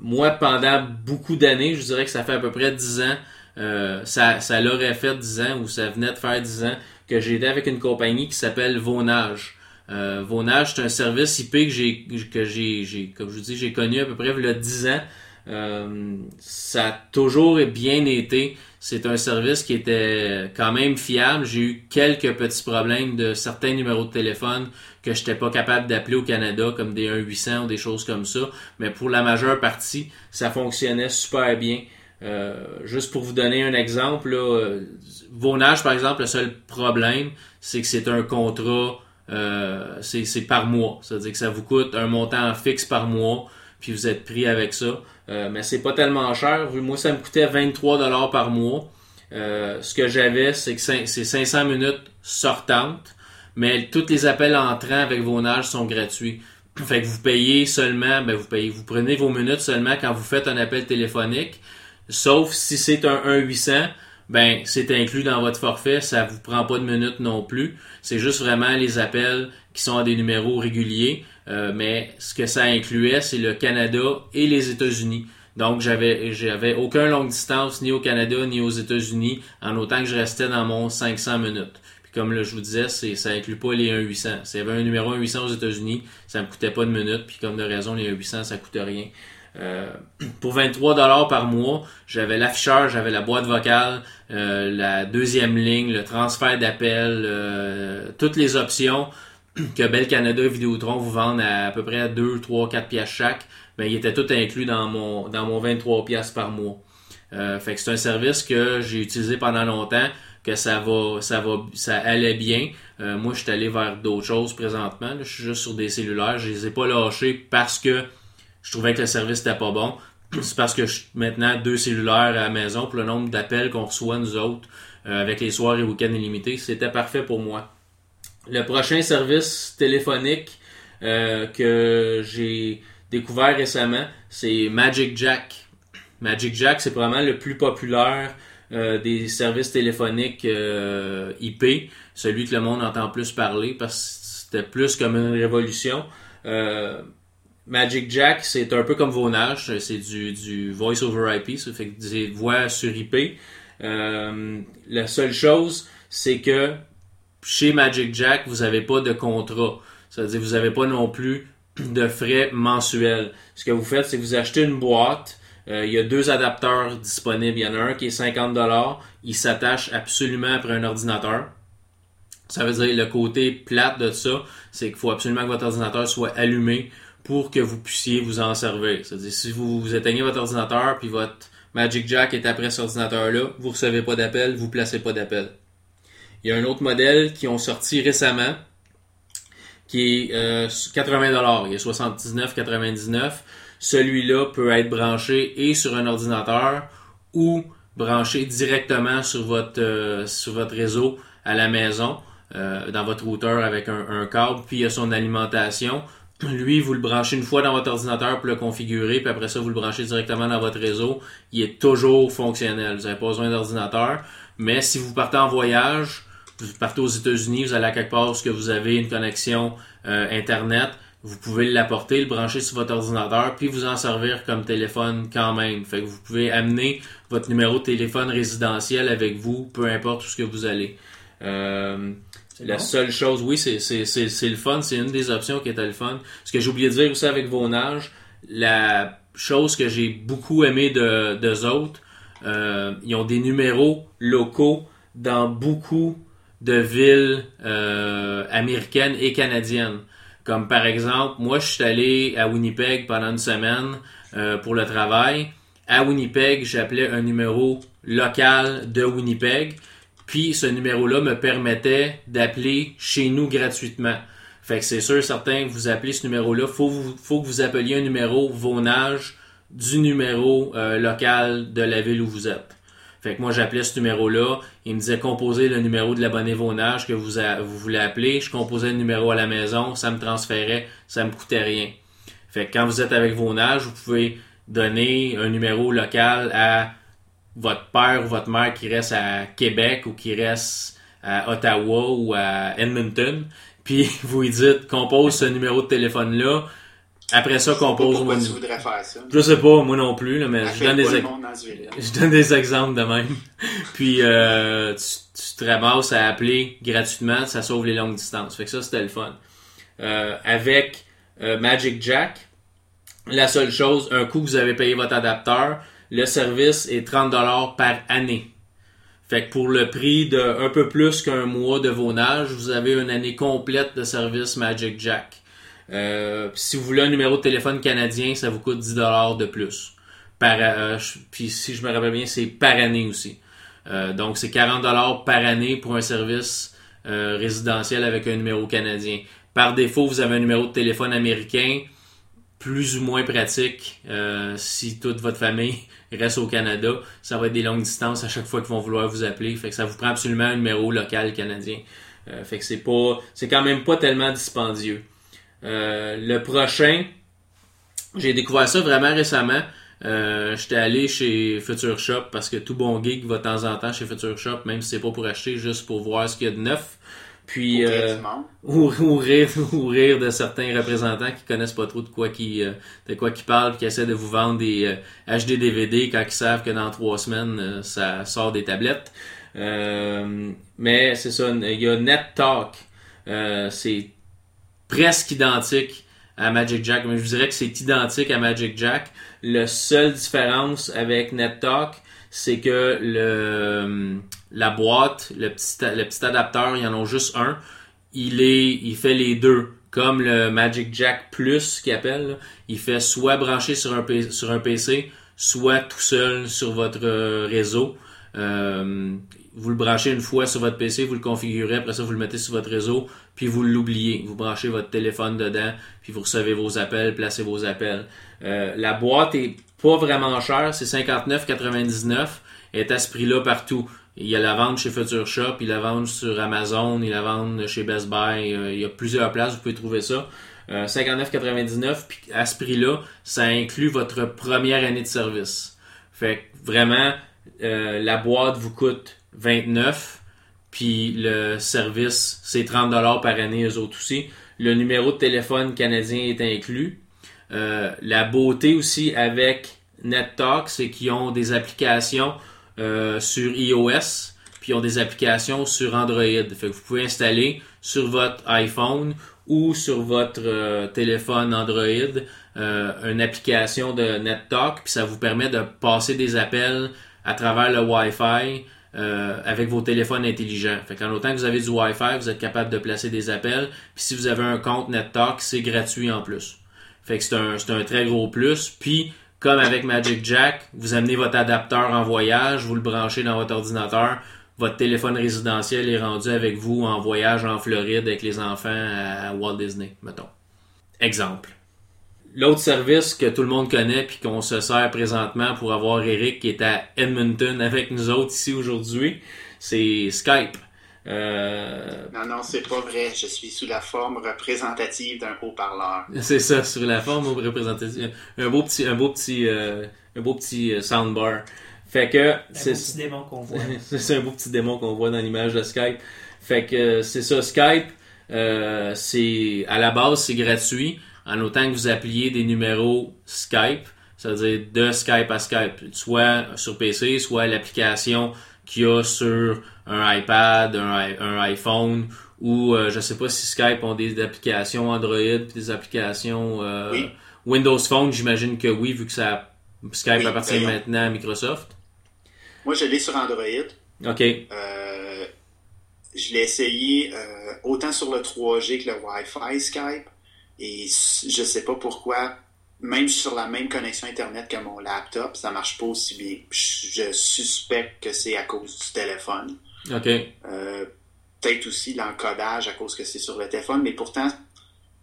moi, pendant beaucoup d'années, je dirais que ça fait à peu près 10 ans, euh, ça, ça l'aurait fait 10 ans ou ça venait de faire 10 ans que été avec une compagnie qui s'appelle Vonage. Euh, Vonage, c'est un service IP que j'ai, que j'ai, comme je vous dis, j'ai connu à peu près il y a 10 ans. Euh, ça a toujours bien été. C'est un service qui était quand même fiable. J'ai eu quelques petits problèmes de certains numéros de téléphone que je n'étais pas capable d'appeler au Canada, comme des 1-800 ou des choses comme ça. Mais pour la majeure partie, ça fonctionnait super bien. Euh, juste pour vous donner un exemple, là, euh, Vonage, par exemple, le seul problème, c'est que c'est un contrat, euh, c'est c'est par mois. C'est-à-dire que ça vous coûte un montant fixe par mois, puis vous êtes pris avec ça. Euh, mais c'est pas tellement cher. Moi, ça me coûtait 23 dollars par mois. Euh, ce que j'avais, c'est que c'est 500 minutes sortantes, mais tous les appels entrants avec Vonage sont gratuits. Fait que vous payez seulement, ben vous payez, vous prenez vos minutes seulement quand vous faites un appel téléphonique. Sauf si c'est un 1-800, ben c'est inclus dans votre forfait, ça vous prend pas de minutes non plus. C'est juste vraiment les appels qui sont à des numéros réguliers. Euh, mais ce que ça incluait, c'est le Canada et les États-Unis. Donc j'avais j'avais aucun longue distance ni au Canada ni aux États-Unis en autant que je restais dans mon 500 minutes. Puis comme là, je vous disais, c'est ça inclut pas les 1-800. S'il y avait un numéro 1-800 aux États-Unis, ça me coûtait pas de minutes. Puis comme de raison, les 1-800, ça coûte rien. Euh, pour 23 dollars par mois, j'avais l'afficheur, j'avais la boîte vocale, euh, la deuxième ligne, le transfert d'appel, euh, toutes les options que Bell Canada et Vidéotron vous vendent à, à peu près 2, 3, 4 piastres chaque, ben, ils étaient tout inclus dans mon, dans mon 23 piastres par mois. Euh, fait que c'est un service que j'ai utilisé pendant longtemps, que ça va, ça va, ça allait bien. Euh, moi, je suis allé vers d'autres choses présentement. Je suis juste sur des cellulaires. Je les ai pas lâchés parce que je trouvais que le service n'était pas bon. C'est parce que je suis maintenant deux cellulaires à la maison pour le nombre d'appels qu'on reçoit nous autres euh, avec les soirs et week-ends illimités. C'était parfait pour moi. Le prochain service téléphonique euh, que j'ai découvert récemment, c'est Magic Jack. Magic Jack, c'est probablement le plus populaire euh, des services téléphoniques euh, IP, celui que le monde entend plus parler parce que c'était plus comme une révolution. Euh, Magic Jack, c'est un peu comme Vonage, c'est du, du voice over IP, ça fait que des voix sur IP. Euh, la seule chose, c'est que chez Magic Jack, vous n'avez pas de contrat. C'est-à-dire vous n'avez pas non plus de frais mensuels. Ce que vous faites, c'est que vous achetez une boîte. euh, il y a deux adapteurs disponibles. Il y en a un qui est 50$. Il s'attache absolument après un ordinateur. Ça veut dire le côté plate de ça, c'est qu'il faut absolument que votre ordinateur soit allumé pour que vous puissiez vous en servir. C'est-à-dire si vous, éteignez votre ordinateur puis votre Magic Jack est après cet ordinateur-là, vous recevez pas d'appel, vous placez pas d'appel. Il y a un autre modèle qui ont sorti récemment qui est euh, 80$. Il a 79,99$. Celui-là peut être branché et sur un ordinateur ou branché directement sur votre, euh, sur votre réseau à la maison, euh, dans votre routeur avec un, un câble, puis il y a son alimentation. Lui, vous le branchez une fois dans votre ordinateur pour le configurer, puis après ça, vous le branchez directement dans votre réseau. Il est toujours fonctionnel. Vous n'avez pas besoin d'ordinateur. Mais si vous partez en voyage, vous partez aux États-Unis, vous allez à quelque part où vous avez une connexion euh, Internet, vous pouvez l'apporter, le brancher sur votre ordinateur, puis vous en servir comme téléphone quand même. Fait que vous pouvez amener votre numéro de téléphone résidentiel avec vous, peu importe où ce que vous allez. Euh, la bon. seule chose, oui, c'est, le fun, c'est une des options qui était le fun. Ce que j'ai oublié de dire aussi avec Vonage, la chose que j'ai beaucoup aimé de, d'eux autres, euh, ils ont des numéros locaux dans beaucoup de villes euh, américaines et canadiennes. Comme par exemple, moi je suis allé à Winnipeg pendant une semaine euh, pour le travail. À Winnipeg, j'appelais un numéro local de Winnipeg. Puis ce numéro-là me permettait d'appeler chez nous gratuitement. Fait que c'est sûr, certain, vous appelez ce numéro-là, faut, faut que vous appeliez un numéro Vonage du numéro euh, local de la ville où vous êtes. Fait que moi, j'appelais ce numéro-là. Il me disait composer le numéro de l'abonné Vonage que vous, voulez appeler. Je composais le numéro à la maison. Ça me transférait. Ça me coûtait rien. Fait que quand vous êtes avec Vonage, vous pouvez donner un numéro local à votre père ou votre mère qui reste à Québec ou qui reste à Ottawa ou à Edmonton. Puis vous lui dites compose ce numéro de téléphone-là. Après ça, Pourquoi tu voudrais faire ça? Je sais pas, moi non plus, là, mais je donne des ex- je donne exemples de même. Puis euh, tu, tu te ramasses à appeler gratuitement, ça sauve les longues distances. Fait que ça, c'était le fun. Euh, avec euh, Magic Jack, la seule chose, un coup que vous avez payé votre adapteur, le service est 30$ par année. Fait que pour le prix de un peu plus qu'un mois de Vonage, vous avez une année complète de service Magic Jack. Euh, si vous voulez un numéro de téléphone canadien, ça vous coûte 10$ de plus. Par, euh, puis si je me rappelle bien, c'est par année aussi. Euh, donc c'est 40$ par année pour un service résidentiel avec un numéro canadien. Par défaut, vous avez un numéro de téléphone américain, plus ou moins pratique si toute votre famille reste au Canada. Ça va être des longues distances à chaque fois qu'ils vont vouloir vous appeler. Fait que ça vous prend absolument un numéro local canadien. Fait que c'est pas, c'est quand même pas tellement dispendieux. Euh, le prochain, j'ai découvert ça vraiment récemment. Euh, J'étais allé chez Future Shop parce que tout bon geek va de temps en temps chez Future Shop, même si c'est pas pour acheter, juste pour voir ce qu'il y a de neuf. Puis euh, ou, ou rire, ou rire de certains représentants qui connaissent pas trop de quoi qui euh, de quoi qui parlent, qui essaient de vous vendre des euh, HD DVD quand ils savent que dans trois semaines ça sort des tablettes. Mais c'est ça, il y a NetTalk. Euh, c'est presque identique à Magic Jack, mais je vous dirais que c'est identique à Magic Jack. La seule différence avec NetTalk, c'est que la boîte, le petit le petit adapteur, en a juste un. Il fait les deux comme le Magic Jack Plus qu'il appelle. Il fait soit branché sur un P- sur un PC, soit tout seul sur votre euh, réseau. Euh, vous le branchez une fois sur votre PC, vous le configurez, après ça vous le mettez sur votre réseau, puis vous l'oubliez. Vous branchez votre téléphone dedans, puis vous recevez vos appels, placez vos appels. Euh, la boîte est pas vraiment chère, c'est 59,99. Elle est à ce prix-là partout. Il y a la vente chez Future Shop, il la vente sur Amazon, il la vente chez Best Buy. euh, il y a plusieurs places, vous pouvez trouver ça. Euh, 59,99, puis à ce prix-là, ça inclut votre première année de service. Fait que vraiment, euh, la boîte vous coûte 29, puis le service, c'est 30$ par année, eux autres aussi. Le numéro de téléphone canadien est inclus. Euh, la beauté aussi avec NetTalk, c'est qu'ils ont des applications euh, sur iOS, puis ils ont des applications sur Android. Vous pouvez installer sur votre iPhone ou sur votre euh, téléphone Android une application de NetTalk, puis ça vous permet de passer des appels à travers le Wi-Fi euh, avec vos téléphones intelligents. Fait qu'en autant que vous avez du Wi-Fi, vous êtes capable de placer des appels. Puis si vous avez un compte NetTalk, c'est gratuit en plus. Fait que c'est un, c'est un très gros plus. Puis, comme avec Magic Jack, vous amenez votre adapteur en voyage, vous le branchez dans votre ordinateur, votre téléphone résidentiel est rendu avec vous en voyage en Floride avec les enfants à Walt Disney, mettons. Exemple. L'autre service que tout le monde connaît puis qu'on se sert présentement pour avoir Eric qui est à Edmonton avec nous autres ici aujourd'hui, c'est Skype. Euh, Non, non, c'est pas vrai. Je suis sous la forme représentative d'un haut-parleur. C'est ça, sur la forme représentative. Un beau petit, un beau petit, euh, un beau petit euh, soundbar. Fait que Un c'est beau petit démon qu'on voit. c'est c'est un beau petit démon qu'on voit dans l'image de Skype. Fait que euh, c'est ça, Skype, euh, c'est à la base c'est gratuit, en autant que vous appeliez des numéros Skype, c'est-à-dire de Skype à Skype, soit sur PC, soit l'application qu'il y a sur un iPad, un, iPhone, ou euh, je sais pas si Skype ont des applications Android, puis des applications euh, Oui. Windows Phone, j'imagine que oui, vu que ça Skype Oui, appartient maintenant à Microsoft. Moi, je l'ai sur Android. OK. Euh, je l'ai essayé euh, autant sur le 3G que le Wi-Fi Skype. Et je sais pas pourquoi, même sur la même connexion Internet que mon laptop, ça marche pas aussi bien. Je, je suspecte que c'est à cause du téléphone. OK. Euh, Peut-être aussi l'encodage à cause que c'est sur le téléphone, mais pourtant,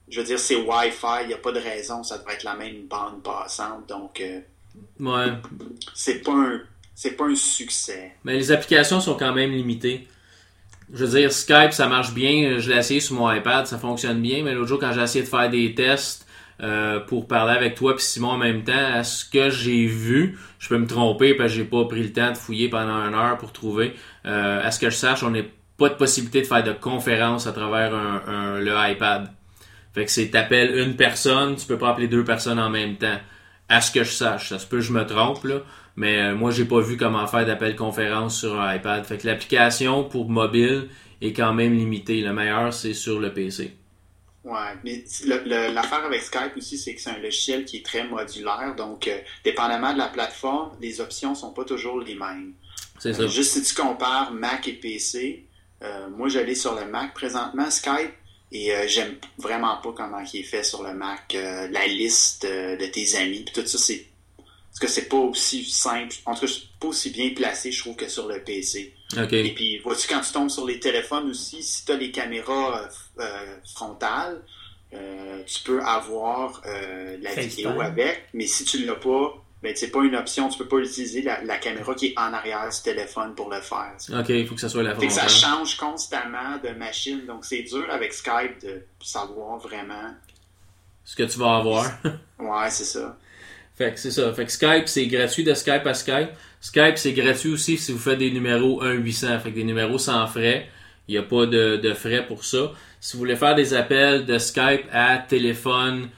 je veux dire, c'est Wi-Fi, il n'y a pas de raison, ça devrait être la même bande passante, donc euh, Ouais. c'est pas un c'est pas un succès. Mais les applications sont quand même limitées. Je veux dire, Skype, ça marche bien. Je l'ai essayé sur mon iPad, ça fonctionne bien. Mais l'autre jour, quand j'ai essayé de faire des tests euh, pour parler avec toi puis Simon en même temps, à ce que j'ai vu, je peux me tromper parce que j'ai pas pris le temps de fouiller pendant une heure pour trouver. Euh, à ce que je sache, on n'a pas de possibilité de faire de conférences à travers un, un- le iPad. Fait que c'est t'appelles une personne, tu peux pas appeler deux personnes en même temps. À ce que je sache, ça se peut que je me trompe là, mais euh, moi j'ai pas vu comment faire d'appel conférence sur un iPad. Fait que l'application pour mobile est quand même limitée. Le meilleur c'est sur le PC. Ouais, mais l'affaire avec Skype aussi, c'est que c'est un logiciel qui est très modulaire, donc euh, dépendamment de la plateforme, les options sont pas toujours les mêmes. C'est ça. Euh, juste si tu compares Mac et PC, euh, moi j'allais sur le Mac présentement, Skype, et j'aime vraiment pas comment il est fait sur le Mac, la liste de tes amis, puis tout ça, c'est que c'est pas aussi simple, en tout cas, c'est pas aussi bien placé, je trouve, que sur le PC. Et puis, vois-tu, quand tu tombes sur les téléphones aussi, si tu as les caméras euh, euh, frontales, euh, tu peux avoir euh, la FaceTime. vidéo avec, mais si tu l'as pas, ben, c'est pas une option, tu peux pas utiliser la, la caméra qui est en arrière du téléphone pour le faire. Ok, il faut que ça soit la que ça change constamment de machine, donc c'est dur avec Skype de savoir vraiment. Ce que tu vas avoir. Ouais, c'est ça. Fait que c'est ça. Fait que Skype, c'est gratuit de Skype à Skype. Skype, c'est gratuit aussi si vous faites des numéros 1-800. Fait des numéros sans frais. Il n'y a pas de, de frais pour ça. Si vous voulez faire des appels de Skype à téléphone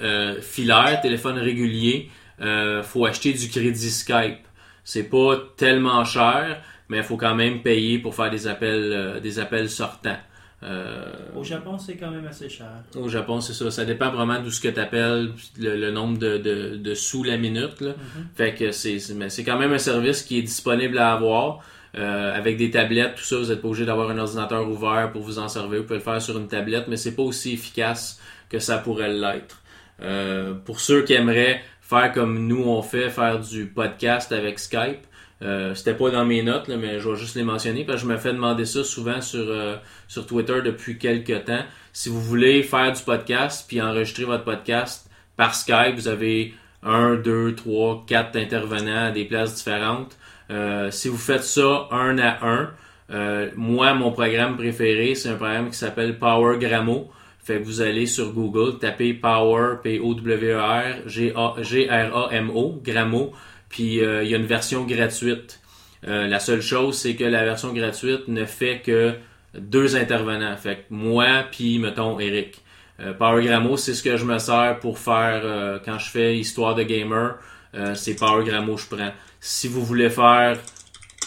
euh, filaire, téléphone régulier, euh, faut acheter du crédit Skype. C'est pas tellement cher, mais il faut quand même payer pour faire des appels, euh, des appels sortants. Euh, Au Japon, c'est quand même assez cher. au Japon, c'est ça. Ça dépend vraiment d'où ce que tu appelles, le, le nombre de, de, de sous la minute. Là. Fait que c'est, c'est, mais c'est quand même un service qui est disponible à avoir. Euh, avec des tablettes, tout ça, vous n'êtes pas obligé d'avoir un ordinateur ouvert pour vous en servir. Vous pouvez le faire sur une tablette, mais c'est pas aussi efficace que ça pourrait l'être. Euh, pour ceux qui aimeraient faire comme nous on fait, faire du podcast avec Skype. Euh, C'était pas dans mes notes, là, mais je vais juste les mentionner parce que je me fais demander ça souvent sur, euh, sur Twitter depuis quelques temps. Si vous voulez faire du podcast puis enregistrer votre podcast par Skype, vous avez un, deux, trois, quatre intervenants à des places différentes. Euh, si vous faites ça un à un, euh, moi, mon programme préféré, c'est un programme qui s'appelle Power Grammo. Fait que vous allez sur Google, tapez Power, P-O-W-E-R, G-R-A-M-O, Grammo, puis euh, il y a une version gratuite. Euh, la seule chose, c'est que la version gratuite ne fait que deux intervenants. Fait que moi, puis mettons Eric. Euh, Power Grammo, c'est ce que je me sers pour faire euh, quand je fais histoire de gamer. euh, c'est Power Grammo que je prends. Si vous voulez faire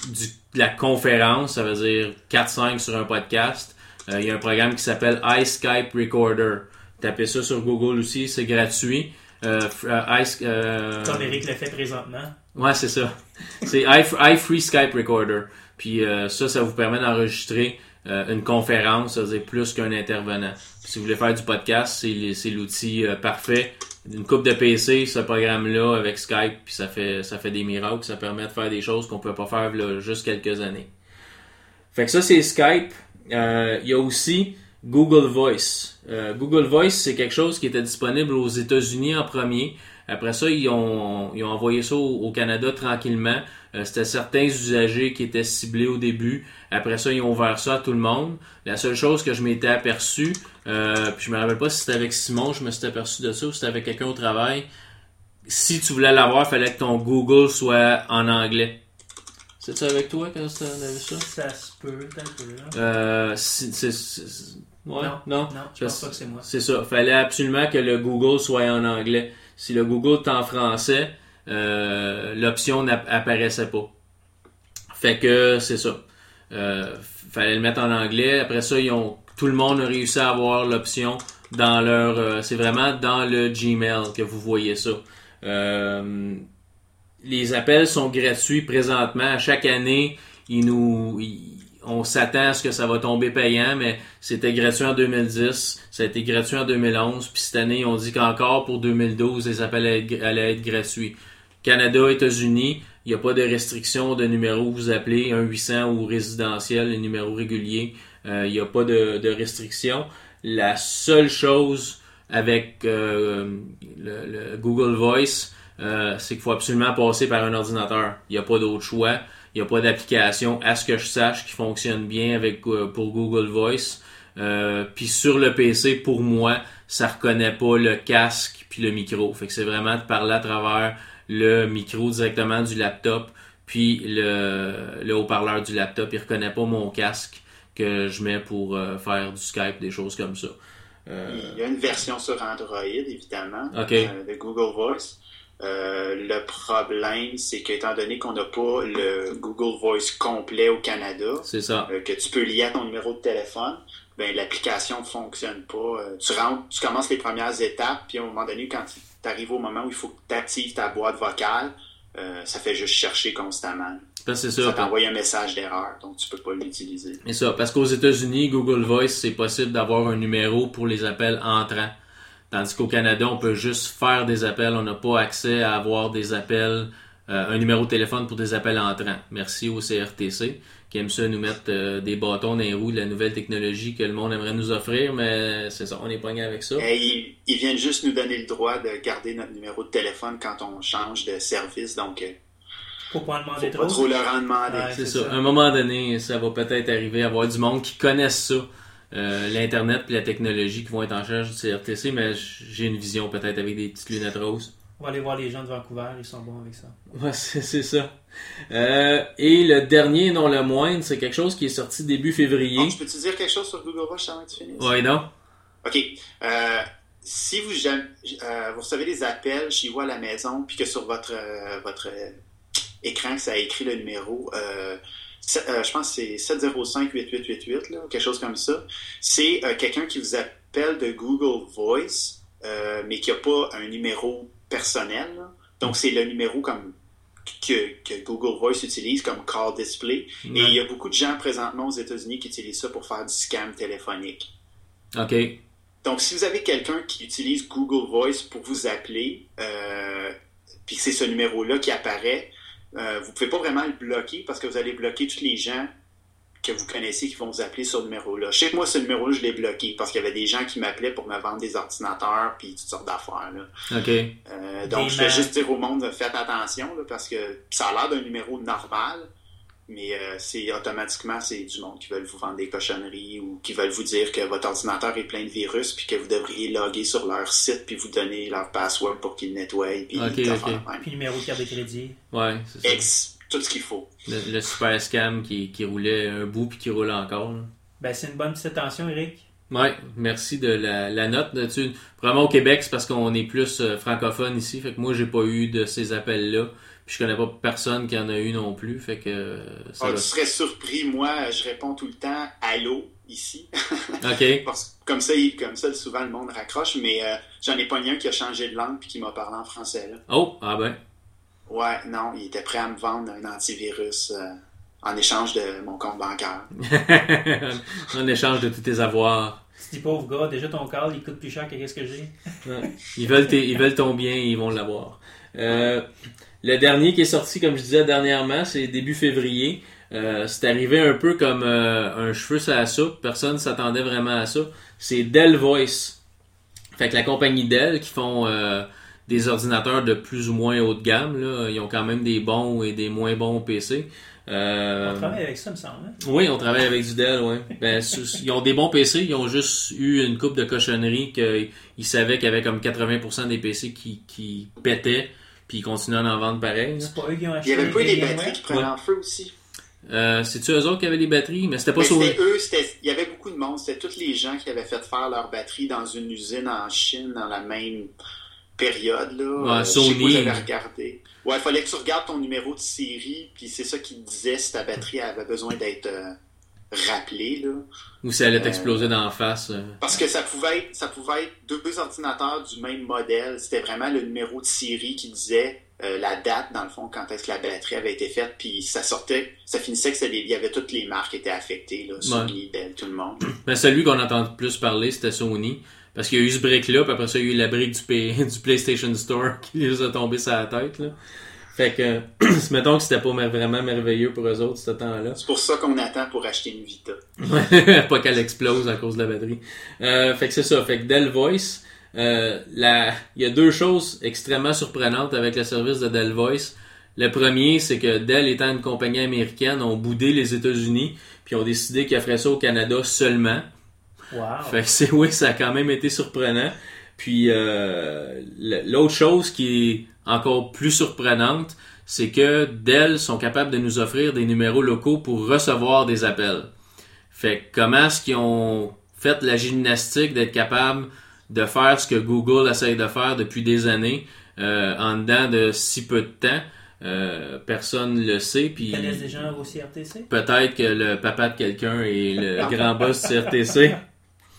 du, de la conférence, ça veut dire 4-5 sur un podcast, euh, il y a un programme qui s'appelle iSkype Recorder. Tapez ça sur Google aussi, c'est gratuit. Euh, euh, euh, Comme Eric le fait présentement. Ouais, c'est ça. C'est iFree Skype Recorder. Puis ça, ça vous permet d'enregistrer euh, une conférence, ça veut dire plus qu'un intervenant. Puis si vous voulez faire du podcast, c'est l'outil euh, parfait. Une coupe de PC, ce programme-là avec Skype, puis ça fait ça fait des miracles, ça permet de faire des choses qu'on peut pas faire là, juste quelques années. Fait que ça, c'est Skype. Euh, Il y a aussi Google Voice. Euh, Google Voice, c'est quelque chose qui était disponible aux États-Unis en premier. Après ça, ils ont, ils ont envoyé ça au, au Canada tranquillement. Euh, C'était certains usagers qui étaient ciblés au début. Après ça, ils ont ouvert ça à tout le monde. La seule chose que je m'étais aperçu, euh, puis je me rappelle pas si c'était avec Simon, je me suis aperçu de ça, ou si c'était avec quelqu'un au travail. Si tu voulais l'avoir, il fallait que ton Google soit en anglais. C'est-tu avec toi quand tu avais ça? Ça se peut, un peu. Là. Euh, si- c'est- c'est- ouais, Non, non, Non, je pense pas que c'est moi. c'est ça. Fallait absolument que le Google soit en anglais. Si le Google est en français, euh, l'option n'apparaissait pas. Fait que c'est ça. Euh, fallait le mettre en anglais. Après ça, ils ont tout le monde a réussi à avoir l'option dans leur. euh, c'est vraiment dans le Gmail que vous voyez ça. Euh, les appels sont gratuits présentement. À chaque année, ils nous, ils- on s'attend à ce que ça va tomber payant, mais c'était gratuit en 2010, ça a été gratuit en 2011, puis cette année, on dit qu'encore pour 2012, les appels allaient être, gratuits. Canada, États-Unis, il n'y a pas de restriction de numéro vous appelez, un 800 ou résidentiel, les numéros réguliers, euh, il n'y a pas de, restriction. La seule chose avec euh, le, le Google Voice, euh, c'est qu'il faut absolument passer par un ordinateur. Il n'y a pas d'autre choix. Il n'y a pas d'application, à ce que je sache, qui fonctionne bien avec euh, pour Google Voice. Euh, puis sur le PC, pour moi, ça reconnaît pas le casque puis le micro. Fait que c'est vraiment de parler à travers le micro directement du laptop puis le, le haut-parleur du laptop. Il reconnaît pas mon casque que je mets pour euh, faire du Skype, des choses comme ça. Euh, Il y a une version sur Android, évidemment, Ok. euh, de Google Voice. Euh, le problème, c'est qu'étant donné qu'on n'a pas le Google Voice complet au Canada, c'est ça. euh, que tu peux lier à ton numéro de téléphone, ben l'application ne fonctionne pas. Euh, tu rentres, tu commences les premières étapes, puis à un moment donné, quand tu arrives au moment où il faut que tu actives ta boîte vocale, ça fait juste chercher constamment. C'est Ça ça. t'envoie un message d'erreur, donc tu peux pas l'utiliser. Et ça, parce qu'aux États-Unis, Google Voice, c'est possible d'avoir un numéro pour les appels entrants. Tandis qu'au Canada, on peut juste faire des appels. On n'a pas accès à avoir des appels, euh, un numéro de téléphone pour des appels entrants. Merci au CRTC qui aime ça nous mettre euh, des bâtons dans les roues de la nouvelle technologie que le monde aimerait nous offrir, mais c'est ça, on est pogné avec ça. Et ils, ils viennent juste nous donner le droit de garder notre numéro de téléphone quand on change de service, donc euh, Faut pas en faut demander pas trop. trop leur en demander. Ouais. C'est ça. ça. À un moment donné, ça va peut-être arriver à avoir du monde qui connaissent ça, euh, l'Internet puis la technologie qui vont être en charge du CRTC, mais j'ai une vision peut-être avec des petites lunettes roses. On va aller voir les gens de Vancouver, ils sont bons avec ça. Ouais, c'est ça. Euh, et le dernier, non le moindre, c'est quelque chose qui est sorti début février. Je peux te dire quelque chose sur Google Voice avant que tu finisses? Ouais, non? OK. Euh, si vous, euh, vous recevez des appels chez vous à la maison, puis que sur votre, euh, votre écran, que ça a écrit le numéro, euh, je pense que c'est 705-8888, là, quelque chose comme ça, c'est euh, quelqu'un qui vous appelle de Google Voice, euh, mais qui n'a pas un numéro personnel. là. Donc, c'est le numéro comme que, que Google Voice utilise comme call display. Et il y a beaucoup de gens présentement aux États-Unis qui utilisent ça pour faire du scam téléphonique. OK. Donc, si vous avez quelqu'un qui utilise Google Voice pour vous appeler, puis c'est ce numéro-là qui apparaît, euh, vous pouvez pas vraiment le bloquer parce que vous allez bloquer tous les gens que vous connaissez qui vont vous appeler sur ce numéro-là. Je sais que moi, ce numéro-là, je l'ai bloqué parce qu'il y avait des gens qui m'appelaient pour me vendre des ordinateurs puis toutes sortes d'affaires. là. OK. Euh, donc, Des je vais juste dire au monde, faites attention là, parce que ça a l'air d'un numéro normal, mais euh, c'est automatiquement, c'est du monde qui veulent vous vendre des cochonneries ou qui veulent vous dire que votre ordinateur est plein de virus puis que vous devriez loguer sur leur site puis vous donner leur password pour qu'ils le nettoient puis Ok, des ok. affaires de même. Puis numéro de carte de crédit. Ouais, c'est ça. Ex, tout ce qu'il faut. Le, le super scam qui, qui roulait un bout puis qui roule encore. là. Ben, c'est une bonne petite attention, Eric. Ouais, merci de la, la note là-dessus. Vraiment au Québec, c'est parce qu'on est plus euh, francophone ici. Fait que moi, j'ai pas eu de ces appels-là. Puis je connais pas personne qui en a eu non plus. Fait que euh, ça Ah, va. tu serais surpris, moi, je réponds tout le temps allô ici. OK. Parce que comme ça, comme ça, souvent le monde raccroche, mais euh, j'en ai pas un qui a changé de langue puis qui m'a parlé en français. Là. Oh, ah ben. Ouais, non, il était prêt à me vendre un antivirus euh, en échange de mon compte bancaire. en échange de tous tes avoirs. Petit pauvre gars, déjà ton câble, il coûte plus cher que qu'est-ce que j'ai. Ils veulent, tes- ils veulent ton bien et ils vont l'avoir. Euh, le dernier qui est sorti, comme je disais dernièrement, c'est début février. Euh, c'est arrivé un peu comme euh, un cheveu sur la soupe. Personne s'attendait vraiment à ça. C'est Dell Voice. Fait que la compagnie Dell qui font euh, des ordinateurs de plus ou moins haut de gamme, là, ils ont quand même des bons et des moins bons PC. Euh, On travaille avec ça, me semble. hein? oui, on travaille avec du Dell, ouais. Ben, ils ont des bons PC, ils ont juste eu une coupe de cochonneries qu'ils savaient qu'il y avait comme 80% des PC qui, qui pétaient, puis ils continuaient à en vendre pareil. C'est pas eux qui ont Il acheté y avait pas les des batteries qui prenaient Ouais. en feu aussi. Euh, C'est-tu eux autres qui avaient les batteries? Mais c'était pas sur... c'était eux, c'était, il y avait beaucoup de monde. C'était tous les gens qui avaient fait faire leurs batteries dans une usine en Chine dans la même période. Là. Ouais, Euh, je sais pas, Sony. j'avais regardé. Ouais, il fallait que tu regardes ton numéro de série, puis c'est ça qui te disait si ta batterie avait besoin d'être euh, rappelée. Là. Ou si elle allait exploser d'en face. euh. Parce que ça pouvait être, ça pouvait être deux ordinateurs du même modèle. C'était vraiment le numéro de série qui disait euh, la date, dans le fond, quand est-ce que la batterie avait été faite. Puis ça sortait, ça finissait que il y avait toutes les marques qui étaient affectées. Là, Sony, Dell, tout le monde. Ben, celui qu'on entend le plus parler, c'était Sony. Parce qu'il y a eu ce brick-là, puis après ça, il y a eu la brique du, P- du PlayStation Store qui les a tombés sur la tête. Là. Fait que, mettons que c'était pas vraiment merveilleux pour eux autres, ce temps-là. C'est pour ça qu'on attend pour acheter une Vita. pas qu'elle explose à cause de la batterie. Euh, fait que c'est ça. Fait que Dell Voice, euh, la... il y a deux choses extrêmement surprenantes avec le service de Dell Voice. Le premier, c'est que Dell étant une compagnie américaine, ont boudé les États-Unis, puis ont décidé qu'ils feraient ça au Canada seulement. Wow. Fait que c'est oui, ça a quand même été surprenant. Puis euh, l'autre chose qui est encore plus surprenante, c'est que Dell sont capables de nous offrir des numéros locaux pour recevoir des appels. Fait que comment est-ce qu'ils ont fait la gymnastique d'être capables de faire ce que Google essaye de faire depuis des années euh, en dedans de si peu de temps? Euh, personne le sait. Puis Ils connaissent des gens au CRTC? peut-être que le papa de quelqu'un est le grand boss du CRTC.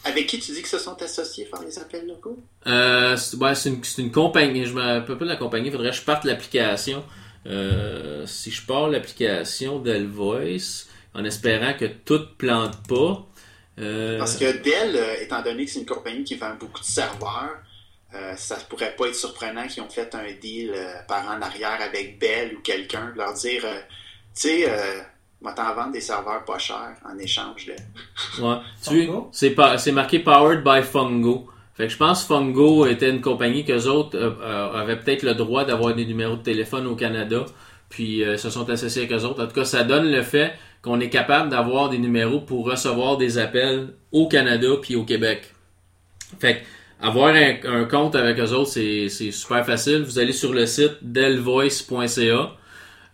Avec qui tu dis que se sont associés faire les appels locaux? Euh, c'est ouais, c'est une, c'est une compagnie. Je me rappelle pas de la compagnie. Faudrait que je parte l'application. Euh, si je pars l'application Dell Voice, en espérant que tout plante pas. euh, Parce que Dell, euh, étant donné que c'est une compagnie qui vend beaucoup de serveurs, euh, ça pourrait pas être surprenant qu'ils ont fait un deal euh, par en arrière avec Bell ou quelqu'un, de leur dire, euh, tu sais, moi t'en vendre des serveurs pas chers en échange de... Ouais. Tu c'est pas, c'est marqué Powered by Fungo. Fait que je pense que Fungo était une compagnie qu'eux autres euh, euh, avaient peut-être le droit d'avoir des numéros de téléphone au Canada, puis euh, se sont associés avec eux autres. En tout cas, ça donne le fait qu'on est capable d'avoir des numéros pour recevoir des appels au Canada puis au Québec. Fait que avoir un, un compte avec eux autres, c'est, c'est super facile. Vous allez sur le site delvoice.ca.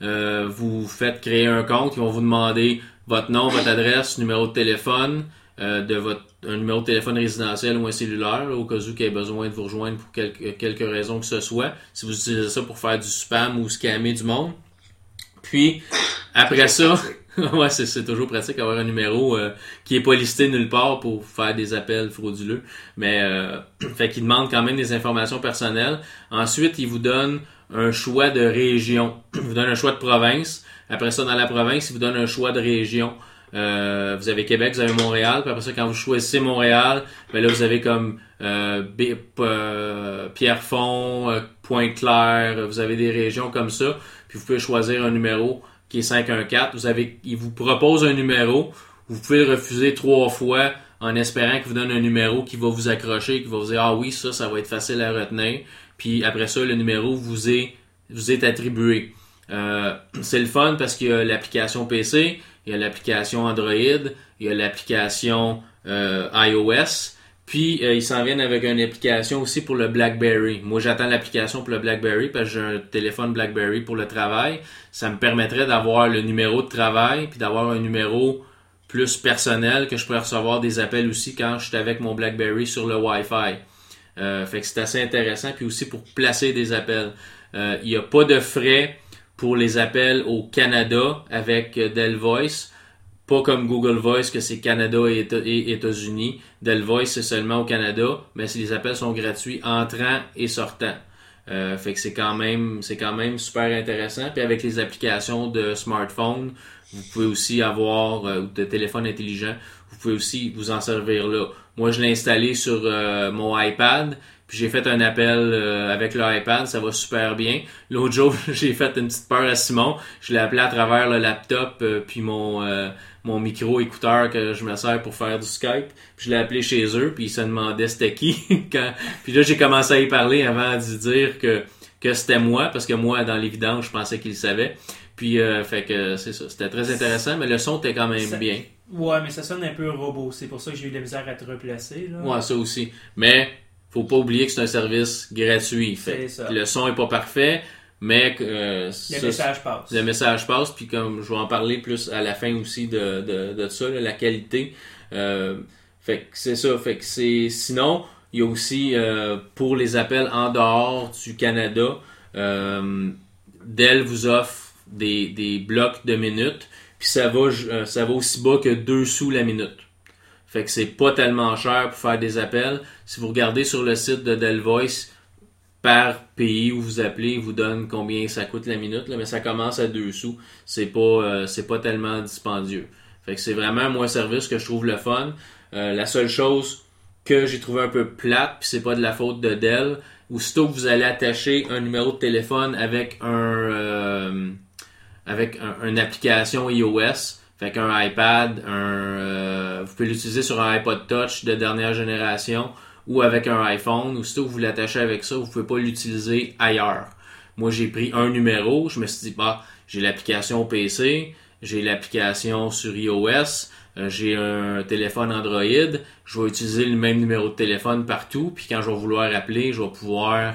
Euh, vous faites créer un compte, ils vont vous demander votre nom, votre adresse, numéro de téléphone, euh, de votre un numéro de téléphone résidentiel ou un cellulaire, au cas où il y ait besoin de vous rejoindre pour quelque, quelque raison que ce soit. Si vous utilisez ça pour faire du spam ou scammer du monde. Puis, après ça, ouais, c'est, toujours pratique d'avoir un numéro euh, qui est pas listé nulle part pour faire des appels frauduleux. Mais, euh, fait qu'il demande quand même des informations personnelles. Ensuite, il vous donne un choix de région. Il vous donne un choix de province. Après ça, dans la province, il vous donne un choix de région. Euh, vous avez Québec, vous avez Montréal. Puis après ça, quand vous choisissez Montréal, ben là, vous avez comme euh, euh, Pierrefonds, euh, Pointe-Claire, vous avez des régions comme ça, puis vous pouvez choisir un numéro qui est 514. Vous avez, il vous propose un numéro, vous pouvez refuser trois fois en espérant qu'il vous donne un numéro qui va vous accrocher, qui va vous dire ah oui ça ça va être facile à retenir. Puis après ça le numéro vous est vous est attribué. Euh, c'est le fun parce qu'il y a l'application PC, il y a l'application Android, il y a l'application euh, iOS. Puis euh, ils s'en viennent avec une application aussi pour le BlackBerry. Moi j'attends l'application pour le BlackBerry parce que j'ai un téléphone BlackBerry pour le travail. Ça me permettrait d'avoir le numéro de travail puis d'avoir un numéro plus personnel que je pourrais recevoir des appels aussi quand je suis avec mon BlackBerry sur le Wi-Fi. Euh, fait que c'est assez intéressant puis aussi pour placer des appels. Euh, Il n'y a pas de frais pour les appels au Canada avec euh, Dell Voice. Pas comme Google Voice que c'est Canada et, Éta- et États-Unis. Dell Voice c'est seulement au Canada, mais les appels sont gratuits entrant et sortant. Fait que c'est quand même c'est quand même super intéressant. Puis avec les applications de smartphone, vous pouvez aussi avoir euh, de téléphone intelligent, vous pouvez aussi vous en servir là. Moi je l'ai installé sur euh, mon iPad. Puis j'ai fait un appel euh, avec le iPad, ça va super bien. L'autre jour, j'ai fait une petite peur à Simon. Je l'ai appelé à travers le laptop euh, puis mon euh, mon micro écouteur que je me sers pour faire du Skype. Puis je l'ai appelé chez eux, puis il se demandait c'était qui. Quand... Puis là, j'ai commencé à y parler avant de dire que que c'était moi, parce que moi, dans l'évidence, je pensais qu'il savait. Puis, euh, fait que c'est ça. C'était très intéressant, mais le son était quand même Ça- bien. Ouais, mais ça sonne un peu robot. C'est pour ça que j'ai eu de la misère à te replacer. Là. Ouais, ça aussi. Mais faut pas oublier que c'est un service gratuit. Fait C'est ça. le son est pas parfait, mais euh, Le ça, message passe. le message passe. Puis comme je vais en parler plus à la fin aussi de, de, de ça, là, la qualité. Euh, fait que c'est ça. Fait que c'est sinon il y a aussi euh, pour les appels en dehors du Canada, Dell vous offre des, des blocs de minutes. Puis ça va euh, ça va aussi bas que 2 sous la minute. Fait que c'est pas tellement cher pour faire des appels. Si vous regardez sur le site de Dell Voice, par pays où vous appelez, il vous donne combien ça coûte la minute, là, mais ça commence à 2 sous. C'est pas, euh, c'est pas tellement dispendieux. Fait que c'est vraiment moi service que je trouve le fun. Euh, la seule chose que j'ai trouvé un peu plate, puis c'est pas de la faute de Dell, aussitôt que vous allez attacher un numéro de téléphone avec un euh, avec un- une application iOS, fait qu'un iPad, un, euh, vous pouvez l'utiliser sur un iPod Touch de dernière génération ou avec un iPhone. Aussitôt que vous l'attachez avec ça, vous pouvez pas l'utiliser ailleurs. Moi, j'ai pris un numéro, je me suis dit, bah, j'ai l'application PC, j'ai l'application sur iOS, euh, j'ai un téléphone Android, je vais utiliser le même numéro de téléphone partout, puis quand je vais vouloir appeler, je vais pouvoir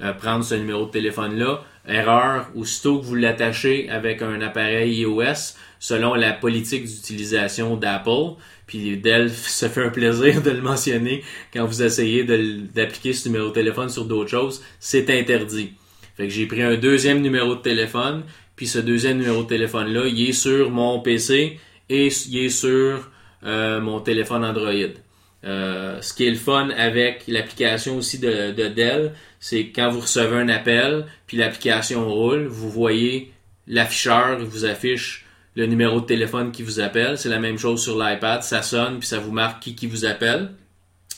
euh, prendre ce numéro de téléphone-là. Erreur, aussitôt que vous l'attachez avec un appareil iOS, selon la politique d'utilisation d'Apple, puis Dell se fait un plaisir de le mentionner quand vous essayez d'appliquer ce numéro de téléphone sur d'autres choses, c'est interdit. Fait que j'ai pris un deuxième numéro de téléphone, puis ce deuxième numéro de téléphone-là, il est sur mon PC et il est sur euh, mon téléphone Android. Euh, ce qui est le fun avec l'application aussi de, de Dell, c'est quand vous recevez un appel, puis l'application roule, vous voyez l'afficheur, vous affiche le numéro de téléphone qui vous appelle. C'est la même chose sur l'iPad, ça sonne, puis ça vous marque qui qui vous appelle.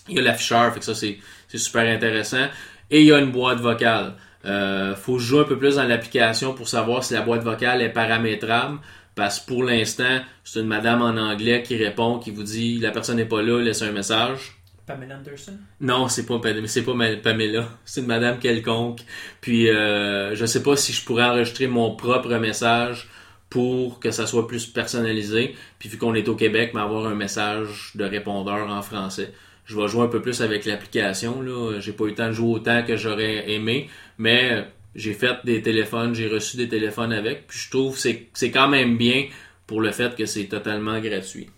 Il y a l'afficheur, fait que ça c'est c'est super intéressant. Et il y a une boîte vocale. Euh, faut jouer un peu plus dans l'application pour savoir si la boîte vocale est paramétrable. Parce que pour l'instant, c'est une madame en anglais qui répond, qui vous dit la personne n'est pas là, laissez un message. Pamela Anderson? Non, c'est pas c'est pas Pamela, c'est une madame quelconque. Puis euh, je sais pas si je pourrais enregistrer mon propre message pour que ça soit plus personnalisé. Puis vu qu'on est au Québec, mais avoir un message de répondeur en français. Je vais jouer un peu plus avec l'application là. J'ai pas eu le temps de jouer autant que j'aurais aimé, mais j'ai fait des téléphones, j'ai reçu des téléphones avec. Puis je trouve que c'est quand même bien pour le fait que c'est totalement gratuit.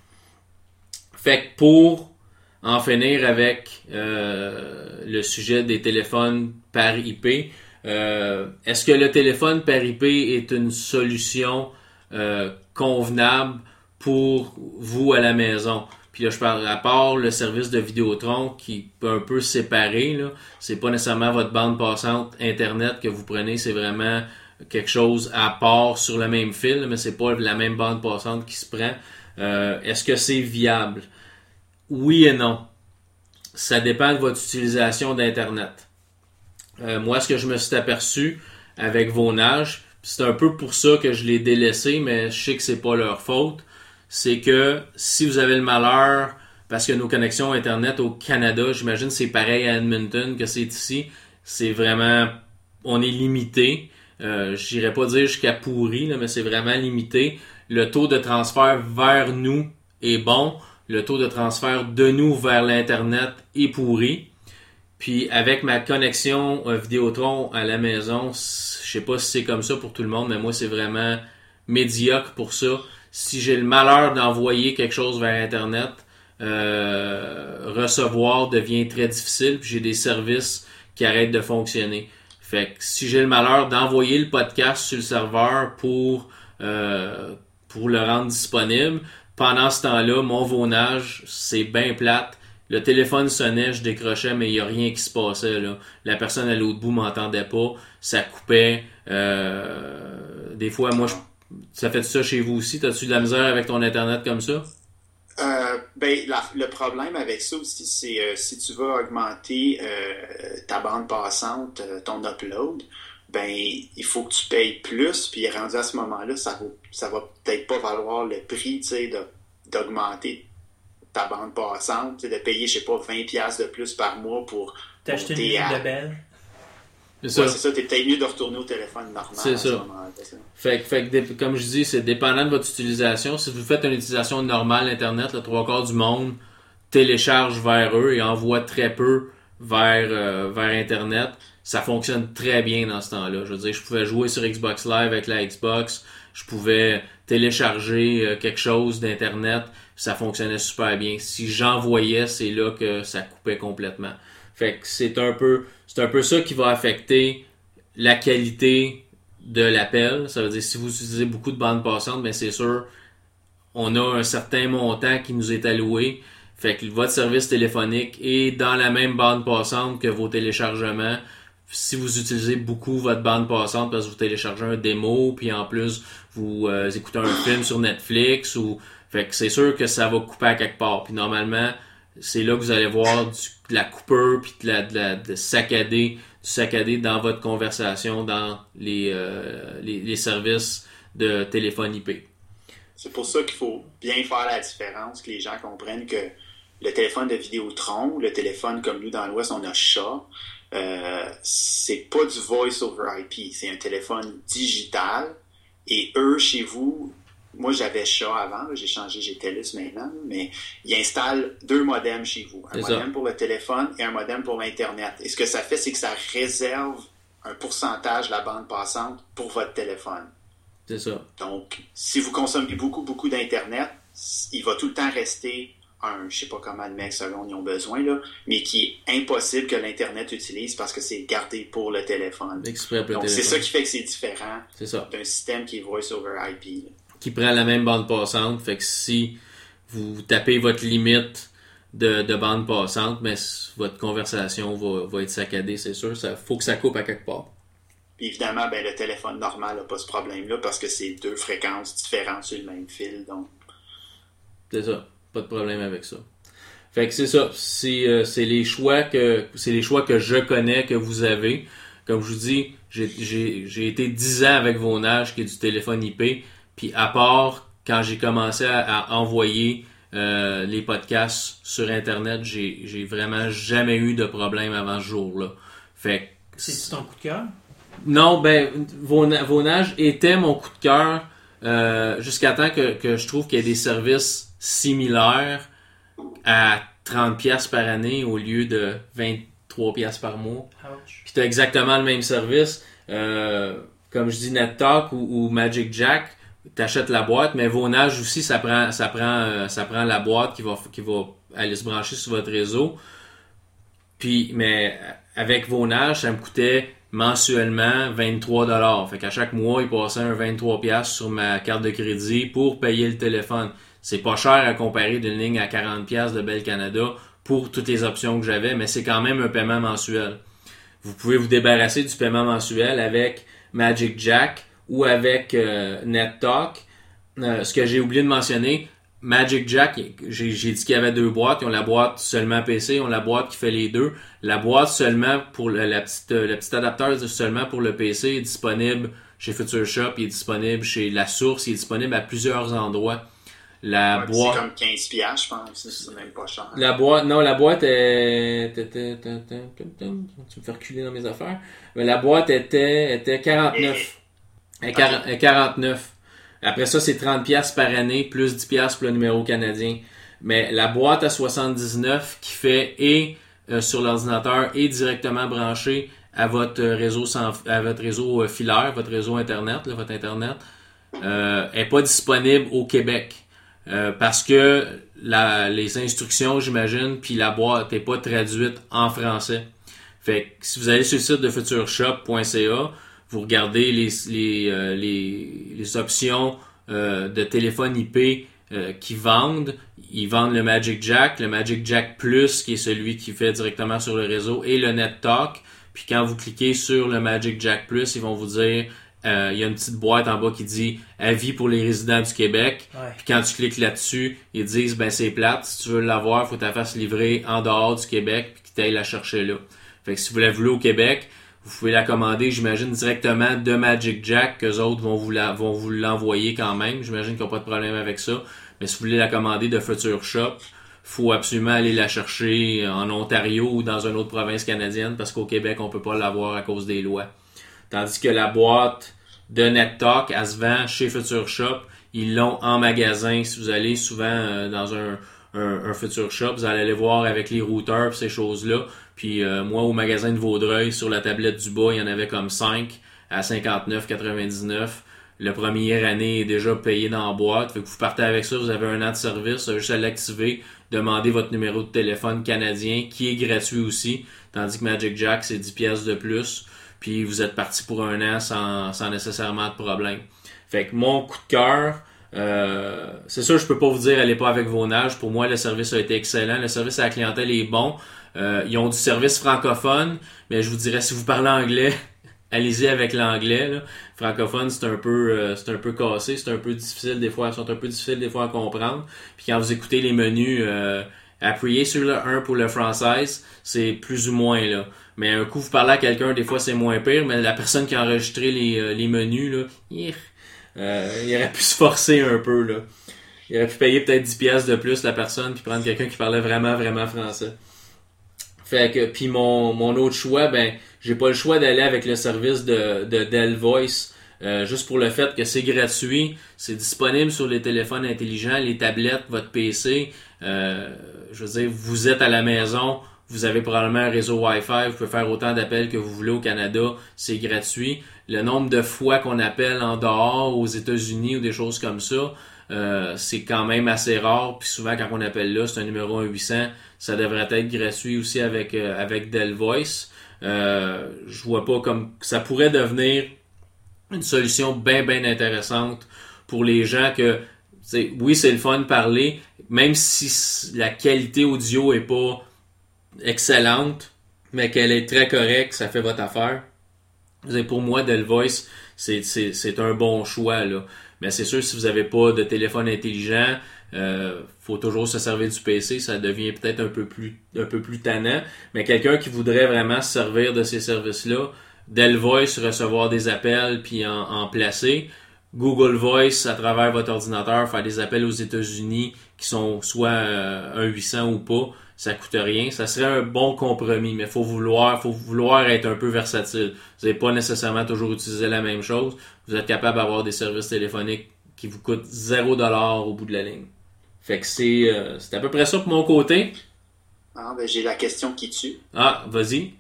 Fait que pour en finir avec euh, le sujet des téléphones par IP. Euh, Est-ce que le téléphone par IP est une solution euh, convenable pour vous à la maison? Puis là, je parle à part le service de Vidéotron qui peut un peu séparer. Là, c'est pas nécessairement votre bande passante Internet que vous prenez, c'est vraiment quelque chose à part sur le même fil, mais c'est pas la même bande passante qui se prend. Euh, Est-ce que c'est viable? Oui et non. Ça dépend de votre utilisation d'Internet. Euh, moi, ce que je me suis aperçu avec Vonage, puis c'est un peu pour ça que je l'ai délaissé, mais je sais que c'est pas leur faute, c'est que si vous avez le malheur, parce que nos connexions Internet au Canada, j'imagine c'est pareil à Edmonton que c'est ici, c'est vraiment, on est limité. Euh, J'irais pas dire jusqu'à pourri, mais c'est vraiment limité. Le taux de transfert vers nous est bon. Le taux de transfert de nous vers l'Internet est pourri. Puis avec ma connexion euh, Vidéotron à la maison, je sais pas si c'est comme ça pour tout le monde, mais moi c'est vraiment médiocre pour ça. Si j'ai le malheur d'envoyer quelque chose vers Internet, euh, recevoir devient très difficile, puis j'ai des services qui arrêtent de fonctionner. Fait que si j'ai le malheur d'envoyer le podcast sur le serveur pour euh, pour le rendre disponible, pendant ce temps-là, mon vonage, c'est bien plate. Le téléphone sonnait, je décrochais, mais il n'y a rien qui se passait. Là. La personne à l'autre bout m'entendait pas, ça coupait. Euh, des fois, moi, je... ça fait ça chez vous aussi? T'as-tu de la misère avec ton Internet comme ça? Euh, ben, la- le problème avec ça aussi, c'est euh, si tu veux augmenter euh, ta bande passante, euh, ton upload, ben il faut que tu payes plus, puis rendu à ce moment-là, ça vaut, ça va peut-être pas valoir le prix, tu sais, de- d'augmenter ta bande passante, de payer, je sais pas, 20$ piastres de plus par mois pour T'as acheté une à- de belle? C'est ça. Ouais, c'est ça, t'es peut-être mieux de retourner au téléphone normal. C'est ce ça. ça. Fait, que- fait que, dé- comme je dis, c'est dépendant de votre utilisation. Si vous faites une utilisation normale d'Internet, le trois quarts du monde télécharge vers eux et envoie très peu vers, euh, vers Internet. Ça fonctionne très bien dans ce temps-là. Je veux dire, je pouvais jouer sur Xbox Live avec la Xbox. Je pouvais télécharger euh, quelque chose d'Internet. Ça fonctionnait super bien. Si j'envoyais, c'est là que ça coupait complètement. Fait que c'est un peu, c'est un peu ça qui va affecter la qualité de l'appel. Ça veut dire si vous utilisez beaucoup de bandes passantes, ben c'est sûr, on a un certain montant qui nous est alloué. Fait que votre service téléphonique est dans la même bande passante que vos téléchargements. Si vous utilisez beaucoup votre bande passante parce que vous téléchargez un démo, puis en plus vous euh, écoutez un film sur Netflix, ou fait que c'est sûr que ça va couper à quelque part. Puis normalement, c'est là que vous allez voir de la coupeur puis de la, de la saccadé dans votre conversation dans les, euh, les services de téléphone IP. C'est pour ça qu'il faut bien faire la différence, que les gens comprennent que le téléphone de Vidéotron, le téléphone comme nous dans l'Ouest, on a chat, euh, c'est pas du voice over IP, c'est un téléphone digital. Et eux, chez vous, moi j'avais chat avant, j'ai changé, j'ai TELUS maintenant, mais ils installent deux modems chez vous. Un ça. modem pour le téléphone et un modem pour l'Internet. Et ce que ça fait, c'est que ça réserve un pourcentage de la bande passante pour votre téléphone. C'est ça. Donc, si vous consommez beaucoup, beaucoup d'Internet, il va tout le temps rester un, je sais pas combien de megasecondes ils ont besoin, là, mais qui est impossible que l'Internet utilise parce que c'est gardé pour le téléphone. Exprès pour Donc, c'est ça qui fait que c'est différent d'un système qui est voice over IP. là. Qui prend la même bande passante. Fait que si vous tapez votre limite de, de bande passante, mais votre conversation va, va être saccadée, c'est sûr. Ça faut que ça coupe à quelque part. Puis évidemment, ben, le téléphone normal n'a pas ce problème-là parce que c'est deux fréquences différentes sur le même fil. Donc, C'est ça. Pas de problème avec ça. Fait que c'est ça. C'est euh, c'est les choix que c'est les choix que je connais que vous avez. Comme je vous dis, j'ai- j'ai j'ai été 10 ans avec Vonage qui est du téléphone IP. Puis à part quand j'ai commencé à, à envoyer euh, les podcasts sur Internet, j'ai vraiment jamais eu de problème avant ce jour-là. Fait que C'est ton coup de cœur? non, ben, Vona- Vonage était mon coup de cœur euh, jusqu'à temps que, que je trouve qu'il y ait des services similaires à 30$ piastres par année au lieu de 23$ piastres par mois. Ouch. Puis tu as exactement le même service. Euh, comme je dis, NetTalk ou, ou Magic Jack, t'achètes la boîte, mais Vonage aussi, ça prend, ça prend, euh, ça prend la boîte qui va, qui va aller se brancher sur votre réseau. Puis, mais avec Vonage, ça me coûtait mensuellement 23 dollars. Fait qu'à chaque mois, il passait un 23 pièces sur ma carte de crédit pour payer le téléphone. C'est pas cher à comparer d'une ligne à 40 pièces de Bell Canada pour toutes les options que j'avais, mais c'est quand même un paiement mensuel. Vous pouvez vous débarrasser du paiement mensuel avec Magic Jack ou avec euh, NetTalk. Euh, ce que j'ai oublié de mentionner, Magic Jack, j'ai j'ai dit qu'il y avait deux boîtes. Ils ont la boîte seulement PC, ils ont la boîte qui fait les deux. La boîte seulement pour le, la petite, euh, le petit adapteur seulement pour le PC est disponible chez Future Shop, il est disponible chez La Source, il est disponible à plusieurs endroits. La Ouais, boîte. C'est comme 15 piastres, je pense. C'est même pas cher. La boîte, non, la boîte est. Tu me fais reculer dans mes affaires. Mais la boîte était, était 49. Elle est 49. Après ça, c'est 30$ piastres par année, plus 10$ piastres pour le numéro canadien. Mais la boîte à 79 qui fait et euh, sur l'ordinateur et directement branché à votre réseau sans, à votre réseau euh, filaire, votre réseau internet, là, votre internet, euh, est pas disponible au Québec. Euh, parce que la, les instructions, j'imagine, puis la boîte n'est pas traduite en français. Fait que si vous allez sur le site de futureshop.ca, vous regardez les, les, euh, les, les options euh, de téléphone IP euh, qui vendent. Ils vendent le Magic Jack, le Magic Jack Plus, qui est celui qui fait directement sur le réseau, et le Net Talk. Puis quand vous cliquez sur le Magic Jack Plus, ils vont vous dire, euh, il y a une petite boîte en bas qui dit avis pour les résidents du Québec. Ouais. Puis quand tu cliques là-dessus, ils disent ben c'est plate, si tu veux l'avoir, faut que tu la fasses livrer en dehors du Québec puis que tu ailles la chercher là. Fait que si vous la voulez au Québec, vous pouvez la commander, j'imagine, directement de Magic Jack, que autres vont vous vous l'envoyer quand même. J'imagine qu'ils n'ont pas de problème avec ça. Mais si vous voulez la commander de Future Shop, faut absolument aller la chercher en Ontario ou dans une autre province canadienne parce qu'au Québec, on peut pas l'avoir à cause des lois. Tandis que la boîte de NetTalk, elle se vend chez Future Shop. Ils l'ont en magasin. Si vous allez souvent euh, dans un, un, un Future Shop, vous allez aller voir avec les routeurs ces choses-là. Puis euh, moi, au magasin de Vaudreuil, sur la tablette du bas, il y en avait comme 5 à 59,99. Le première année est déjà payé dans la boîte. Fait que vous partez avec ça, vous avez un an de service, avez juste à l'activer, demander votre numéro de téléphone canadien, qui est gratuit aussi. Tandis que Magic Jack, c'est 10 pièces de plus. Puis vous êtes parti pour un an sans, sans nécessairement de problème. Fait que mon coup de cœur, euh, c'est sûr, je peux pas vous dire allez pas avec vos nages. Pour moi, le service a été excellent. Le service à la clientèle est bon. Euh, ils ont du service francophone, mais je vous dirais si vous parlez anglais, allez-y avec l'anglais. Francophone, c'est un peu, euh, c'est un peu cassé, c'est un peu difficile des fois, sont un peu difficiles des fois à comprendre. Puis quand vous écoutez les menus, euh, appuyez sur le 1 pour le française, c'est plus ou moins là. Mais un coup, vous parlez à quelqu'un, des fois c'est moins pire, mais la personne qui a enregistré les, euh, les menus, là, hier, euh, il aurait pu se forcer un peu là. Il aurait pu payer peut-être 10 pièces de plus la personne puis prendre quelqu'un qui parlait vraiment vraiment français. Fait que puis mon, mon autre choix, ben j'ai pas le choix d'aller avec le service de, de Dell Voice. euh, juste pour le fait que c'est gratuit, c'est disponible sur les téléphones intelligents, les tablettes, votre PC. Euh, je veux dire, vous êtes à la maison, vous avez probablement un réseau Wi-Fi, vous pouvez faire autant d'appels que vous voulez au Canada, c'est gratuit. Le nombre de fois qu'on appelle en dehors, aux États-Unis ou des choses comme ça, euh, c'est quand même assez rare. Puis souvent, quand on appelle là, c'est un numéro 1-800. Ça devrait être gratuit aussi avec, euh, avec Dell Voice. Euh, je vois pas comme ça pourrait devenir une solution bien, bien intéressante pour les gens que, oui, c'est le fun de parler, même si la qualité audio est pas excellente, mais qu'elle est très correcte, ça fait votre affaire. Pour moi, Dell Voice, c'est un bon choix, là. Mais c'est sûr, si vous n'avez pas de téléphone intelligent, euh, faut toujours se servir du PC, ça devient peut-être un peu plus un peu plus tannant. Mais quelqu'un qui voudrait vraiment se servir de ces services-là, Dell Voice, recevoir des appels puis en, en placer, Google Voice à travers votre ordinateur, faire des appels aux États-Unis qui sont soit euh, un 800 ou pas, ça coûte rien. Ça serait un bon compromis, mais faut vouloir, faut vouloir être un peu versatile. Vous n'allez pas nécessairement toujours utiliser la même chose. Vous êtes capable d'avoir des services téléphoniques qui vous coûtent 0$ au bout de la ligne. Fait que c'est euh, c'est à peu près ça pour mon côté. Ah, ben, j'ai la question qui tue. Ah, vas-y.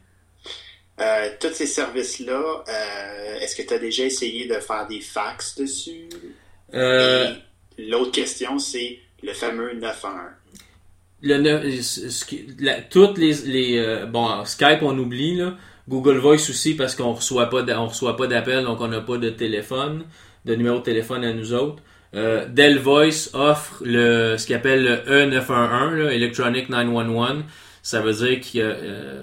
Euh, tous ces services-là, euh, est-ce que tu as déjà essayé de faire des fax dessus? Euh, Et l'autre question, c'est le fameux 911. Toutes les, euh, bon Skype on oublie là. Google Voice aussi parce qu'on reçoit pas on reçoit pas d'appel donc on n'a pas de téléphone de numéro de téléphone à nous autres. Euh, Dell Voice offre le ce qu'il appelle le E911 là, Electronic 911 ça veut dire que euh,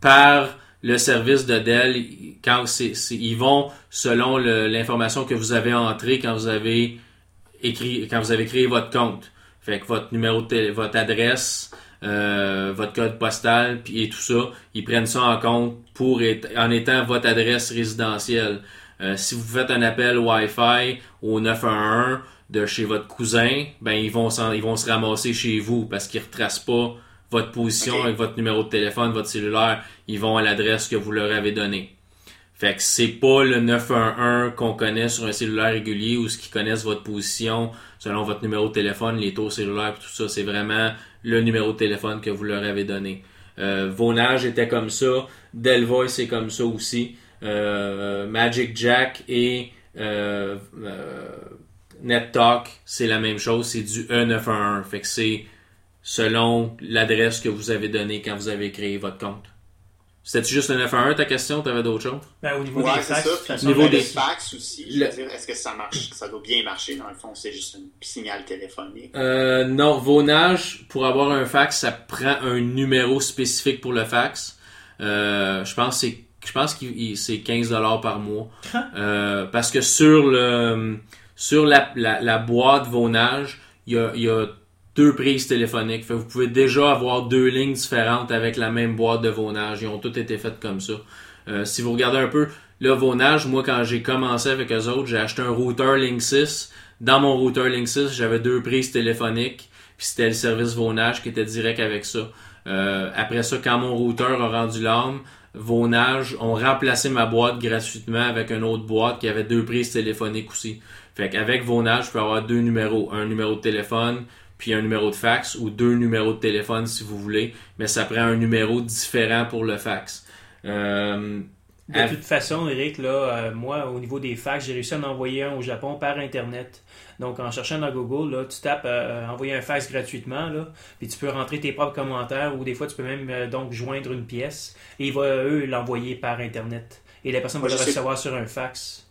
par le service de Dell quand ils vont selon l'information que vous avez entrée quand vous avez écrit quand vous avez créé votre compte Fait que votre numéro de télé- votre adresse, euh, votre code postal puis et tout ça, ils prennent ça en compte pour être, en étant votre adresse résidentielle. Euh, si vous faites un appel Wi-Fi au 911 de chez votre cousin, ben ils vont s'en- ils vont se ramasser chez vous parce qu'ils retracent pas votre position Ok. avec votre numéro de téléphone, votre cellulaire, ils vont à l'adresse que vous leur avez donnée. Fait que c'est pas le 911 qu'on connaît sur un cellulaire régulier ou ce qu'ils connaissent votre position selon votre numéro de téléphone, les taux cellulaires, pis tout ça. C'est vraiment le numéro de téléphone que vous leur avez donné. Euh, Vonage était comme ça. Delvoice c'est comme ça aussi. Euh, Magic Jack et euh, NetTalk, c'est la même chose. C'est du E911. Fait que c'est selon l'adresse que vous avez donnée quand vous avez créé votre compte. C'était juste le 911 ta question? T'avais d'autres choses? Ben, au niveau Ouais, des c'est fax, ça. façon, Niveau des- fax aussi, je Le- veux dire, est-ce que ça marche? Ça doit bien marcher. Dans le fond, c'est juste un signal téléphonique? Euh, non, Vonage, pour avoir un fax, ça prend un numéro spécifique pour le fax. Euh, je pense que c'est je pense que c'est 15 dollars par mois. Euh, parce que sur le sur la, la, la boîte Vonage, il y a, il y a deux prises téléphoniques. Fait que vous pouvez déjà avoir deux lignes différentes avec la même boîte de Vonage. Ils ont toutes été faites comme ça. Euh, si vous regardez un peu le Vonage, moi quand j'ai commencé avec eux autres, j'ai acheté un routeur Linksys. Dans mon routeur Linksys, j'avais deux prises téléphoniques, puis c'était le service Vonage qui était direct avec ça. Euh, après ça, quand mon routeur a rendu l'âme, Vonage ont remplacé ma boîte gratuitement avec une autre boîte qui avait deux prises téléphoniques aussi. Fait qu'avec Vonage, je peux avoir deux numéros, un numéro de téléphone puis un numéro de fax ou deux numéros de téléphone si vous voulez, mais ça prend un numéro différent pour le fax. Euh, De toute façon, Eric, là, euh, moi, au niveau des fax, j'ai réussi à en envoyer un au Japon par Internet. Donc, en cherchant dans Google, là, tu tapes euh, envoyer un fax gratuitement, là, puis tu peux rentrer tes propres commentaires ou des fois, tu peux même euh, donc joindre une pièce et ils vont, eux, l'envoyer par Internet. Et la personne va le sais- recevoir sur un fax.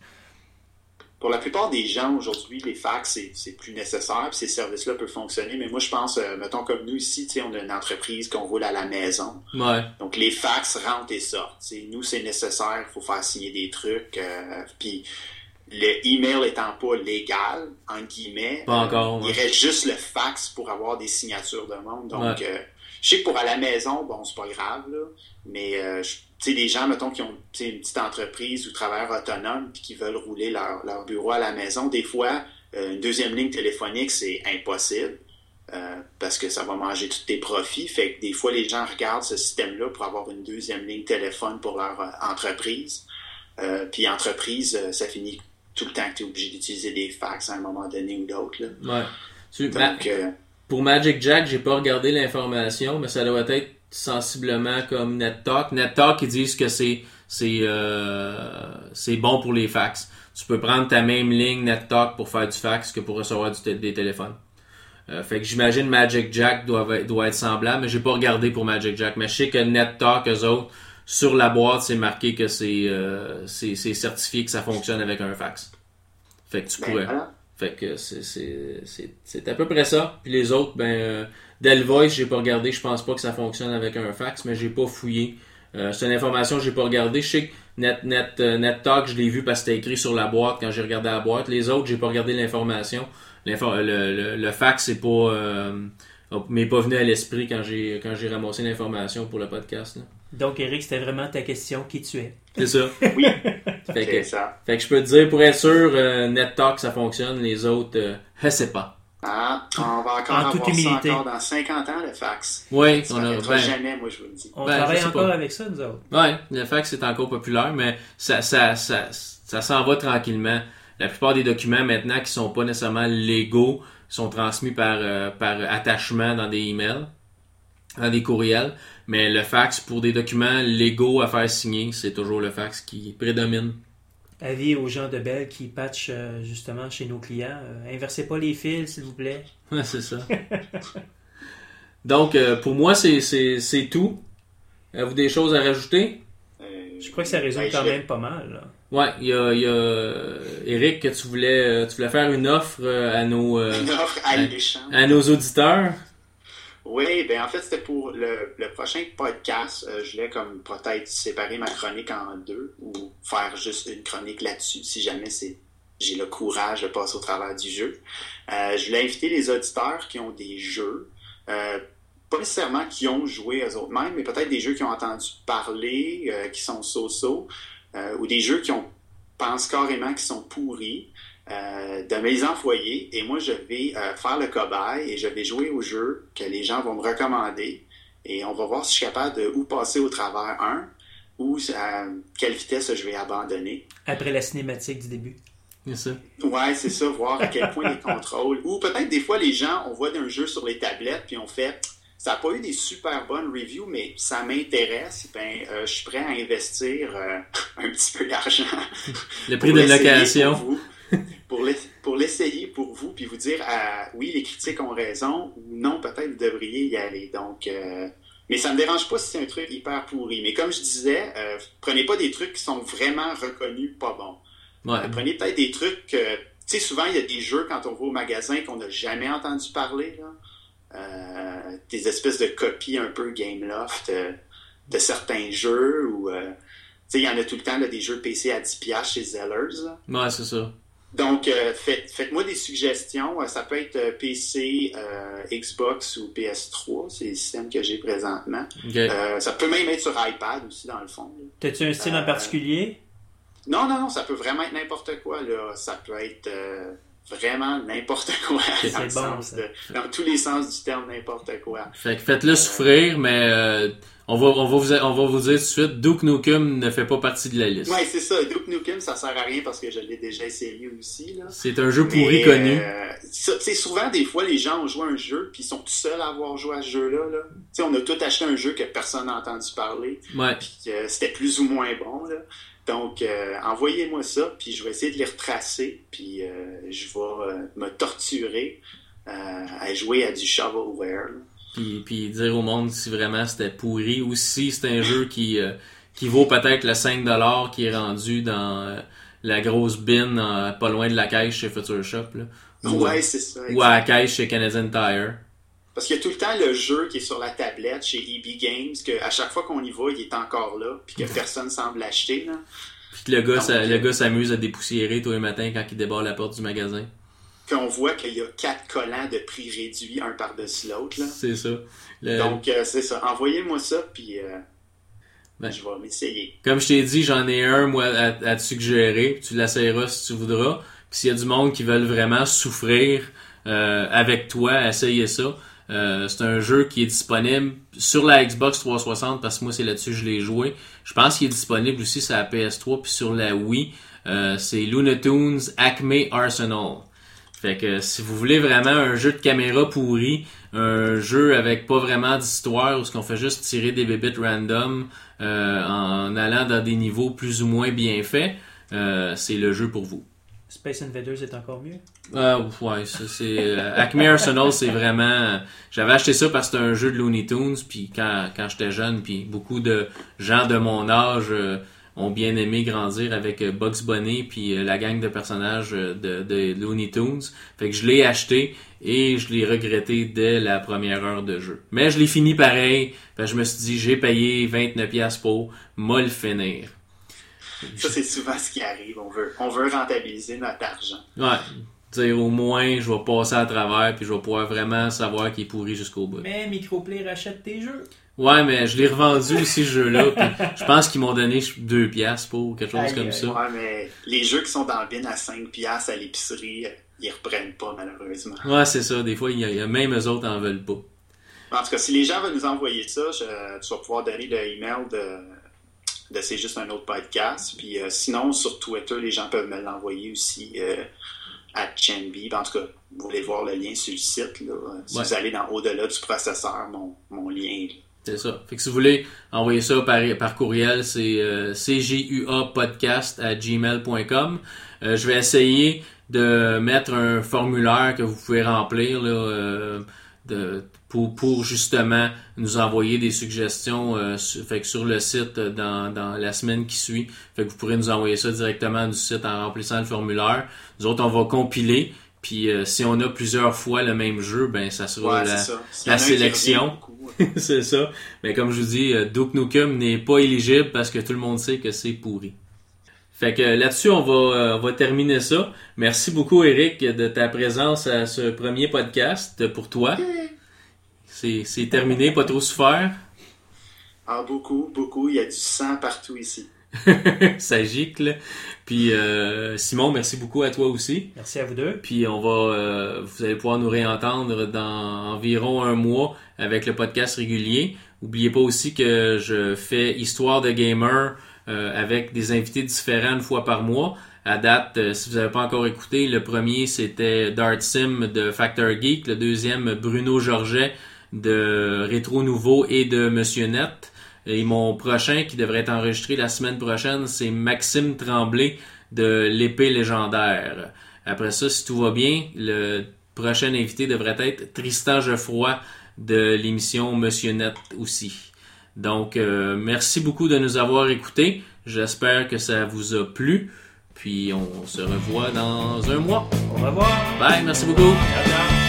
Pour la plupart des gens aujourd'hui, les fax, c'est- plus nécessaire, puis ces services-là peuvent fonctionner. Mais moi, je pense, euh, mettons comme nous ici, on a une entreprise qu'on roule à la maison. ouais. Donc, les fax rentrent et sortent. Nous, c'est nécessaire, il faut faire signer des trucs. euh, puis, le email étant pas légal, entre guillemets, Pas encore, il reste juste le fax pour avoir des signatures de monde. Donc, Ouais. euh, je sais que pour à la maison, bon, c'est pas grave, là, mais euh, je- tu sais, des gens, mettons, qui ont une petite entreprise ou travailleurs autonomes puis qui veulent rouler leur, leur bureau à la maison, des fois, euh, une deuxième ligne téléphonique, c'est impossible. euh, parce que ça va manger tous tes profits. Fait que des fois, les gens regardent ce système-là pour avoir une deuxième ligne téléphone pour leur euh, entreprise. Puis entreprise, ça finit tout le temps que tu es obligé d'utiliser des fax à un moment donné ou d'autre. Ouais. Ma- Donc, pour Magic Jack, j'ai pas regardé l'information, mais ça doit être sensiblement comme NetTalk. NetTalk, ils disent que c'est c'est euh, c'est bon pour les fax. Tu peux prendre ta même ligne NetTalk pour faire du fax que pour recevoir du des téléphones. Euh, fait que j'imagine Magic Jack doit, être- doit être semblable, mais j'ai pas regardé pour Magic Jack. Mais je sais que NetTalk, eux autres, sur la boîte, c'est marqué que c'est euh, certifié que ça fonctionne avec un fax. Fait que tu ben, pourrais. Fait que c'est- c'est c'est- c'est à peu près ça. Puis les autres, ben, euh, Delvoice, j'ai pas regardé. Je pense pas que ça fonctionne avec un fax, mais j'ai pas fouillé. Euh, c'est une information que j'ai pas regardé. Je sais que Net, Net, euh, NetTalk, je l'ai vu parce que c'était écrit sur la boîte quand j'ai regardé la boîte. Les autres, j'ai pas regardé l'information. L'info- le, le, le fax, c'est pas, euh, m'est pas venu à l'esprit quand j'ai quand j'ai ramassé l'information pour le podcast. là. Donc, Eric, c'était vraiment ta question qui tu es? C'est ça. Oui, Fait que, c'est ça. fait que je peux te dire, pour être sûr, euh, NetTalk, ça fonctionne. Les autres, euh, je sais pas. Ah, on va encore En avoir ça encore dans 50 ans, le fax. Oui, Ça on a. ben, jamais, moi, je vous le dis. On Ben, travaille encore pas. avec ça, nous autres. Ouais, le fax est encore populaire, mais ça, ça, ça, ça s'en va tranquillement. La plupart des documents maintenant qui sont pas nécessairement légaux sont transmis par, euh, par attachement dans des emails, dans des courriels. Mais le fax, pour des documents légaux à faire signer, c'est toujours le fax qui prédomine. Avis aux gens de Bell qui patchent euh, justement chez nos clients. euh, inversez pas les fils, s'il vous plaît. Ouais, c'est ça. Donc, euh, pour moi, c'est, c'est, c'est tout. Avez-vous des choses à rajouter? Je crois que ça résume ben, quand même pas mal. là. Ouais, il y a, il y a Eric que tu voulais, tu voulais faire une offre à nos, euh, Une offre alléchante. à nos auditeurs? Oui, ben en fait, c'était pour le, le prochain podcast. Euh, je voulais comme peut-être séparer ma chronique en deux ou faire juste une chronique là-dessus, si jamais c'est j'ai le courage de passer au travers du jeu. Euh, je voulais inviter les auditeurs qui ont des jeux, euh, pas nécessairement qui ont joué eux autres mêmes, mais peut-être des jeux qui ont entendu parler, euh, qui sont so-so, euh, ou des jeux qui ont pensent carrément qu'ils sont pourris, de me les envoyer. Et moi, je vais euh, faire le cobaye et je vais jouer au jeu que les gens vont me recommander. Et on va voir si je suis capable de ou passer au travers un, ou à quelle vitesse je vais abandonner. Après la cinématique du début. C'est ça. Ouais, c'est ça, voir à quel point les contrôles. Ou peut-être des fois, les gens, on voit d'un jeu sur les tablettes, puis on fait, ça n'a pas eu des super bonnes reviews, mais ça m'intéresse, ben, euh, je suis prêt à investir euh, un petit peu d'argent. Le prix de location. Pour, l'essayer pour vous, puis vous dire, ah, oui, les critiques ont raison, ou non, peut-être vous devriez y aller. Donc, euh, mais ça me dérange pas si c'est un truc hyper pourri. Mais comme je disais, euh, prenez pas des trucs qui sont vraiment reconnus pas bons. Ouais. Euh, Prenez peut-être des trucs. tu sais, souvent, il y a des jeux quand on va au magasin qu'on n'a jamais entendu parler. Là. Des espèces de copies un peu Gameloft euh, de certains jeux. ou Tu sais, il y en a tout le temps là, des jeux PC à 10$ chez Zellers. là. Ouais, c'est ça. Donc, euh, faites, faites-moi des suggestions. Euh, Ça peut être euh, PC, euh, Xbox ou PS3. C'est les systèmes que j'ai présentement. Euh, ça peut même être sur iPad aussi, dans le fond. T'as-tu un style en particulier? Non, non, non, ça peut vraiment être n'importe quoi. Là. Ça peut être euh, vraiment n'importe quoi. C'est dans, le bon, sens de- dans tous les sens du terme, n'importe quoi. Fait que faites-le souffrir, mais euh, on, va, on, va vous, on va vous dire tout de suite, Duke Nukem ne fait pas partie de la liste. Ouais, c'est ça. Duke Nukem, ça sert à rien parce que je l'ai déjà essayé aussi. Là. C'est un jeu pourri Mais, connu. euh, sais, souvent, des fois, les gens ont joué à un jeu puis ils sont tout seuls à avoir joué à ce jeu-là. Là. Tu sais, On a tous acheté un jeu que personne n'a entendu parler. Ouais. puis que c'était plus ou moins bon. Là. Donc, euh, envoyez-moi ça, puis je vais essayer de les retracer, puis euh, je vais euh, me torturer à jouer à du shovelware. Puis, puis dire au monde si vraiment c'était pourri ou si c'est un jeu qui, qui vaut peut-être le 5$ qui est rendu dans la grosse bin pas loin de la caisse chez Future Shop. Là. Ou, Ouais, c'est ça. ou à la caisse chez Canadian Tire. Parce qu'il y a tout le temps le jeu qui est sur la tablette chez EB Games, que à chaque fois qu'on y va, il est encore là, puis que personne semble l'acheter. là. Puis que le gars, Donc, ça- euh, le gars s'amuse à dépoussiérer tous les matins quand il débarre la porte du magasin. Puis on voit qu'il y a quatre collants de prix réduits, un par-dessus l'autre. là. C'est ça. Le- Donc, euh, c'est ça. Envoyez-moi ça, puis euh, Ben. je vais m'essayer. Comme je t'ai dit, j'en ai un, moi, à, à te suggérer. Tu l'essayeras si tu voudras. Puis s'il y a du monde qui veulent vraiment souffrir euh, avec toi, essayez ça. Euh, c'est un jeu qui est disponible sur la Xbox 360 parce que moi c'est là-dessus que je l'ai joué. Je pense qu'il est disponible aussi sur la PS3 puis sur la Wii. Euh, c'est Tunes Acme Arsenal. Fait que si vous voulez vraiment un jeu de caméra pourri, un jeu avec pas vraiment d'histoire où ce qu'on fait juste tirer des bébites random euh, en allant dans des niveaux plus ou moins bien faits, euh, c'est le jeu pour vous. Space Invaders est encore mieux? Ah ouais, ça c'est euh, Acme Arsenal, c'est vraiment. J'avais acheté ça parce que c'était un jeu de Looney Tunes, puis quand quand j'étais jeune, puis beaucoup de gens de mon âge euh, ont bien aimé grandir avec euh, Bugs Bunny puis euh, la gang de personnages euh, de, de Looney Tunes. Fait que je l'ai acheté et je l'ai regretté dès la première heure de jeu. Mais je l'ai fini pareil. Fait que je me suis dit j'ai payé 29 pièces pour moi le finir. Ça, c'est souvent ce qui arrive. On veut, on veut rentabiliser notre argent. Ouais. Dire au moins je vais passer à travers puis je vais pouvoir vraiment savoir qu'il est pourri jusqu'au bout. Mais Microplay rachète tes jeux. Ouais, mais je l'ai revendu aussi ce jeu-là. puis je pense qu'ils m'ont donné deux piastres pour quelque chose comme ça. Ouais, mais les jeux qui sont dans le bin à 5 piastres à l'épicerie, ils reprennent pas, malheureusement. Ouais, c'est ça. Des fois, il y a, il y a- même eux autres en veulent pas. En tout cas, si les gens veulent nous envoyer ça, je- tu vas pouvoir donner le email de, de C'est juste un autre podcast. Puis euh, sinon, sur Twitter, les gens peuvent me l'envoyer aussi euh, à Chenby. En tout cas, vous voulez voir le lien sur le site. Là. Si Ouais. vous allez dans Au-delà du processeur, mon, mon lien. C'est ça. Fait que si vous voulez envoyer ça par, par courriel, c'est euh, à gmail.com. Euh, je vais essayer de mettre un formulaire que vous pouvez remplir là, de, pour, pour justement nous envoyer des suggestions euh, sur, fait que sur le site euh, dans, dans la semaine qui suit. Fait que vous pourrez nous envoyer ça directement du site en remplissant le formulaire. Nous autres, on va compiler. Puis euh, si on a plusieurs fois le même jeu, ben ça sera Ouais, la, ça. La sélection. euh, c'est ça. Mais comme je vous dis, euh, Duke Nukem n'est pas éligible parce que tout le monde sait que c'est pourri. Fait que là-dessus, on va, euh, on va terminer ça. Merci beaucoup, Eric, de ta présence à ce premier podcast pour toi. C'est c'est terminé, pas trop souffert? Ah, beaucoup, beaucoup. Il y a du sang partout ici. Ça gicle. Puis euh, Simon, merci beaucoup à toi aussi. Merci à vous deux. Puis on va, euh, vous allez pouvoir nous réentendre dans environ un mois avec le podcast régulier. Oubliez pas aussi que je fais Histoire de gamer euh, avec des invités différents une fois par mois. À date, euh, si vous n'avez pas encore écouté, le premier c'était Dart Sim de Factor Geek, le deuxième Bruno Georget de Rétro Nouveau et de Monsieur Net. Et mon prochain qui devrait être enregistré la semaine prochaine, c'est Maxime Tremblay de l'épée légendaire. Après ça, si tout va bien, le prochain invité devrait être Tristan Geoffroy de l'émission Monsieur Net aussi. Donc, euh, merci beaucoup de nous avoir écoutés. J'espère que ça vous a plu. Puis, on se revoit dans un mois. Au revoir. Bye, merci beaucoup. Ciao, ciao.